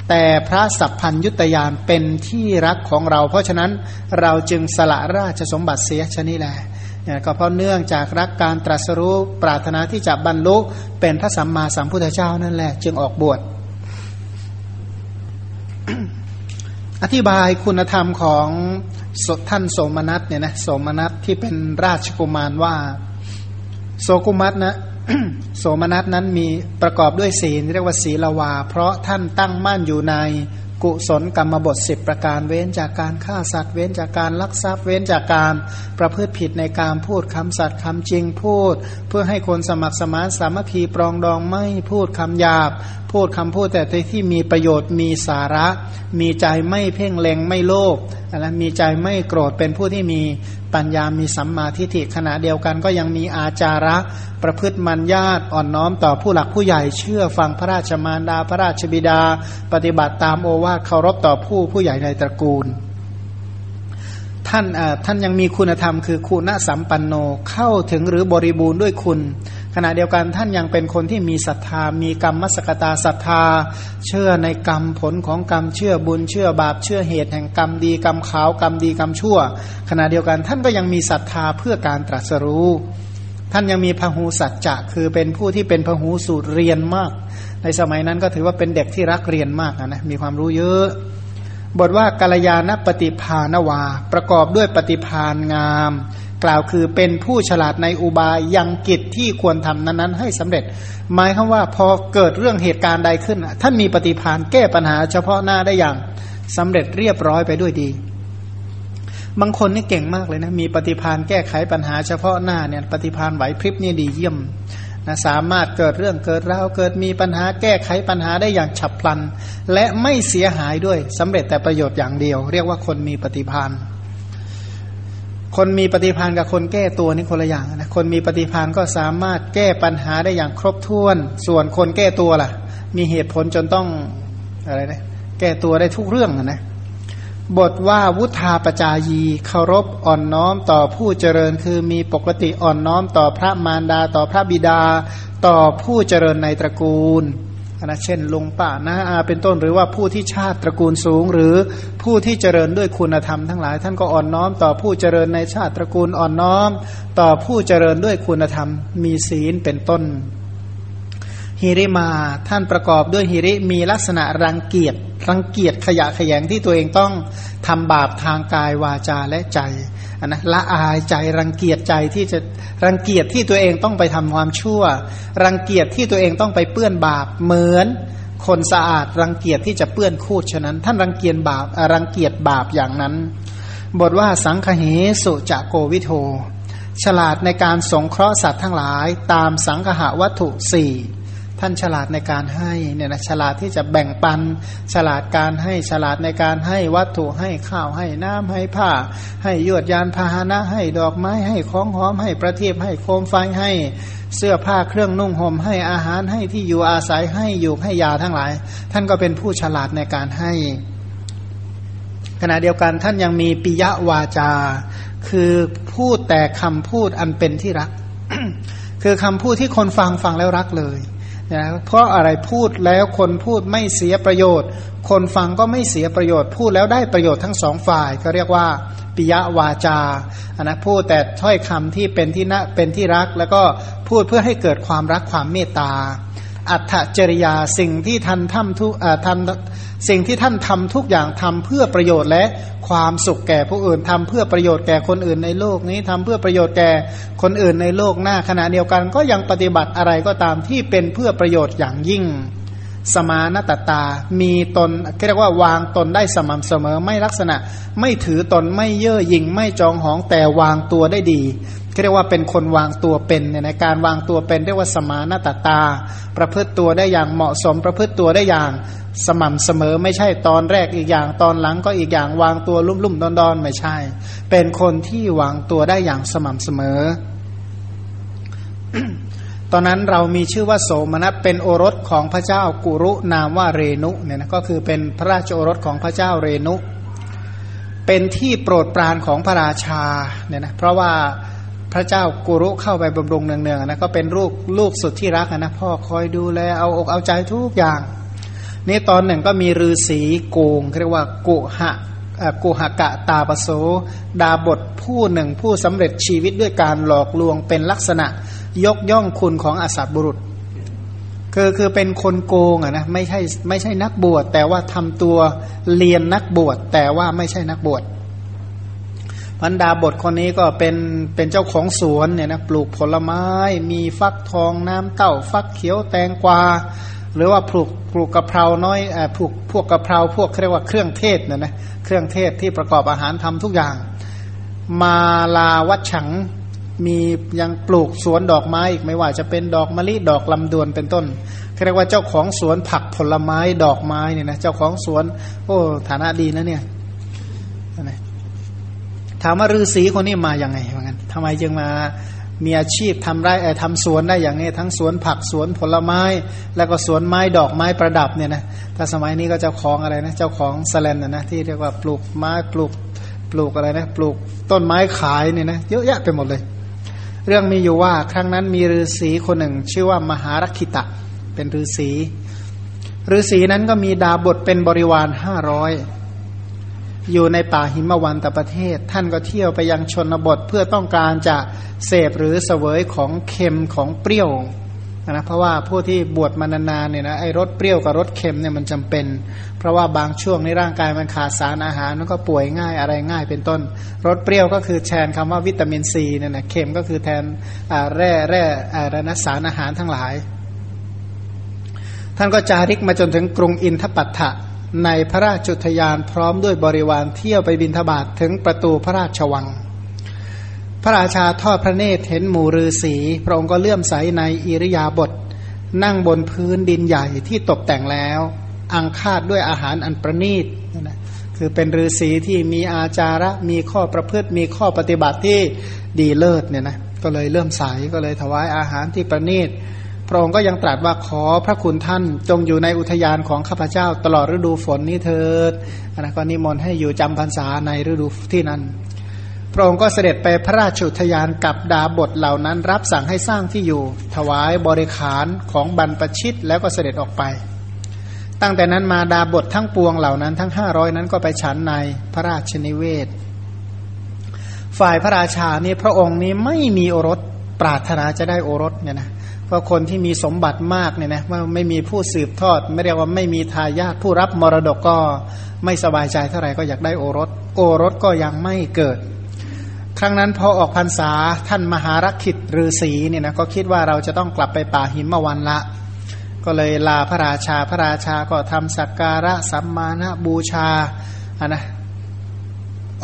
แต่พระสัพพัญยุตยานเป็นที่รักของเรา เพราะฉะนั้นเราจึงสละราชสมบัติเสียชนิแหละก็เพราะเนื่องจากรักการตรัสรู้ปรารถนาที่จะบรรลุเป็นพระสัมมาสัมพุทธเจ้านั่นแหละ จึงออกบวช อธิบายคุณธรรมของท่านโสมนัสเนี่ยนะโสมนัสที่เป็นราชกุมารว่า โสกุมัตนะโสมนัสนั้นมีประกอบด้วยศีลเรียกว่าศีลวา เพราะท่านตั้งมั่นอยู่ใน กุศลกรรมบทสิบประการเว้นจากการฆ่าสัตว์เว้นจากการลักทรัพย์เว้นจากการประพฤติผิดในการพูดคำสัตย์คำจริงพูด เพื่อให้คนสมัครสมานสามัคคีปรองดองไม่พูดคำหยาบ พูดคำพูดแต่ที่มีประโยชน์มีสาระ มีใจไม่เพ่งเล็งไม่โลภและมีใจไม่โกรธเป็นผู้ที่มี ปัญญามีสัมมาทิฏฐิขณะเดียวกันก็ยังมีอาจาระประพฤติมัญญาตอ่อนน้อมต่อผู้หลักผู้ใหญ่เชื่อฟังพระราชมารดาพระราชบิดา ปฏิบัติตามโอวาทเคารพต่อผู้ผู้ใหญ่ในตระกูล ท่านท่านยังมีคุณธรรมคือคุณสัมปันโนเข้าถึงหรือบริบูรณ์ด้วยคุณ ขณะเดียวกันท่านยังเป็นคนที่มีศรัทธา มีกรรมมสกตาศรัทธา เชื่อในกรรมผลของกรรมเชื่อบุญเชื่อบาปเชื่อเหตุแห่งกรรมดีกรรมขาวกรรมดีกรรมชั่ว ขณะเดียวกันท่านก็ยังมีศรัทธาเพื่อการตรัสรู้ ท่านยังมีพหูสัจจะคือเป็นผู้ที่เป็นพหูสูตรเรียนมาก ในสมัยนั้นก็ถือว่าเป็นเด็กที่รักเรียนมากนะมีความรู้เยอะ บทว่ากัลยาณปฏิภาณวา ประกอบด้วยปฏิภาณงาม กล่าวคือเป็นผู้ฉลาดในอุบายยังกิจที่ควรทำนั้นๆ ให้สำเร็จ หมายคือว่าพอเกิดเรื่องเหตุการณ์ใดขึ้น ท่านมีปฏิภาณแก้ปัญหาเฉพาะหน้าได้อย่างสำเร็จเรียบร้อยไปด้วยดี บางคนนี่เก่งมากเลยนะมีปฏิพานแก้ไขปัญหาเฉพาะหน้าเนี่ยปฏิพานไหวพริบนี่ดีเยี่ยมนะสามารถเกิดเรื่องเกิดราวเกิดมีปัญหาแก้ไขปัญหาได้อย่างฉับพลัน และไม่เสียหายด้วยสำเร็จแต่ประโยชน์อย่างเดียว เรียกว่าคนมีปฏิพาน คนมีปฏิพานกับคนแก้ตัวนี่คนละอย่างนะ คนมีปฏิพานก็สามารถแก้ปัญหาได้อย่างครบถ้วน ส่วนคนแก้ตัวล่ะ มีเหตุผลจนต้องอะไรนะ แก้ตัวได้ทุกเรื่องนะ บทว่าวุธาปจายีเคารพอ่อนน้อมต่อผู้เจริญคือมีปกติอ่อนน้อมต่อพระมารดาต่อพระบิดา ต่อผู้เจริญในตระกูล นะเช่นลุงป้านาอาเป็นต้นหรือว่าผู้ที่ชาติตระกูลสูง หรือผู้ที่เจริญด้วยคุณธรรมทั้งหลาย ท่านก็อ่อนน้อม ต่อผู้เจริญในชาติตระกูลอ่อนน้อม ต่อผู้เจริญด้วยคุณธรรม มีศีลเป็นต้นฮิริมาท่านประกอบด้วยฮิริมีลักษณะรังเกียจรังเกียจขยะขยงที่ตัวเองต้องทำบาปทางกายวาจาและใจ นนะละอายใจรังเกียจใจที่จะรังเกียจที่ตัวเองต้องไปทำความชั่ว รังเกียจที่ตัวเองต้องไปเปื้อนบาปเหมือนคนสะอาดรังเกียจที่จะเปื้อนคูดฉะนั้น ท่านรังเกียจบาปรังเกียจบาปอย่างนั้น บทว่าสังคเหสุจะโกวิโท ฉลาดในการสงเคราะห์สัตว์ทั้งหลาย ตามสังคหะวัตถุสี่ ท่านฉลาดในการให้เนี่ยนะฉลาดที่จะแบ่งปัน ฉลาดการให้ฉลาดในการให้วัตถุให้ข้าวให้น้ำให้ผ้า ให้ยวดยานพาหนะ ให้ดอกไม้ให้ของหอมให้ประทีปให้โคมไฟให้เสื้อผ้าเครื่องนุ่งห่มให้อาหารให้ที่อยู่อาศัยให้อยู่ให้ยาทั้งหลาย ท่านก็เป็นผู้ฉลาดในการให้ ขณะเดียวกันท่านยังมีปิยวาจา คือพูดแต่คำพูดอันเป็นที่รัก คือคำพูดที่คนฟังฟังแล้วรักเลย นะเพราะอะไรพูดแล้วคนพูดไม่เสียประโยชน์ คนฟังก็ไม่เสียประโยชน์ พูดแล้วได้ประโยชน์ทั้งสองฝ่ายก็เรียกว่าปิยวาจาอันนะพูดแต่ถ้อยคำที่เป็นที่นะเป็นที่รัก แล้วก็พูดเพื่อให้เกิดความรักความเมตตา อัตจริยาสิ่งที่ท่านทำทุกทำสิ่งที่ท่านทำทุกอย่างทำเพื่อประโยชน์และความสุขแก่ผู้อื่นทำเพื่อประโยชน์แก่คนอื่นในโลกนี้ทำเพื่อประโยชน์แก่คนอื่นในโลกหน้าขณะเดียวกัน ก็ยังปฏิบัติอะไรก็ตามที่เป็นเพื่อประโยชน์อย่างยิ่ง สมานตตา มีตนเรียกว่าวางตนได้สม่ำเสมอ ไม่ลักษณะ ไม่ถือตน ไม่เย่อหยิ่ง ไม่จองหอง แต่วางตัวได้ดีเรียกว่าเป็นคนวางตัวเป็นเนี่ยในการวางตัวเป็นเรียกว่าสมานตตา ประพฤติตัวได้อย่างเหมาะสม ประพฤติตัวได้อย่างสม่ำเสมอ ไม่ใช่ตอนแรกอีกอย่าง ตอนหลังก็อีกอย่าง วางตัวลุ่มๆดอนๆไม่ใช่ เป็นคนที่วางตัวได้อย่างสม่ำเสมอ ตอนนั้นเรามีชื่อว่าโสมนัสเป็นโอรสของพระเจ้ากุรุนามว่าเรนุเนี่ยนะก็คือเป็นพระราชโอรสของพระเจ้าเรนุ เป็นที่โปรดปรานของพระราชาเนี่ยนะเพราะว่าพระเจ้ากุรุเข้าไปบำรุงเนืองๆนะก็เป็นลูกลูกสุดที่รักนะพ่อคอยดูแลเอาอกเอาใจทุกอย่าง นี่ตอนหนึ่งก็มีฤาษีโกงเรียกว่ากุหะกุหกะตาปโส ดาบทผู้หนึ่งผู้สำเร็จชีวิตด้วยการหลอกลวงเป็นลักษณะ ยกย่องคุณของอสัตบุรุษ คือคือเป็นคนโกงอะนะไม่ใช่ไม่ใช่นักบวช แต่ว่าทำตัวเรียนนักบวช แต่ว่าไม่ใช่นักบวชพันดาบทคนนี้ก็เป็นเป็นเจ้าของสวนเนี่ยนะปลูกผลไม้ มีฟักทองน้ำเต้า ฟักเขียวแตงกวา หรือว่าปลูกปลูกกะเพราน้อยอปลูกพวกกะเพราพวกเรียกว่าเครื่องเทศเนี่ยนะเครื่องเทศที่ประกอบอาหารทำทุกอย่าง มาลาวัดฉัง มียังปลูกสวนดอกไม้อีกไม่ว่าจะเป็นดอกมะลิดอกลำดวนเป็นต้นเรียกว่าเจ้าของสวนผักผลไม้ดอกไม้เนี่ยนะเจ้าของสวน โอ้ฐานะดีนะเนี่ยถามว่าฤาษีคนนี้มาอย่างไงเหมือนกันทำไมจึงมามีอาชีพทำไร่ทำสวนได้อย่างนี้ ทั้งสวนผักสวนผลไม้ แล้วก็สวนไม้ดอกไม้ประดับเนี่ยนะถ้าสมัยนี้ก็เจ้าของอะไรนะเจ้าของสแลนนะนะที่เรียกว่าปลูกไม้ปลูกปลูกอะไรนะปลูกต้นไม้ขายเนี่ยนะเยอะแยะไปหมดเลย เรื่องมีอยู่ว่าครั้งนั้นมีฤาษีคนหนึ่ง ชื่อว่ามหารักขิตะ เป็นฤาษีฤาษีนั้นก็มีดาบทเป็นบริวารห้าร้อยอยู่ในป่าหิมวันตประเทศ ท่านก็เที่ยวไปยังชนบทเพื่อต้องการจะเสพหรือเสวยของเค็มของเปรี้ยวนะเพราะว่าผู้ที่บวชมานานๆเนี่ยนะไอ้รสเปรี้ยวกับรสเค็มเนี่ยมันจำเป็น เพราะว่าบางช่วงในร่างกายมันขาดสารอาหารมันก็ป่วยง่ายอะไรง่ายเป็นต้นรสเปรี้ยวก็คือแทนคำว่าวิตามินซีเนี่ยนะเค็มก็คือแทนแร่แร่อะไรนะสารอาหารทั้งหลาย ท่านก็จาริกมาจนถึงกรุงอินทปัตถะในพระราชุทยานพร้อมด้วยบริวารเที่ยวไปบินทบาทถึงประตูพระราชวัง พระราชาทอดพระเนตรเห็นหมู่ฤาษีพระองค์ก็เลื่อมใสในอิริยาบถนั่งบนพื้นดินใหญ่ที่ตกแต่งแล้ว อังคาดด้วยอาหารอันประณีตนะคือเป็นฤาษีที่มีอาจาระมีข้อประพฤติมีข้อปฏิบัติที่ดีเลิศเนี่ยนะก็เลยเลื่มใสก็เลยถวายอาหารที่ประณีตพระองค์ก็ยังตรัสว่าขอพระคุณท่านจงอยู่ในอุทยานของข้าพเจ้าตลอดฤดูฝนนี้เถิดนะก็นิมนต์ให้อยู่จำพรรษาในฤดูที่นั้น พระองค์ก็เสด็จไปพระราชอุทยานกับดาบทเหล่านั้น รับสั่งให้สร้างที่อยู่ ถวายบริขารของบรรพชิตแล้วก็เสด็จออกไป ตั้งแต่นั้นมาดาบททั้งปวงเหล่านั้นทั้งห้าร้อยนั้นก็ไปฉันในพระราชนิเวศ ฝ่ายพระราชานี่พระองค์นี้ไม่มีโอรสปรารถนาจะได้โอรสเนี่ยนะเพราะคนที่มีสมบัติมากเนี่ยนะว่าไม่มีผู้สืบทอด ไม่เรียกว่าไม่มีทายาทผู้รับมรดกก็ไม่สบายใจเท่าไหร่ก็อยากได้โอรส โอรสก็ยังไม่เกิด ครั้งนั้นพอออกพรรษาท่านมหารักขิตฤาษีเนี่ยนะก็คิดว่าเราจะต้องกลับไปป่าหิมวันละ ก็เลยลาพระราชาพระราชาก็ทำสักการะสัมมาณบูชาอะนะ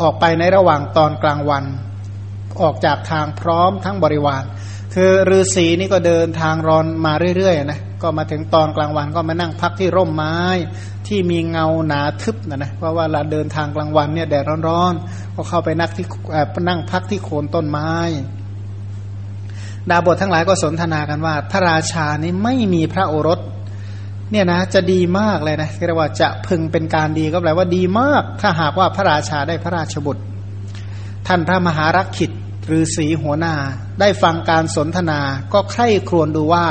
ออกไปในระหว่างตอนกลางวัน ออกจากทางพร้อมทั้งบริวาร คือฤาษีนี่ก็เดินทางรอนมาเรื่อยๆนะก็มาถึงตอนกลางวันก็มานั่งพักที่ร่มไม้ที่มีเงาหนาทึบนะนะเพราะว่าเราเดินทางกลางวันเนี่ยแดดร้อนๆก็เข้าไปนั่งที่นั่งพักที่โคนต้นไม้ ดาบททั้งหลายก็สนทนากันว่า พระราชานี่ไม่มีพระโอรส เนี่ยนะจะดีมากเลยนะเรียกว่าจะพึงเป็นการดีก็แปลว่าดีมาก ถ้าหากว่าพระราชาได้พระราชบุตร ท่านพระมหารักขิตฤาษีหัวหน้า ได้ฟังการสนทนาก็ใคร่ครวญดูว่า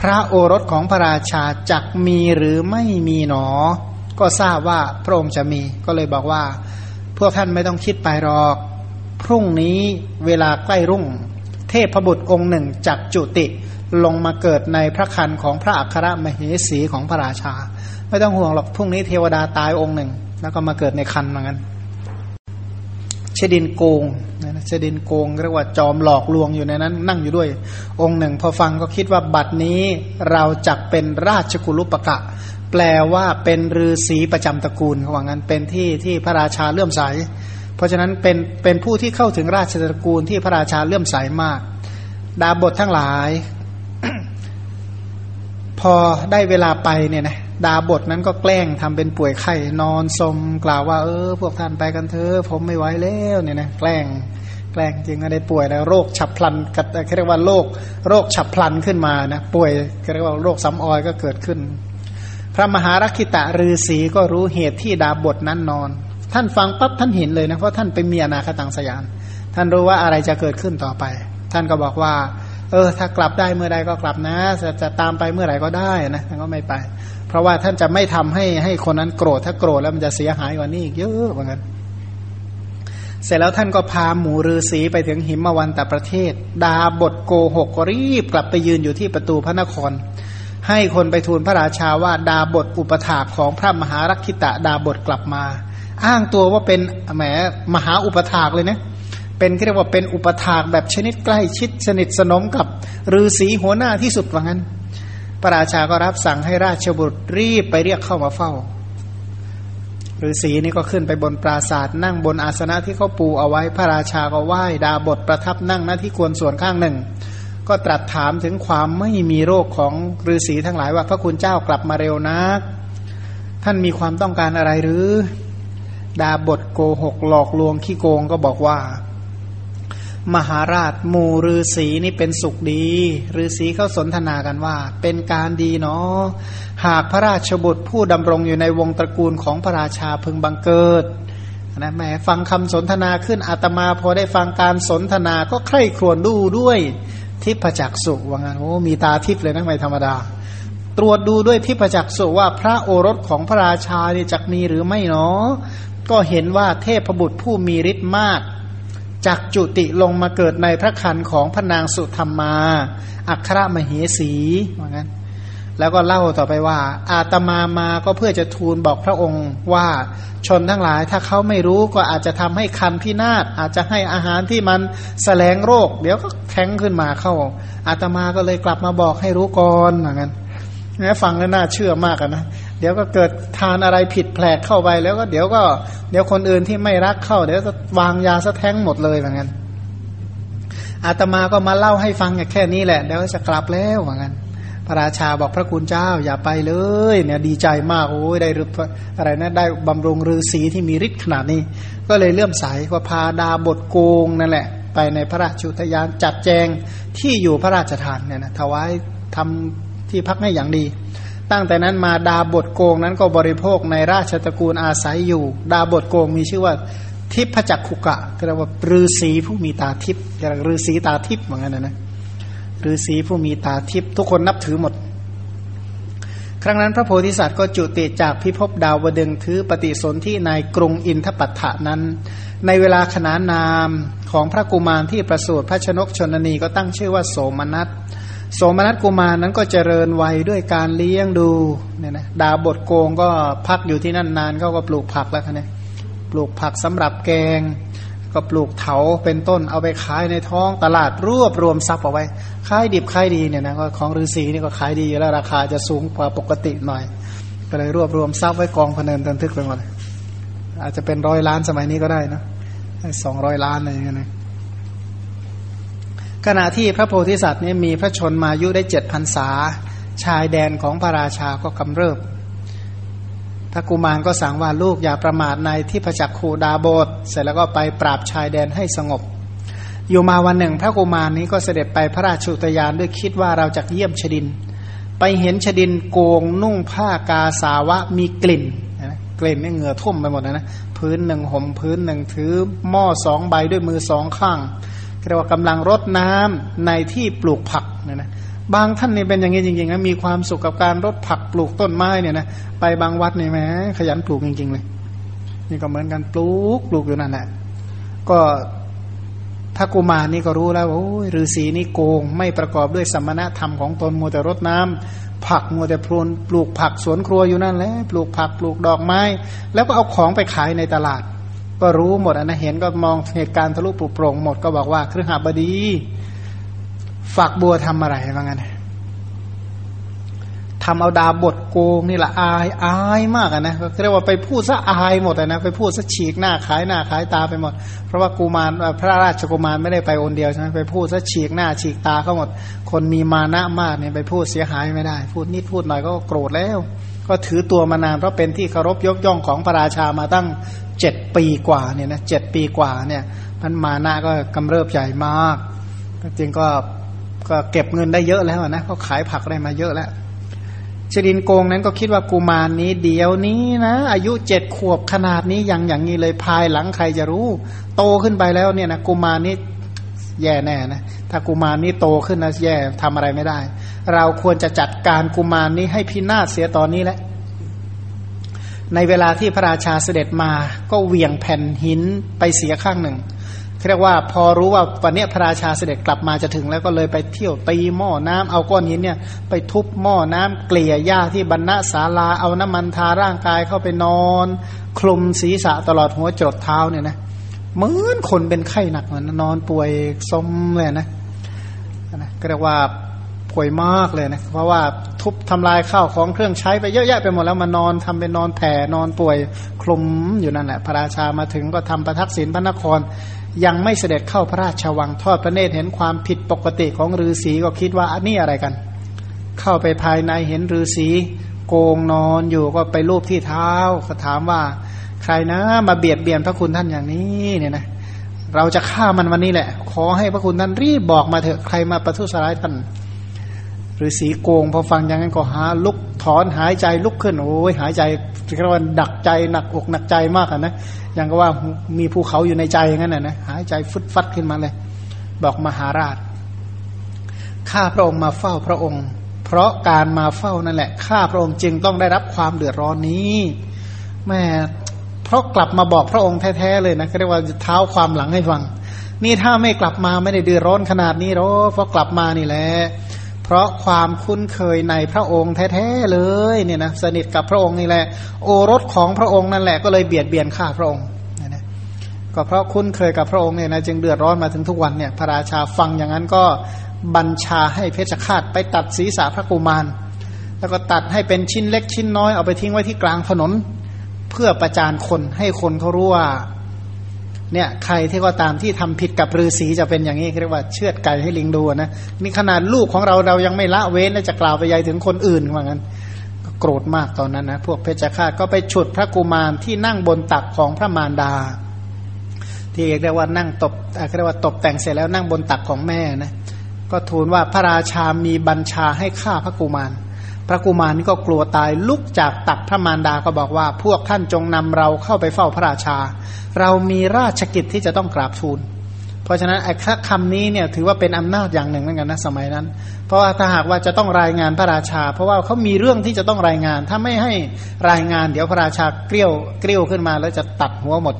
พระโอรสของพระราชาจักมีหรือไม่มีหนอ ก็ทราบว่าพระองค์จะมีก็เลยบอกว่า พวกท่านไม่ต้องคิดไปหรอก พรุ่งนี้เวลาใกล้รุ่ง เทพบุตรองค์หนึ่งจักจุติลงมาเกิดในพระคันของพระอัครมเหสีของพระราชา ไม่ต้องห่วงหรอกพรุ่งนี้เทวดาตายองค์หนึ่ง แล้วก็มาเกิดในคันเหมือนกันเชดินโกงนะเชดินโกงเรียกว่าจอมหลอกลวงอยู่ในนั้น นั่งอยู่ด้วย องค์หนึ่ง พอฟังก็คิดว่าบัดนี้เราจักเป็นราชกุลุปกะ แปลว่าเป็นฤาษีประจำตระกูลเขาว่างั้นเป็นที่ที่พระราชาเลื่อมใส เพราะฉะนั้นเป็นเป็นผู้ที่เข้าถึงราชตระกูลที่พระราชาเลื่อมใสมาก ดาบททั้งหลาย พอได้เวลาไปเนี่ยนะดาบทนั้นก็แกล้งทำเป็นป่วยไข้นอนสมกล่าวว่า เออ พวกท่านไปกันเถอะผมไม่ไหวแล้วเนี่ยนะแกล้งแกล้งจริงก็ได้ป่วยแล้วโรคฉับพลันกัเรียกว่าโรคโรคฉับพลันขึ้นมานะป่วยเรียกว่าโรคซ้ำออยก็เกิดขึ้น พระมหารักิตะฤาษีก็รู้เหตุที่ดาบทนั้นนอน ท่านฟังปั๊บท่านเห็นเลยนะเพราะท่านเป็นเมียนาคตังสยานท่านรู้ว่าอะไรจะเกิดขึ้นต่อไป ท่านก็บอกว่า เออ ถ้ากลับได้เมื่อใดก็กลับนะ จะจะตามไปเมื่อไหร่ก็ได้นะท่านก็ไม่ไป เพราะว่าท่านจะไม่ทำให้ให้คนนั้นโกรธถ้าโกรธแล้วมันจะเสียหายกว่านี้อีกเยอะเหมือนกันเสร็จแล้วท่านก็พาหมูฤาษีไปถึงหิมวันตประเทศ ดาบทโกหกก็รีบกลับไปยืนอยู่ที่ประตูพระนคร ให้คนไปทูลพระราชาว่าดาบทอุปถากของพระมหารักขิตะดาบทกลับมา อ้างตัวว่าเป็นแหมมหาอุปถากเลยนะเป็นเรียกว่าเป็นอุปถากแบบชนิดใกล้ชิดสนิทสนมกับฤาษีหัวหน้าที่สุดว่างั้นพระราชาก็รับสั่งให้ราชบุตรรีบไปเรียกเข้ามาเฝ้าฤาษีนี่ก็ขึ้นไปบนปราศาสตร์นั่งบนอาสนะที่เขาปูเอาไว้พระราชาก็ไหว้ดาบทประทับนั่งหน้าที่ควรส่วนข้างหนึ่ง ก็ตรัสถามถึงความไม่มีโรคของฤาษีทั้งหลายว่าพระคุณเจ้ากลับมาเร็วนัก ท่านมีความต้องการอะไรหรือ ดาบทโกหกหลอกลวงขี้โกงก็บอกว่า มหาราชหมู่ฤาษีนี่เป็นสุขดีฤาษีเขาสนทนากันว่า เป็นการดีเนาะหากพระราชบุตรผู้ดำรงอยู่ในวงตระกูลของพระราชาพึงบังเกิดนะแม่ฟังคำสนทนาขึ้นอาตมาพอได้ฟังการสนทนาก็ใคร่ครวญดูด้วยทิพจักสุว่างั้นโอ้มีตาทิพเลยนะไม่ธรรมดา ตรวจดูด้วยทิพจักสุว่าพระโอรสของพระราชาเนี่ยจักมีหรือไม่เนาะ ก็เห็นว่าเทพบุตรผู้มีฤทธิ์มากจากจุติลงมาเกิดในพระคันของพระนางสุธรรมา อัครมเหสีว่างั้น แล้วก็เล่าต่อไปว่า อาตมามาก็เพื่อจะทูลบอกพระองค์ว่าชนทั้งหลายถ้าเขาไม่รู้ก็อาจจะทำให้คันพินาศอาจจะให้อาหารที่มันแสลงโรค เดี๋ยวก็แข็งขึ้นมาเข้า อาตมาก็เลยกลับมาบอกให้รู้ก่อนเหมือนกันนะฟังแล้วน่าเชื่อมากนะ เดี๋ยวก็เกิดทานอะไรผิดแผลกเข้าไปแล้วก็เดี๋ยวก็เดี๋ยวคนอื่นที่ไม่รักเข้า เดี๋ยวจะวางยาสะแท้งหมดเลยเหมือนกันอาตมาก็มาเล่าให้ฟังแค่นี้แหละเดี๋ยวจะกลับแล้วเหมือนกันพระราชาบอกพระคุณเจ้าอย่าไปเลย เนี่ยดีใจมากโอ้ยได้รึอะไรนะได้บำรุงฤาษีที่มีฤทธิ์ขนาดนี้ ก็เลยเลื่อมใสก็พาดาบทโกงนั่นแหละ ไปในพระราชุทยานจัดแจงที่อยู่พระราชทานเนี่ยนะถวายทำที่พักให้อย่างดี ตั้งแต่นั้นมาดาบทโกงนั้นก็บริโภคในราชตระกูลอาศัยอยู่ ดาบทโกงมีชื่อว่าทิพจักขุกะเรียกว่าฤาษีผู้มีตาทิพย์เรียกฤาษีตาทิพย์เหมือนกันนะนะฤาษีผู้มีตาทิพย์ทุกคนนับถือหมด ครั้งนั้นพระโพธิสัตว์ก็จุติจากพิภพดาวดึงถือปฏิสนธิในกรุงอินทปัฏฐานั้น ในเวลาขนานนามของพระกุมารที่ประสูติพระชนกชนนีก็ตั้งชื่อว่าโสมนัส โสมนัสกุมารนั้นก็เจริญวัยด้วยการเลี้ยงดูเนี่ยนะดาบทโกงก็พักอยู่ที่นั่นนานเขาก็ปลูกผักแล้วเนี่ยปลูกผักสำหรับแกง ก็ปลูกเถาเป็นต้นเอาไปขายในท้องตลาดรวบรวมทรัพย์เอาไว้ขายดิบขายดีเนี่ยนะก็ของฤาษีนี่ก็ขายดีแล้วราคาจะสูงกว่าปกติหน่อย ก็เลยรวบรวมทรัพย์ไว้กองพเนินตันทึกไปหมดอาจจะเป็นร้อยล้านสมัยนี้ก็ได้นะสองร้อยล้านอะไรอย่างเงี้ยนะ ขณะที่พระโพธิสัตว์นี่มีพระชนมายุได้เจ็ดพันษา ชายแดนของพระราชาก็กำเริบพระกุมารก็สั่งว่าลูกอย่าประมาทในที่พระจักคูดาโบสเสร็จแล้วก็ไปปราบชายแดนให้สงบ อยู่มาวันหนึ่ง พระกุมารนี้ก็เสด็จไปพระราชุตยานด้วยคิดว่าเราจะเยี่ยมชดิน ไปเห็นชดินโกงนุ่งผ้ากาสาวะมีกลิ่นกลิ่นนี่เหงื่อทุ่มไปหมดนะพื้นหนึ่งห่มพื้นหนึ่งถือหม้อสองใบด้วยมือสองข้าง เรียกว่ากำลังรดน้ำในที่ปลูกผักเนี่ยนะบางท่านนี่เป็นอย่างนี้จริงๆนะมีความสุขกับการรดผักปลูกต้นไม้เนี่ยนะไปบางวัดนี่แหมขยันปลูกจริง ๆ เลย นี่ก็เหมือนกันปลูกปลูกอยู่นั่นแหละก็ถ้ากุมารนี่ก็รู้แล้วโอ้ยฤาษีนี่โกง ไม่ประกอบด้วยสมณธรรมของตนมัวแต่รดน้ำผักมัวแต่พรวนปลูกผักสวนครัวอยู่นั่นแหละปลูกผักปลูกดอกไม้ แล้วก็เอาของไปขายในตลาด ก็รู้หมดนะเห็นก็มองเหตุการณ์ทะลุปลุกโปร่งหมดก็บอกว่าครือหาบดี ฝักบัวทำอะไรบ้างกันทำเอาดาบทโกงนี่แหละอายอายมากนะเรียกว่าไปพูดซะอายหมดนะไปพูดซะฉีกหน้าขายหน้าขายตาไปหมด เพราะว่ากูมารพระราชกุมารไม่ได้ไปอนเดียวใช่ไหมไปพูดซะฉีกหน้าฉีกตาเขาหมด คนมีมานะมากเนี่ยไปพูดเสียหายไม่ได้ พูดนิดพูดหน่อยก็โกรธแล้ว ก็ถือตัวมานานเพราะเป็นที่เคารพยกย่องของพระราชามาตั้งเจ็ดปีกว่าเนี่ยนะเจ็ดปีกว่าเนี่ยพันมานะก็กำเริบใหญ่มากจริงก็ก็เก็บเงินได้เยอะแล้วนะเขาขายผักได้มาเยอะแล้วชดินโกงนั้นก็คิดว่ากุมารนี้เดียวนี้นะ อายุเจ็ดขวบขนาดนี้ยังอย่างนี้เลยภายหลังใครจะรู้ โตขึ้นไปแล้วเนี่ยนะกุมารนี้แย่แน่นะถ้ากุมารนี้โตขึ้นนะแย่ทำอะไรไม่ได้ เราควรจะจัดการกุมารนี้ให้พินาศเสียตอนนี้แหละ ในเวลาที่พระราชาเสด็จมา ก็เหวี่ยงแผ่นหินไปเสียข้างหนึ่งเรียกว่าพอรู้ว่าวันนี้พระราชาเสด็จกลับมาจะถึงแล้วก็เลยไปเที่ยวตีหม้อน้ำเอาก้อนหินเนี่ย ไปทุบหม้อน้ำเกลี่ยหญ้าที่บรรณศาลาเอาน้ำมันทาร่างกายเข้าไปนอน คลุมศีรษะตลอดหัวจดเท้าเนี่ยนะเหมือนคนเป็นไข้หนักเหมือนนอนป่วยสมเลยนะนะเรียกว่า ป่วยมากเลยนะ เพราะว่าทุบทำลายข้าวของเครื่องใช้ไปเยอะแยะไปหมดแล้วมานอนทำเป็นนอนแผ่นอนป่วยคลุมอยู่นั่นแหละพระราชามาถึงก็ทำประทักษิณพระนคร ยังไม่เสด็จเข้าพระราชวังทอดพระเนตรเห็นความผิดปกติของฤาษีก็คิดว่าอันนี้อะไรกัน เข้าไปภายในเห็นฤาษีโกงนอนอยู่ก็ไปรูปที่เท้าก็ถามว่าใครนะมาเบียดเบียนพระคุณท่านอย่างนี้เนี่ยนะเราจะฆ่ามันวันนี้แหละ ขอให้พระคุณท่านรีบบอกมาเถอะใครมาประทุษร้ายท่าน ฤาษีโกงพอฟังอย่างนั้นก็หาลุกถอนหายใจลุกขึ้นโอ้ยหายใจเรียกว่าดักใจหนักอกหนักใจมากอะนะอย่างก็ว่ามีภูเขาอยู่ในใจอย่างนั้นนะหายใจฟุดฟัดขึ้นมาเลย บอกมหาราชข้าพระองค์มาเฝ้าพระองค์ เพราะการมาเฝ้านั่นแหละข้าพระองค์จึงต้องได้รับความเดือดร้อนนี้แม่เพราะกลับมาบอกพระองค์แท้ๆเลยนะเรียกว่าเท้าความหลังให้ฟัง นี่ถ้าไม่กลับมาไม่ได้เดือดร้อนขนาดนี้หรอกเพราะกลับมานี่แหละ พราะความคุ้นเคยในพระองค์แท้ๆเลยเนี่ยนะสนิทกับพระองค์นี่แหละ โอรสของพระองค์นั่นแหละก็เลยเบียดเบียนข้าพระองค์นะก็เพราะคุ้นเคยกับพระองค์เนี่ยนะจึงเดือดร้อนมาถึงทุกวันเนี่ยพระราชาฟังอย่างนั้นก็บัญชาให้เพชฌฆาตไปตัดศีรษะพระกุมาร แล้วก็ตัดให้เป็นชิ้นเล็กชิ้นน้อยเอาไปทิ้งไว้ที่กลางถนน เพื่อประจานคนให้คนเขารู้ว่า เนี่ยใครที่ก็ตามที่ทำผิดกับฤาษีจะเป็นอย่างนี้เรียกว่าเชือดไก่ให้ลิงดูนะนี่ขนาดลูกของเราเรายังไม่ละเว้นจะกล่าวไปยายถึงคนอื่นว่างั้นก็โกรธมากตอนนั้นนะพวกเพชฌฆาตก็ไปฉุดพระกุมารที่นั่งบนตักของพระมารดา ที่เรียกว่านั่งตบเรียกว่าตบแต่งเสร็จแล้วนั่งบนตักของแม่นะก็ทูลว่าพระราชามีบัญชาให้ฆ่าพระกุมาร พระกุมารนี่ก็กลัวตายลุกจากตักพระมารดาก็บอกว่า พวกท่านจงนำเราเข้าไปเฝ้าพระราชา เรามีราชกิจที่จะต้องกราบทูล เพราะฉะนั้นไอ้คำนี้เนี่ยถือว่าเป็นอำนาจอย่างหนึ่งเหมือนกันนะสมัยนั้น เพราะว่าถ้าหากว่าจะต้องรายงานพระราชา เพราะว่าเขามีเรื่องที่จะต้องรายงาน ถ้าไม่ให้รายงานเดี๋ยวพระราชาเกลี้ยวเกลี้ยวขึ้นมาแล้วจะตัดหัวหมด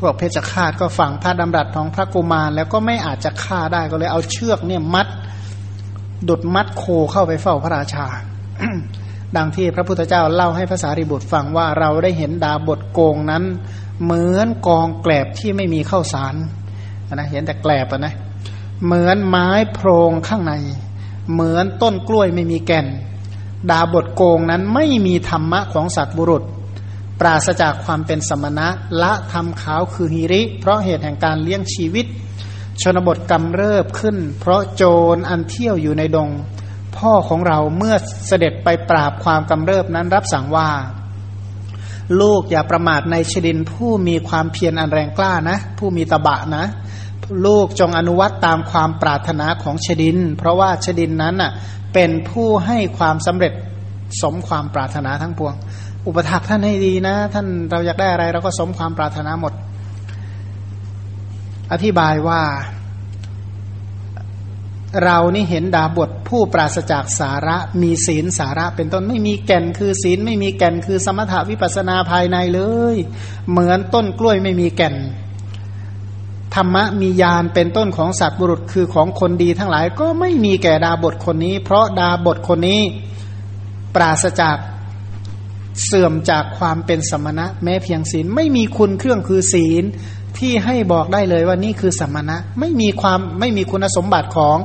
พวกเพชฌฆาตก็ฝังพระดำรัสของพระกุมารแล้วก็ไม่อาจจะฆ่าได้ก็เลยเอาเชือกเนี่ยมัด ดุดมัดโคเข้าไปเฝ้าพระราชา ดังที่พระพุทธเจ้าเล่าให้ภาษาริบุตรฟังว่าเราได้เห็นดาบทโกงนั้น เหมือนกองแกลบที่ไม่มีข้าวสารนะเห็นแต่แกลบนะเหมือนไม้โพรงข้างใน เหมือนต้นกล้วยไม่มีแก่น ดาบทโกงนั้นไม่มีธรรมะของสัตว์บุรุษ ปราศจากความเป็นสมณะละทำขาวคือหิริ เพราะเหตุแห่งการเลี้ยงชีวิต ชนบทกำเริบขึ้น เพราะโจรอันเที่ยวอยู่ในดง พ่อของเราเมื่อเสด็จไปปราบความกำเริบนั้นรับสั่งว่า ลูกอย่าประมาทในชดินผู้มีความเพียรอันแรงกล้านะ ผู้มีตบะนะ ลูกจงอนุวัตตามความปรารถนาของชดิน เพราะว่าชดินนั้นอะเป็นผู้ให้ความสำเร็จสมความปรารถนาทั้งปวง อุปถักท่านให้ดีนะ ท่านเราอยากได้อะไรเราก็สมความปรารถนาหมด อธิบายว่า เรานี่เห็นดาบทผู้ปราศจากสาระมีศีลสาระ เป็นต้นไม่มีแก่นคือศีลไม่มีแก่นคือสมถวิปัสนาภายในเลย เหมือนต้นกล้วยไม่มีแก่นธรรมะมียานเป็นต้นของสัตว์บุรุษคือของคนดีทั้งหลายก็ไม่มีแก่ดาบทคนนี้ เพราะดาบทคนนี้ปราศจากเสื่อมจากความเป็นสมณะ แม้เพียงศีลไม่มีคุณเครื่องคือศีล ที่ให้บอกได้เลยว่านี่คือสมณะไม่มีความไม่มีคุณสมบัติของ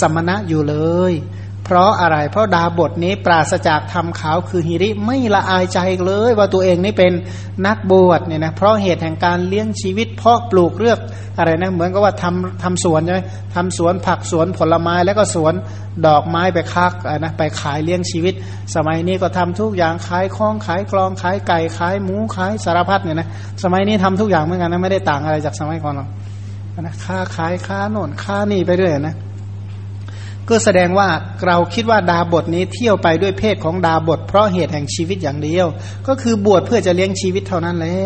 สมณะอยู่เลย เพราะอะไร เพราะดาบทนี้ปราศจากธรรมขาวคือฮิริไม่ละอายใจเลย ว่าตัวเองนี่เป็นนักบวชเนี่ยนะเพราะเหตุแห่งการเลี้ยงชีวิตเพาะปลูกเลือกอะไรนะเหมือนกับว่าทำทำสวนใช่ไหมทำสวนผักสวนผลไม้แล้วก็สวนดอกไม้ไปคักนะไปขายเลี้ยงชีวิต สมัยนี้ก็ทำทุกอย่างขายคล้องขายกลองขายไก่ขายหมูขายสารพัดเนี่ยนะสมัยนี้ทำทุกอย่างเหมือนกันนะไม่ได้ต่างอะไรจากสมัยก่อนหรอกนะค้าขายค้าโน่นค้านี่ไปเรื่อยนะ ก็แสดงว่าเราคิดว่าดาบทนี้เที่ยวไปด้วยเพศของดาบท เพราะเหตุแห่งชีวิตอย่างเดียว ก็คือบวชเพื่อจะเลี้ยงชีวิตเท่านั้นแหละ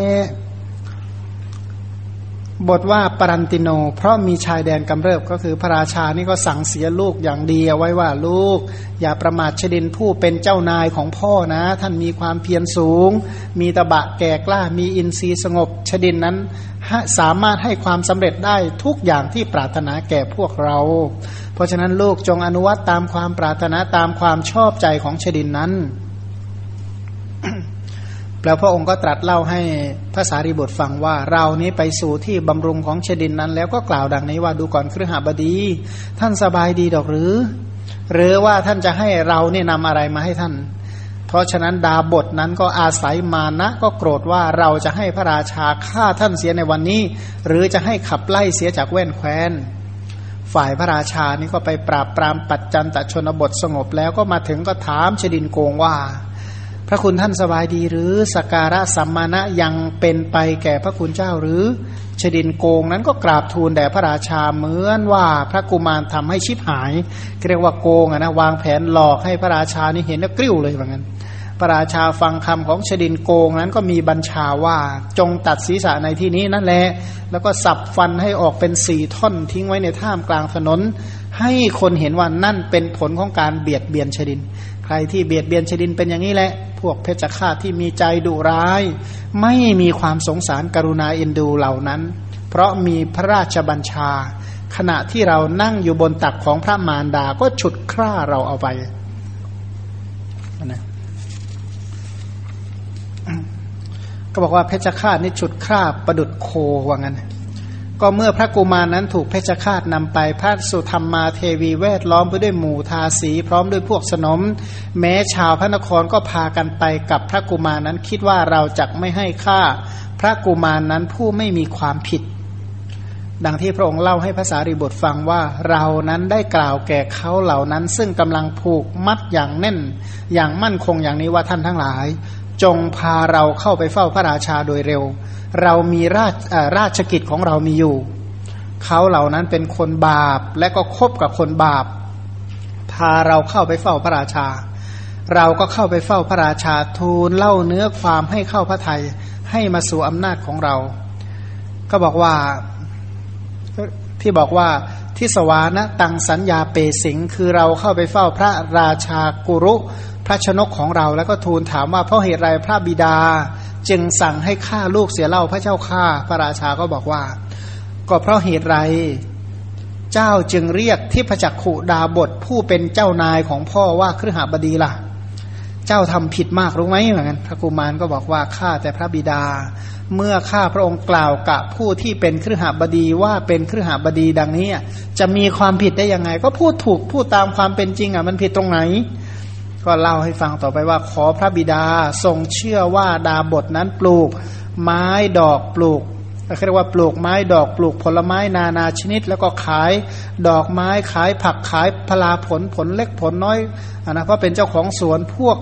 บทว่าปรันติโน เพราะมีชายแดนกำเริบก็คือพระราชานี่ก็สั่งเสียลูกอย่างดีเอาไว้ว่าลูก อย่าประมาทชดินผู้เป็นเจ้านายของพ่อนะ ท่านมีความเพียรสูง มีตะบะแก่กล้ามีอินทรีย์สงบชดินนั้น สามารถให้ความสำเร็จได้ทุกอย่างที่ปรารถนาแก่พวกเรา เพราะฉะนั้นลูกจงอนุวัตตามความปรารถนาตามความชอบใจของชดินนั้น แล้วพระองค์ก็ตรัสเล่าให้ภาษารีบุตรฟังว่าเรานี้ไปสู่ที่บำรุงของชดินนั้น แล้วก็กล่าวดังนี้ว่าดูก่อนครหบดี ท่านสบายดีดอกหรือ หรือว่าท่านจะให้เราเนี่ยนำอะไรมาให้ท่าน เพราะฉะนั้นดาบทนั้นก็อาศัยมานะก็โกรธว่าเราจะให้พระราชาฆ่าท่านเสียในวันนี้ หรือจะให้ขับไล่เสียจากแว่นแคว้น ฝ่ายพระราชานี่ก็ไปปราบปรามปัจจันตชนบทสงบแล้วก็มาถึงก็ถามชดินโกงว่า พระคุณท่านสบายดีหรือสการะสัมมาณะยังเป็นไปแก่พระคุณเจ้าหรือชดินโกงนั้นก็กราบทูลแด่พระราชาเหมือนว่าพระกุมารทำให้ชิบหายเรียกว่าโกงนะวางแผนหลอกให้พระราชานี่เห็นแล้วกริ้วเลยว่างั้นพระราชาฟังคำของชดินโกงนั้นก็มีบัญชาว่าจงตัดศีรษะในที่นี้นั่นแหละแล้วก็สับฟันให้ออกเป็นสี่ท่อนทิ้งไว้ในท่ามกลางถนน ให้คนเห็นว่านั่นเป็นผลของการเบียดเบียนชดิน ใครที่เบียดเบียนชดินเป็นอย่างนี้แหละ พวกเพชฌฆาตที่มีใจดุร้าย ไม่มีความสงสารกรุณาเอ็นดูเหล่านั้น เพราะมีพระราชบัญชา ขณะที่เรานั่งอยู่บนตักของพระมารดาก็ฉุดคร่าเราเอาไปนะก็บอกว่าเพชฌฆาตนี่ฉุดคร่าประดุดโคว่างั้น ก็เมื่อพระกุมารนั้นถูกเพชฌฆาตนำไปพระสุธรรมมาเทวีแวดล้อมไปด้วยหมู่ทาสี พร้อมด้วยพวกสนม แม้ชาวพระนครก็พากันไปกับพระกุมารนั้นคิดว่าเราจะไม่ให้ค่าพระกุมารนั้นผู้ไม่มีความผิด ดังที่พระองค์เล่าให้ภาษาริบทฟังว่าเรานั้นได้กล่าวแก่เขาเหล่านั้น ซึ่งกำลังผูกมัดอย่างแน่น อย่างมั่นคงอย่างนี้ว่าท่านทั้งหลาย จงพาเราเข้าไปเฝ้าพระราชาโดยเร็ว เรามีราชราชกิจของเรามีอยู่ เขาเหล่านั้นเป็นคนบาปและก็คบกับคนบาป พาเราเข้าไปเฝ้าพระราชา เราก็เข้าไปเฝ้าพระราชาทูลเล่าเนื้อความให้เข้าพระไทยให้มาสู่อำนาจของเรา ก็บอกว่าที่บอกว่าที่สวานะตังสัญญาเปสิง คือเราเข้าไปเฝ้าพระราชากุรุ พระชนกของเรา แล้วก็ทูลถามว่าเพราะเหตุไรพระบิดา จึงสั่งให้ฆ่าลูกเสียเล่าพระเจ้าฆ่าพระราชาก็บอกว่า ก็เพราะเหตุไร เจ้าจึงเรียกที่พระจักขุดาบทผู้เป็นเจ้านายของพ่อว่าครหบดีล่ะ เจ้าทำผิดมากรู้ไหมเหมือนกันพระกุมารก็บอกว่าข้าแต่พระบิดา เมื่อข้าพระองค์กล่าวกับผู้ที่เป็นครหบดีว่าเป็นครหบดีดังนี้จะมีความผิดได้ยังไง ก็พูดถูกพูดตามความเป็นจริงอะมันผิดตรงไหน ก็เล่าให้ฟังต่อไปว่า ขอพระบิดาทรงเชื่อว่าดาบทนั้นปลูก ไม้ดอกปลูกเรียกว่าปลูกไม้ดอกปลูกผลไม้นานาชนิด แล้วก็ขายดอกไม้ขายผักขายพลาผลผลเล็กผลน้อยอนะเพราะเป็นเจ้าของสวนพวก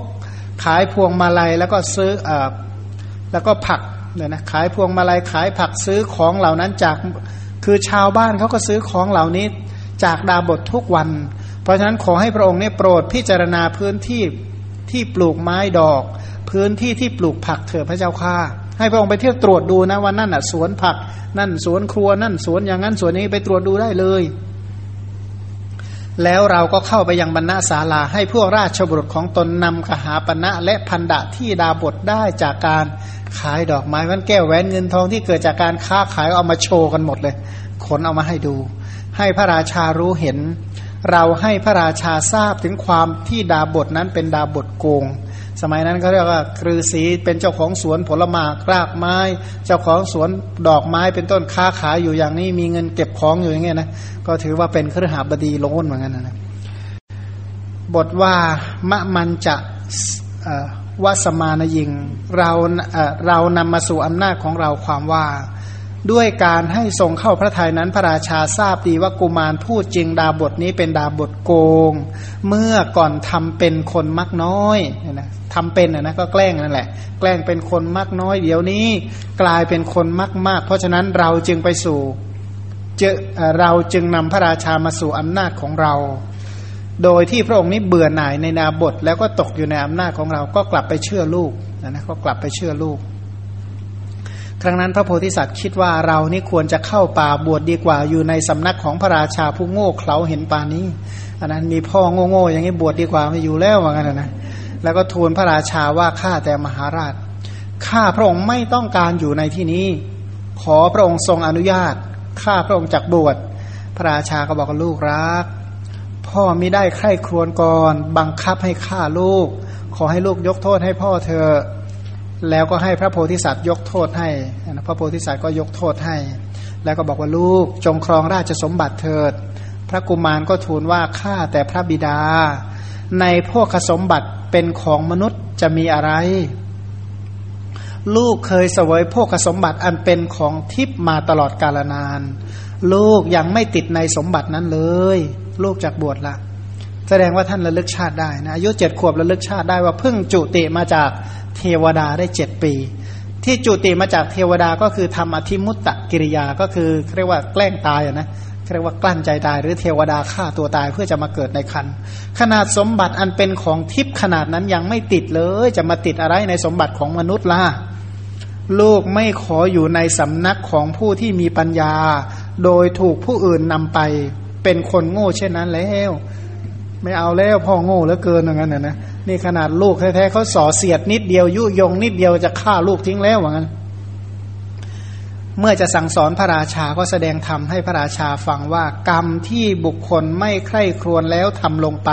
ขายพวงมาลัยแล้วก็ซื้ออแล้วก็ผักเนี่ยนะขายพวงมาลัยขายผักซื้อของเหล่านั้นจากคือชาวบ้านเขาก็ซื้อของเหล่านี้จากดาบททุกวัน เพราะฉะนั้นขอให้พระองค์เนี่ยโปรดพิจารณาพื้นที่ที่ปลูกไม้ดอก พื้นที่ที่ปลูกผักเถิดพระเจ้าข้าให้พระองค์ไปเที่ยวตรวจดูนะว่านั่นอะสวนผัก นั่นสวนครัวนั่นสวนอย่างนั้นสวนนี้ไปตรวจดูได้เลย แล้วเราก็เข้าไปยังบรรณาศาลา ให้พวกราชบุรุษของตนนำขหาปณะและพันดะที่ดาบทได้จากการขายดอกไม้วันแก้วแหวนเงินทองที่เกิดจากการค้าขายเอามาโชว์กันหมดเลย ขนเอามาให้ดู ให้พระราชารู้เห็น เราให้พระราชาทราบถึงความที่ดาบทนั้นเป็นดาบทโกง สมัยนั้นเขาเรียกว่าครือสีเป็นเจ้าของสวนผลไม้กรากไม้ เจ้าของสวนดอกไม้เป็นต้นค้าขายอยู่อย่างนี้มีเงินเก็บของอยู่อย่างเงี้ยนะก็ถือว่าเป็นเครือหาบดีโล้นเหมือนกันนะบทว่ามะมันจะวัสมานยิงเราเรานำมาสู่อำนาจของเราความว่า ด้วยการให้ทรงเข้าพระทัยนั้นพระราชาทราบดีว่ากุมารพูดจริงดาบทนี้เป็นดาบทโกง เมื่อก่อนทำเป็นคนมักน้อยนะทำเป็นนะก็แกล้งนั่นแหละ แกล้งเป็นคนมักน้อย เดี๋ยวนี้กลายเป็นคนมากมาก เพราะฉะนั้นเราจึงไปสู่เจเราจึงนำพระราชามาสู่อำนาจของเรา โดยที่พระองค์นี้เบื่อหน่ายในนาบทแล้วก็ตกอยู่ในอำนาจของเราก็กลับไปเชื่อลูกนะนะก็กลับไปเชื่อลูก ครั้งนั้นพระโพธิสัตว์คิดว่าเรานี่ควรจะเข้าป่าบวชดดีกว่าอยู่ในสำนักของพระราชาผู้โง่เขลาเห็นป่านี้อันนั้นมีพ่อโง่ๆอย่างนี้บวชดดีกว่าไม่อยู่แล้วว่างั้นนะแล้วก็ทูลพระราชาว่าข้าแต่มหาราชข้าพระองค์ไม่ต้องการอยู่ในที่นี้ ขอพระองค์ทรงอนุญาตข้าพระองค์จักบวชพระราชาก็บอกลูกรัก พ่อไม่ได้ใคร่ครวญก่อน บังคับให้ฆ่าลูก ขอให้ลูกยกโทษให้พ่อเธอ แล้วก็ให้พระโพธิสัตว์ยกโทษให้พระโพธิสัตว์ก็ยกโทษให้ แล้วก็บอกว่าลูกจงครองราชสมบัติเถิด พระกุมารก็ทูลว่าข้าแต่พระบิดา ในพวกสมบัติเป็นของมนุษย์จะมีอะไร ลูกเคยเสวยพวกสมบัติอันเป็นของทิพมาตลอดกาลนาน ลูกยังไม่ติดในสมบัตินั้นเลย ลูกจากบวชละแสดงว่าท่านระลึกชาติได้นะอายุเจ็ดขวบระลึกชาติได้ว่าเพิ่งจุติมาจาก เทวดาได้เจ็ดปี ที่จุติมาจากเทวดาก็คือทำอธิมุตตกิริยาก็คือเรียกว่าแกล้งตายนะเรียกว่ากลั้นใจตาย หรือเทวดาฆ่าตัวตายเพื่อจะมาเกิดในคันขนาดสมบัติอันเป็นของทิพย์ขนาดนั้นยังไม่ติดเลย จะมาติดอะไรในสมบัติของมนุษย์ล่ะลูกไม่ขออยู่ในสำนักของผู้ที่มีปัญญา โดยถูกผู้อื่นนำไป เป็นคนโง่เช่นนั้นแล้ว ไม่เอาแล้วพ่อโง่เหลือเกินอย่างนั้นนะนี่ขนาดลูกแท้ๆเขาส่อเสียดนิดเดียว ยุยงนิดเดียวจะฆ่าลูกทิ้งแล้วอย่างนั้น เมื่อจะสั่งสอนพระราชาก็แสดงธรรมให้พระราชาฟังว่ากรรมที่บุคคลไม่ใคร่ครวญแล้วทำลงไป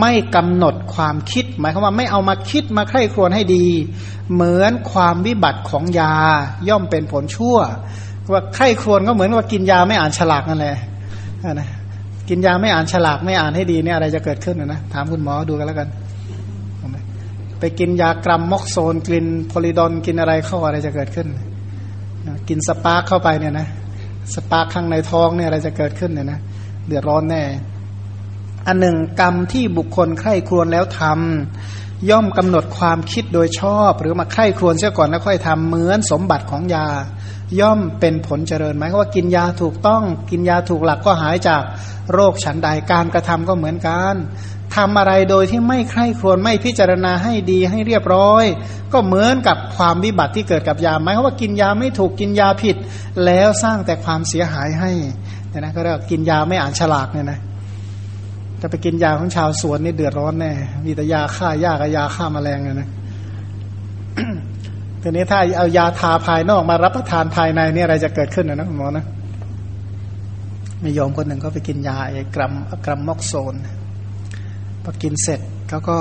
ไม่กำหนดความคิด หมายความว่าไม่เอามาคิดมาใคร่ครวญให้ดี เหมือนความวิบัติของยาย่อมเป็นผลชั่ว ว่าไข้ครวนก็เหมือนว่ากินยาไม่อ่านฉลากนั่นแหละนะ กินยาไม่อ่านฉลากไม่อ่านให้ดีเนี่ยอะไรจะเกิดขึ้นนะ ถามคุณหมอดูกันแล้วกัน ไปกินยากรัมม็อกโซนกินโพลิดอนกินอะไรเข้าอะไรจะเกิดขึ้น กินสปาร์คเข้าไปเนี่ยนะ spark ข้างในท้องเนี่ยอะไรจะเกิดขึ้นเนี่ยนะเดือดร้อนแน่ อันหนึ่งกรรมที่บุคคลใคร่ครวญแล้วทำย่อมกำหนดความคิดโดยชอบ หรือมาใคร่ครวญเสียก่อนแล้วค่อยทำเหมือนสมบัติของยา ย่อมเป็นผลเจริญไหมว่ากินยาถูกต้องกินยาถูกหลักก็หายจากโรคฉันใดการกระทำก็เหมือนกันทำอะไรโดยที่ไม่ใคร่ครวญไม่พิจารณาให้ดีให้เรียบร้อย ก็เหมือนกับความวิบัติที่เกิดกับยาหมายว่ากินยาไม่ถูกกินยาผิด แล้วสร้างแต่ความเสียหายให้เนี่ยนะก็เรียกกินยาไม่อ่านฉลากเนี่ยนะจะไปกินยาของชาวสวนนี่เดือดร้อนแน่มีแต่ยาฆ่าหญ้ากับยาฆ่ามาแมลงเลยนะ ทีนี้ถ้าเอายาทาภายนอกมารับประทานภายในนี่อะไรจะเกิดขึ้นนะหมอนะมีโยมคนหนึ่งก็ไปกินยาไอ้กรัมกรัมมอกโซนพอกินเสร็จเขาก็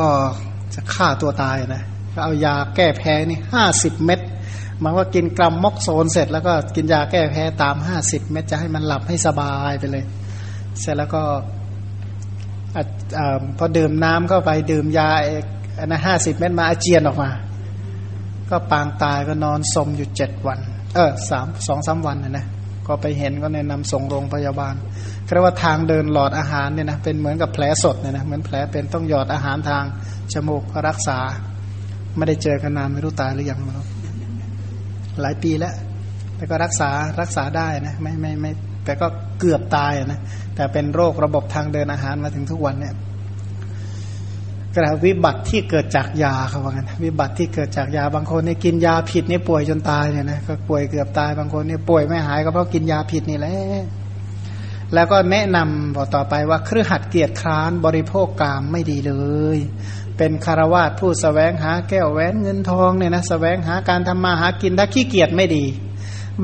จะฆ่าตัวตายนะก็เอายาแก้แพ้นี่ห้าสิบเม็ดมันว่ากินกรัมมอกโซนเสร็จ แล้วก็กินยาแก้แพ้ตามห้าสิบเม็ดจะให้มันหลับให้สบายไปเลย เสร็จแล้วก็อพอดื่มน้ำเข้าไปดื่มยาอันนั้นห้าสิบเม็ดมาอาเจียนออกมา ก็ปางตายก็นอนสมอยู่เจ็ดวัน เออสามสองสาวันนะนะก็ไปเห็นก็แนะนำส่งโรงพยาบาลเรียกว่าทางเดินหลอดอาหารเนี่ยนะเป็นเหมือนกับแผลสดเนี่ยนะเหมือนแผลเป็นต้องหยอดอาหารทางจมูกรักษา ไม่ได้เจอกันนานไม่รู้ตายหรือยังไม่รู้หลายปีแล้วแต่ก็รักษารักษาได้นะไม่ไม่ไม่แต่ก็เกือบตายนะแต่เป็นโรคระบบทางเดินอาหารมาถึงทุกวันเนี่ย กระวิบัติที่เกิดจากยาเขาว่ากันวิบัติที่เกิดจากยาบางคนเนี่ยกินยาผิดเนี่ยป่วยจนตายเนี่ยนะก็ป่วยเกือบตายบางคนเนี่ยป่วยไม่หายก็เพราะกินยาผิดนี่แหละแล้วก็แนะนำบอกต่อไปว่าเครือหัดเกียรติคร้านบริโภคกามไม่ดีเลย เป็นคารวาสผู้สแสวงหาแก้วแหวนเงินทองเนี่ยนะสแสวงหาการทำมาหากินถ้าขี้เกียจไม่ดี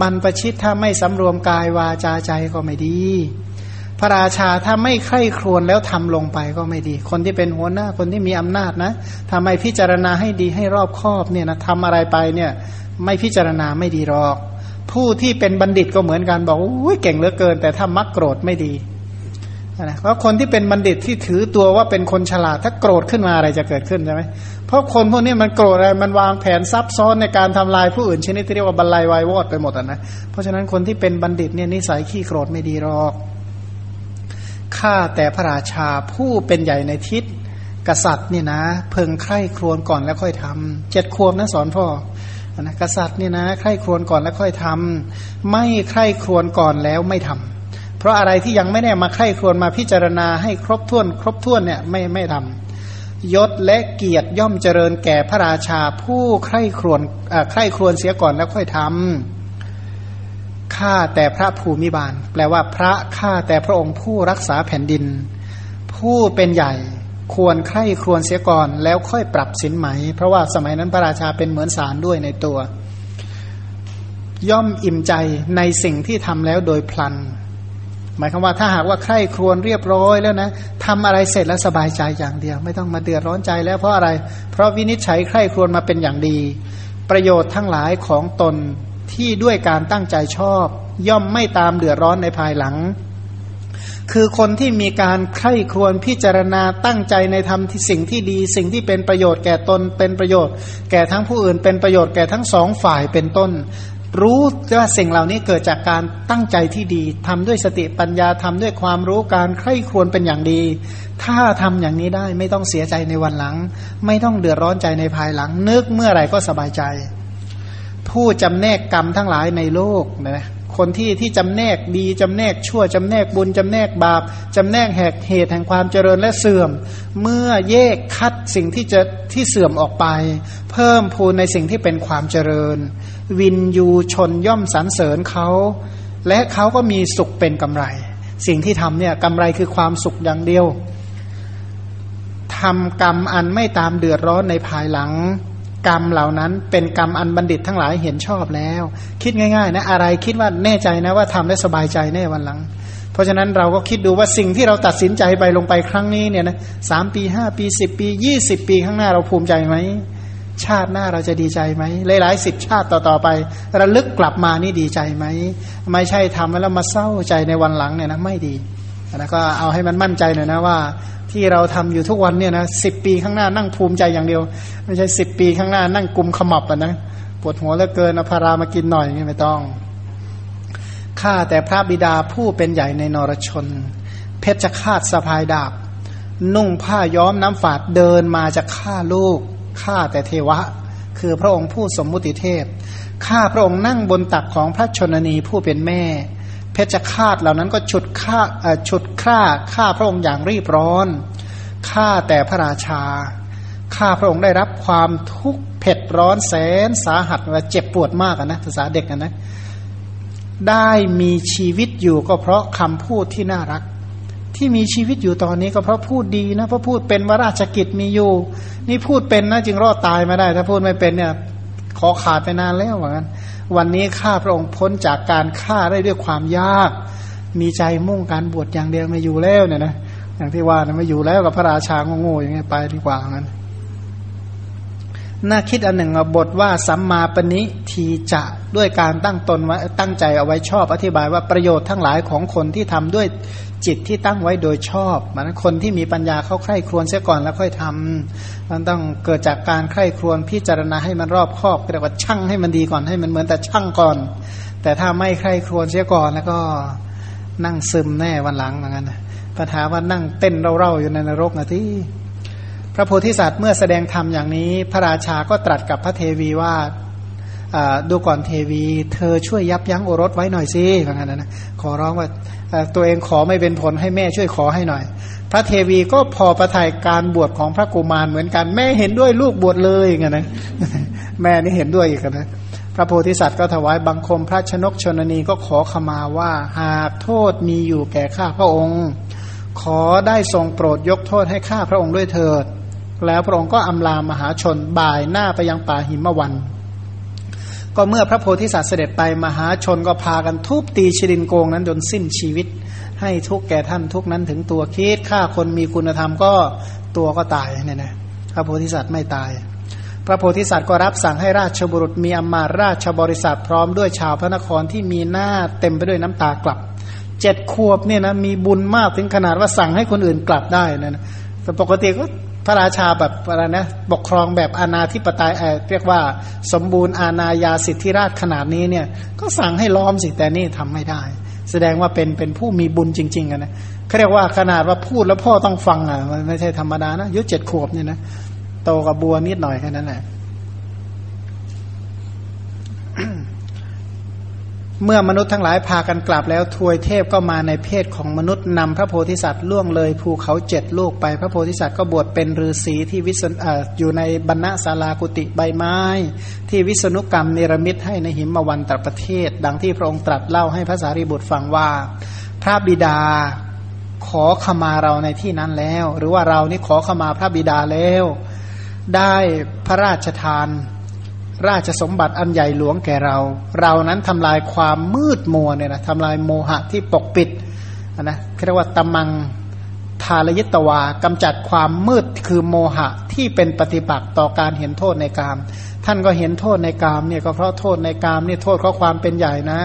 บรรปชิตถ้าไม่สำรวมกายวาจาใจก็ไม่ดี พระราชาถ้าไม่ใคร่ครวญแล้วทำลงไปก็ไม่ดี คนที่เป็นหัวหน้าคนที่มีอำนาจนะทำไมพิจารณาให้ดีให้รอบคอบเนี่ยนะทำอะไรไปเนี่ย ไม่พิจารณาไม่ดีหรอก ผู้ที่เป็นบัณฑิตก็เหมือนกันบอกอุ้ยเก่งเหลือเกิน แต่ถ้ามักโกรธไม่ดีนะเพราะคนที่เป็นบัณฑิตที่ถือตัวว่าเป็นคนฉลาดถ้าโกรธขึ้นมาอะไรจะเกิดขึ้นใช่ไหมเพราะคนพวกนี้มันโกรธอะไรมันวางแผนซับซ้อนในการทำลายผู้อื่นชนิดที่เรียกว่าบรรลัยวายวอดไปหมดนะเพราะฉะนั้นคนที่เป็นบัณฑิตเนี่ยนิสัยขี้โกรธไม่ดีหรอก ข้าแต่พระราชาผู้เป็นใหญ่ในทิศกษัตริย์เนี่ยนะ เพิ่งใคร่ครวญก่อนแล้วค่อยทำเจ็ดควบนะสอนพ่อนะกษัตริย์เนี่ยนะใคร่ครวญก่อนแล้วค่อยทำไม่ใคร่ครวญก่อนแล้วไม่ทำเพราะอะไรที่ยังไม่ได้มาใคร่ครวญมาพิจารณาให้ครบถ้วน ครบถ้วนเนี่ยไม่ไม่ทำยศและเกียรติย่อมเจริญแก่พระราชาผู้ใคร่ครวญใคร่ครวญเสียก่อนแล้วค่อยทำ ข้าแต่พระภูมิบาล แปลว่าพระข้าแต่พระองค์ผู้รักษาแผ่นดิน ผู้เป็นใหญ่ควรใคร่ครวญเสียก่อน แล้วค่อยปรับสินไหม เพราะว่าสมัยนั้นพระราชาเป็นเหมือนสารด้วยในตัว ย่อมอิ่มใจในสิ่งที่ทำแล้วโดยพลัน หมายความว่าถ้าหากว่าใคร่ครวญเรียบร้อยแล้วนะทำอะไรเสร็จแล้วสบายใจอย่างเดียว ไม่ต้องมาเดือดร้อนใจแล้วเพราะอะไร เพราะวินิจฉัยใคร่ครวญมาเป็นอย่างดี ประโยชน์ทั้งหลายของตน ที่ด้วยการตั้งใจชอบ ย่อมไม่ตามเดือดร้อนในภายหลัง คือคนที่มีการใคร่ครวญพิจารณาตั้งใจในทำที่สิ่งที่ดี สิ่งที่เป็นประโยชน์แก่ตนเป็นประโยชน์ แก่ทั้งผู้อื่นเป็นประโยชน์แก่ทั้งสองฝ่ายเป็นต้น รู้ว่าสิ่งเหล่านี้เกิดจากการตั้งใจที่ดีทำด้วยสติปัญญาทำด้วยความรู้การใคร่ครวญเป็นอย่างดี ถ้าทำอย่างนี้ได้ไม่ต้องเสียใจในวันหลัง ไม่ต้องเดือดร้อนใจในภายหลัง นึกเมื่อไหร่ก็สบายใจ ผู้จำแนกกรรมทั้งหลายในโลกนะคนที่ที่จำแนกดีจำแนกชั่วจำแนกบุญจำแนกบาปจำแนกแหกเหตุแห่งความเจริญและเสื่อม เมื่อแยกคัดสิ่งที่จะที่เสื่อมออกไป เพิ่มพูนในสิ่งที่เป็นความเจริญ วินยูชนย่อมสรรเสริญเขา และเขาก็มีสุขเป็นกำไร สิ่งที่ทำเนี่ยกำไรคือความสุขอย่างเดียวทำกรรมอันไม่ตามเดือดร้อนในภายหลัง กรรมเหล่านั้นเป็นกรรมอันบัณฑิตทั้งหลายเห็นชอบแล้ว คิดง่ายๆนะอะไรคิดว่าแน่ใจนะว่าทำได้สบายใจแน่วันหลัง เพราะฉะนั้นเราก็คิดดูว่าสิ่งที่เราตัดสินใจไปลงไปครั้งนี้เนี่ยนะสามปีห้าปีสิบปียี่สิบปีข้างหน้าเราภูมิใจไหมชาติหน้าเราจะดีใจไหมหลายๆสิบชาติต่อๆไประลึกกลับมานี่ดีใจไหมไม่ใช่ทำแล้วมาเศร้าใจในวันหลังเนี่ยนะไม่ดีแล้วก็เอาให้มันมั่นใจหน่อยนะว่า ที่เราทำอยู่ทุกวันเนี่ยนะสิบปีข้างหน้านั่งภูมิใจอย่างเดียว ไม่ใช่สิบปีข้างหน้านั่งกุมขมับอะนะปวดหัวเหลือเกินอาพารามากินหน่อยไม่ต้องข้าแต่พระบิดาผู้เป็นใหญ่ในนรชน เพชฌฆาตสะพายดาบ นุ่งผ้าย้อมน้ำฝาดเดินมาจะฆ่าลูกฆ่าแต่เทวะ คือพระองค์ผู้สมมุติเทพข้าพระองค์นั่งบนตักของพระชนนีผู้เป็นแม่ เพชฌฆาตเหล่านั้นก็ฉุดฆ่าฉุดฆ่าฆ่าพระองค์อย่างรีบร้อนฆ่าแต่พระราชาข้าพระองค์ได้รับความทุกข์เผ็ดร้อนแสนสาหัสและเจ็บปวดมากนะภาษาเด็กนะ ได้มีชีวิตอยู่ก็เพราะคำพูดที่น่ารัก ที่มีชีวิตอยู่ตอนนี้ก็เพราะพูดดีนะเพราะพูดเป็นวราชกิจมีอยู่ นี่พูดเป็นนะจึงรอดตายมาได้ ถ้าพูดไม่เป็นเนี่ย ขอขาดไปนานแล้วเหมือนกัน วันนี้ข้าพระองค์พ้นจากการฆ่าได้ด้วยความยาก มีใจมุ่งการบวชอย่างเดียวม่อยู่แล้วเนี่ยนะอย่างที่ว่านะม่อยู่แล้วกับพระราชาโง่ๆอย่างเงี้ยไปดีกว่างั้นน่าคิดอันหนึ่งบทว่าสัมมาปณิทีจะด้วยการตั้งตนไว้ตั้งใจเอาไว้ชอบอธิบายว่าประโยชน์ทั้งหลายของคนที่ทำด้วย จิตที่ตั้งไว้โดยชอบมันคนที่มีปัญญาเข้าใคร่ครวญเสียก่อนแล้วค่อยทำมันต้องเกิดจากการใคร่ครวญพิจารณาให้มันรอบคอบเรียกว่าช่างให้มันดีก่อนให้มันเหมือนแต่ช่างก่อน แต่ถ้าไม่ใคร่ครวญเสียก่อนแล้วก็นั่งซึมแน่วันหลังเหมือนกันปัญหาว่านั่งเต้นเร่าๆอยู่ในนรกนะที่พระโพธิสัตว์เมื่อแสดงธรรมอย่างนี้ พระราชาก็ตรัสกับพระเทวีว่า ดูก่อนเทวี เธอช่วยยับยั้งโอรสไว้หน่อยสิว่างั้นนะขอร้องว่าตัวเองขอไม่เป็นผลให้แม่ช่วยขอให้หน่อย พระเทวีก็พอประทัยการบวชของพระกุมารเหมือนกัน แม่เห็นด้วยลูกบวชเลยอย่างนั้นแม่นี่เห็นด้วยอีกนะพระโพธิสัตว์ก็ถวายบังคมพระชนกชนนีก็ขอขมาว่าหากโทษมีอยู่แก่ข้าพระองค์ ขอได้ทรงโปรดยกโทษให้ข้าพระองค์ด้วยเถิด แล้วพระองค์ก็อำลามหาชนบ่ายหน้าไปยังป่าหิมวัน ก็เมื่อพระโพธิสัตว์เสด็จไปมหาชนก็พากันทุบตีชรินโกงนั้นจนสิ้นชีวิต ให้ทุกแก่ท่านทุกนั้นถึงตัวคิดฆ่าคนมีคุณธรรมก็ตัวก็ตายเนี่ยนะพระโพธิสัตว์ไม่ตาย พระโพธิสัตว์ก็รับสั่งให้ราชบุรุษมีอมาราชบริษัทพร้อมด้วยชาวพระนครที่มีหน้าเต็มไปด้วยน้ำตากลับเจ็ดขวบเนี่ยนะมีบุญมากถึงขนาดว่าสั่งให้คนอื่นกลับได้นะแต่ปกติก็ พระราชาแบบอะไรนะปกครองแบบอาณาธิปไตยเเรียกว่าสมบูรณ์อาณาญาสิทธิราชขนาดนี้เนี่ยก็สั่งให้ล้อมสิแต่นี่ทำไม่ได้ แสดงว่าเป็นเป็นผู้มีบุญจริงๆกันนะเขาเรียกว่าขนาดว่าพูดแล้วพ่อต้องฟังอะมันไม่ใช่ธรรมดานะยุเจ็ดขวบเนี่ยนะโตกับบัวนิดหน่อยแค่นั้นแหละ เมื่อมนุษย์ทั้งหลายพากันกลับแล้วทวยเทพก็มาในเพศของมนุษย์นำพระโพธิสัตว์ล่วงเลยภูเขาเจ็ดลูกไปพระโพธิสัตว์ก็บวชเป็นฤาษีที่วิษณอยู่ในบรรณศาลากุติใบไม้ ที่วิษณุกรรมเนรมิตให้ในหิมวันตรประเทศ ดังที่พระองค์ตรัสเล่าให้พระสารีบุตรฟังว่า พระบิดาขอขมาเราในที่นั้นแล้ว หรือว่าเรานี่ขอขมาพระบิดาแล้ว ได้พระราชทาน ราชสมบัติอันใหญ่หลวงแก่เรา เรานั้นทำลายความมืดมัวเนี่ยนะทำลายโมหะที่ปกปิดนะเรียกว่าตมังทารยิตวากำจัดความมืดคือโมหะที่เป็นปฏิปักษ์ต่อการเห็นโทษในกาม ท่านก็เห็นโทษในกามเนี่ยก็เพราะโทษในกามเนี่ยโทษเพราะความเป็นใหญ่นะ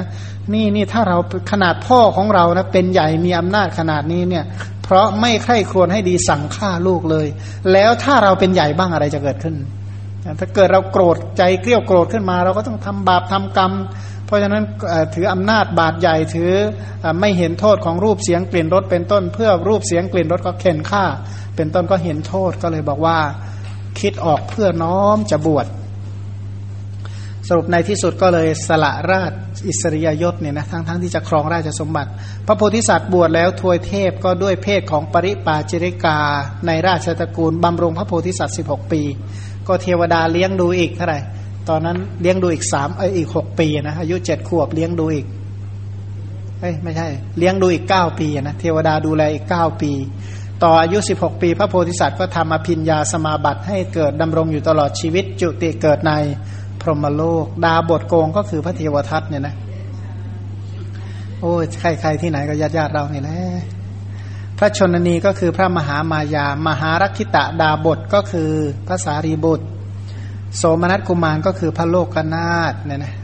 นี่นี่ถ้าเราขนาดพ่อของเรานะเป็นใหญ่มีอำนาจขนาดนี้เนี่ย เพราะไม่ใคร่ครวญให้ดีสั่งฆ่าลูกเลย แล้วถ้าเราเป็นใหญ่บ้างอะไรจะเกิดขึ้น ถ้าเกิดเราโกรธใจเกลี้ยวโกรธขึ้นมา เราก็ต้องทำบาปทำกรรม เพราะฉะนั้นถืออำนาจบาดใหญ่ถือไม่เห็นโทษของรูปเสียงกลิ่นรสเป็นต้น เพื่อรูปเสียงกลิ่นรสก็เข็นฆ่า เป็นต้นก็เห็นโทษก็เลยบอกว่าคิดออกเพื่อน้อมจะบวชสรุปในที่สุดก็เลยสละราชอิสริยยศเนี่ยนะทั้งทั้งที่จะครองราชสมบัติ พระโพธิสัตว์บวชแล้วทวยเทพก็ด้วยเพศของปริปาจิริกาในราชตระกูลบำรุงพระโพธิสัตว์ 16 ปี ก็เทวดาเลี้ยงดูอีกเท่าไหร่ ตอนนั้นเลี้ยงดูอีกสามเอออีกหกปีนะอายุเจ็ดขวบเลี้ยงดูอีกเอ้ยไม่ใช่ เลี้ยงดูอีกเก้าปีนะเทวดาดูแลอีกเก้าปี ต่ออายุสิบหกปี พระโพธิสัตว์ก็ทำอภิญญาสมาบัติให้เกิดดำรงอยู่ตลอดชีวิต จุติเกิดในพรหมโลก ดาบทโกงก็คือพระเทวทัตเนี่ยนะ โอ้ยใครๆที่ไหนก็ญาติญาติเราเนี่ยแหละ พระชนนีก็คือพระมหามายา มหารักขิตะดาบทก็คือภาษารีบุตร โสมนัสกุมารก็คือพระโลกนาถเนี่ยนะ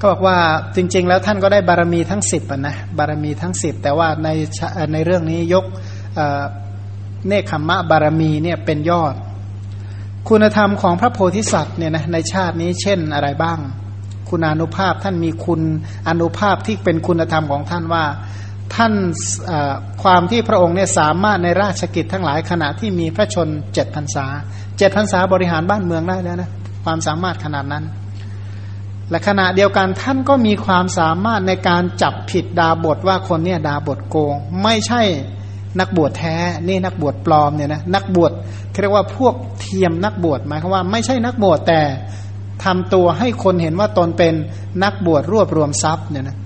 ก็บอกว่าจริง ๆ แล้วท่านก็ได้บารมีทั้งสิบนะบารมีทั้งสิบแต่ว่าในในเรื่องนี้ยกเนคขมมะบารมีเนี่ยเป็นยอด คุณธรรมของพระโพธิสัตว์เนี่ยนะในชาตินี้เช่นอะไรบ้าง คุณานุภาพท่านมีคุณอนุภาพที่เป็นคุณธรรมของท่านว่า ท่านความที่พระองค์เนี่ยสามารถในราชกิจทั้งหลายขณะที่มีพระชนเจ็ดพรรษาเจ็ดพรรษาบริหารบ้านเมืองได้แล้วนะความสามารถขนาดนั้น และขณะเดียวกันท่านก็มีความสามารถในการจับผิดดาบทว่าคนเนี่ยดาบทโกง ไม่ใช่นักบวชแท้นี่นักบวชปลอมเนี่ยนะนักบวชเรียกว่าพวกเทียมนักบวชหมายความว่าไม่ใช่นักบวชแต่ทำตัวให้คนเห็นว่าตนเป็นนักบวชรวบรวมทรัพย์เนี่ยนะ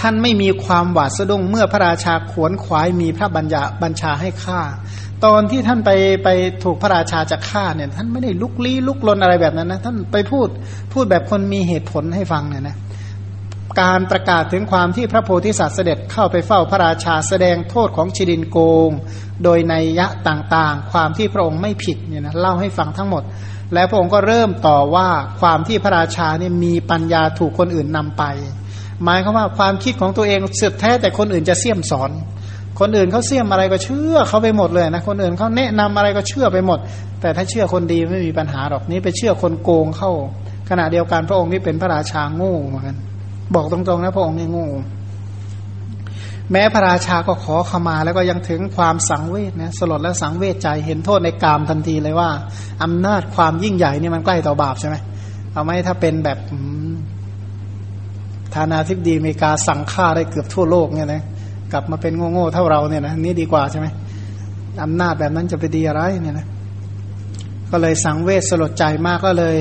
ท่านไม่มีความหวาดสะดุ้งเมื่อพระราชาขวนขวายมีพระบัญญาบัญชาให้ฆ่า ตอนที่ท่านไปไปถูกพระราชาจะฆ่าเนี่ย ท่านไม่ได้ลุกลี้ลุกลนอะไรแบบนั้นนะท่านไปพูดพูดแบบคนมีเหตุผลให้ฟังเนี่ยนะการประกาศถึงความที่พระโพธิสัตว์เสด็จเข้าไปเฝ้าพระราชาแสดงโทษของชิดินโกง โดยในยะต่างๆ ความที่พระองค์ไม่ผิดเนี่ยนะเล่าให้ฟังทั้งหมด แล้วพระองค์ก็เริ่มต่อว่าความที่พระราชาเนี่ยมีปัญญาถูกคนอื่นนำไป หมายความว่าความคิดของตัวเองสุดแท้แต่คนอื่นจะเสี่ยมสอน คนอื่นเขาเสี่ยมอะไรก็เชื่อเขาไปหมดเลยนะคนอื่นเขาแนะนำอะไรก็เชื่อไปหมด แต่ถ้าเชื่อคนดีไม่มีปัญหาหรอกนี้ไปเชื่อคนโกงเข้า ขณะเดียวกันพระองค์นี่เป็นพระราชาโง่เหมือนกันบอกตรงๆนะพระองค์นี่โง่แม้พระราชาก็ขอขมาแล้วก็ยังถึงความสังเวชนะสลดและสังเวชใจเห็นโทษในกามทันทีเลยว่าอำนาจความยิ่งใหญ่นี่มันใกล้ต่อบาปใช่ไหมเอาไหมถ้าเป็นแบบ ธานาธิบดีอเมริกาสั่งฆ่าได้เกือบทั่วโลกเนี่ยนะกลับมาเป็นโง่ๆเท่าเราเนี่ยนะนี่ดีกว่าใช่ไหมอำนาจแบบนั้นจะไปดีอะไรเนี่ยนะก็เลยสังเวชสลดใจมากก็เลย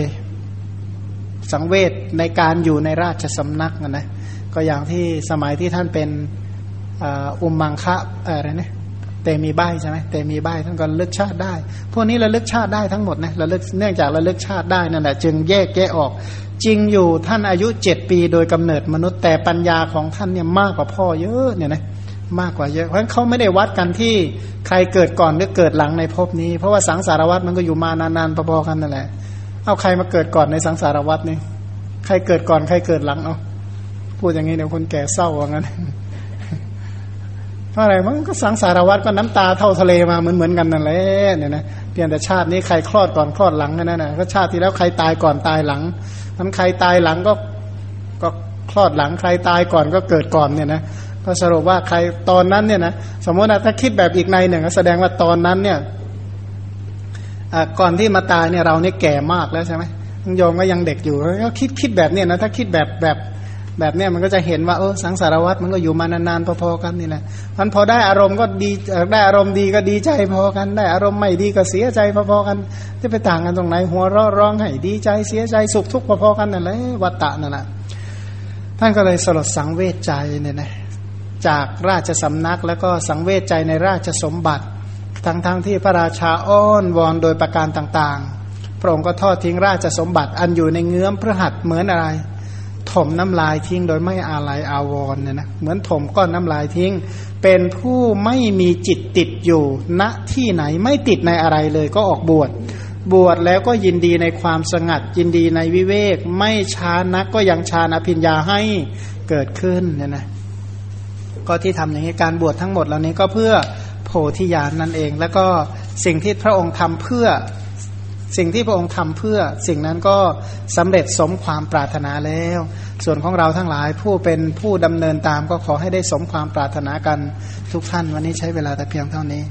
สังเวชในการอยู่ในราชสำนักนะนะก็อย่างที่สมัยที่ท่านเป็นอุมมังคะอะไรเนี่ยเตมีใบใช่ไหมเตมีใบท่านก็ระลึกชาติได้ พวกนี้ระลึกชาติได้ทั้งหมดนะระลึกเนื่องจากระลึกชาติได้นั่นแหละจึงแยกแยะออก จริงอยู่ท่านอายุเจ็ดปีโดยกำเนิดมนุษย์แต่ปัญญาของท่านเนี่ยมากกว่าพ่อเยอะเนี่ยนะมากกว่าเยอะเพราะฉะนั้นเขาไม่ได้วัดกันที่ใครเกิดก่อนหรือเกิดหลังในภพนี้ เพราะว่าสังสารวัตมันก็อยู่มานานๆพอๆกันนั่นแหละเอาใครมาเกิดก่อนในสังสารวัตนี่ใครเกิดก่อนใครเกิดหลังเอาพูดอย่างนี้เดี๋ยวคนแก่เศร้าว่างั้นเพราะอะไรมันก็สังสารวัตก็น้ำตาเท่าทะเลมาเหมือนเหมือนกันนั่นแหละเนี่ยนะเพียงแต่ชาตินี้ใครคลอดก่อนคลอดหลังนั่นนะก็ชาติที่แล้วใครตายก่อนตายหลัง มันใครตายหลังก็ก็คลอดหลังใครตายก่อนก็เกิดก่อนเนี่ยนะก็สรุปว่าใครตอนนั้นเนี่ยนะสมมตินะถ้าคิดแบบอีกในหนึ่งแสดงว่าตอนนั้นเนี่ยก่อนที่มาตายเนี่ยเราเนี่ยแก่มากแล้วใช่ไหมโยมก็ยังเด็กอยู่ก็คิดคิดแบบเนี่ยนะถ้าคิดแบบแบบ แบบเนี้ยมันก็จะเห็นว่าเออสังสารวัตรมันก็อยู่มานานๆพอๆกันนี่แหละมันพอได้อารมณ์ก็ดีได้อารมณ์ดีก็ดีใจพอกัน ได้อารมณ์ไม่ดีก็เสียใจพอๆกันจะไปต่างกันตรงไหน หัวเราะร้องให้ดีใจเสียใจสุขทุกข์พอๆกันนั่นแหละวัตตะนั่นแหละท่านก็เลยสลดสังเวชใจเนี่ยนะจากราชสำนักแล้วก็สังเวชใจในราชสมบัติ ทั้งๆทที่พระราชาอ้อนวอนโดยประการต่างๆพระองค์ก็ทอดทิ้งราชสมบัติอันอยู่ในเงื้อมพระหัตเหมือนอะไร ถมน้ำลายทิ้งโดยไม่อาลัยอาวรเนี่ยนะเหมือนถมก้อนน้ำลายทิ้ง เป็นผู้ไม่มีจิตติดอยู่ณที่ไหนไม่ติดในอะไรเลยก็ออกบวชบวชแล้วก็ยินดีในความสงัด ยินดีในวิเวก ไม่ช้านักก็ยังชาอภิญญาให้เกิดขึ้นเนี่ยนะก็ที่ทำอย่างนี้การบวชทั้งหมดเหล่านี้ก็เพื่อโพธิญาณนั่นเอง แล้วก็สิ่งที่พระองค์ทำเพื่อ สิ่งที่พระองค์ทำเพื่อสิ่งนั้นก็สำเร็จสมความปรารถนาแล้ว ส่วนของเราทั้งหลายผู้เป็นผู้ดำเนินตามก็ขอให้ได้สมความปรารถนากันทุกท่านวันนี้ใช้เวลาแต่เพียงเท่านี้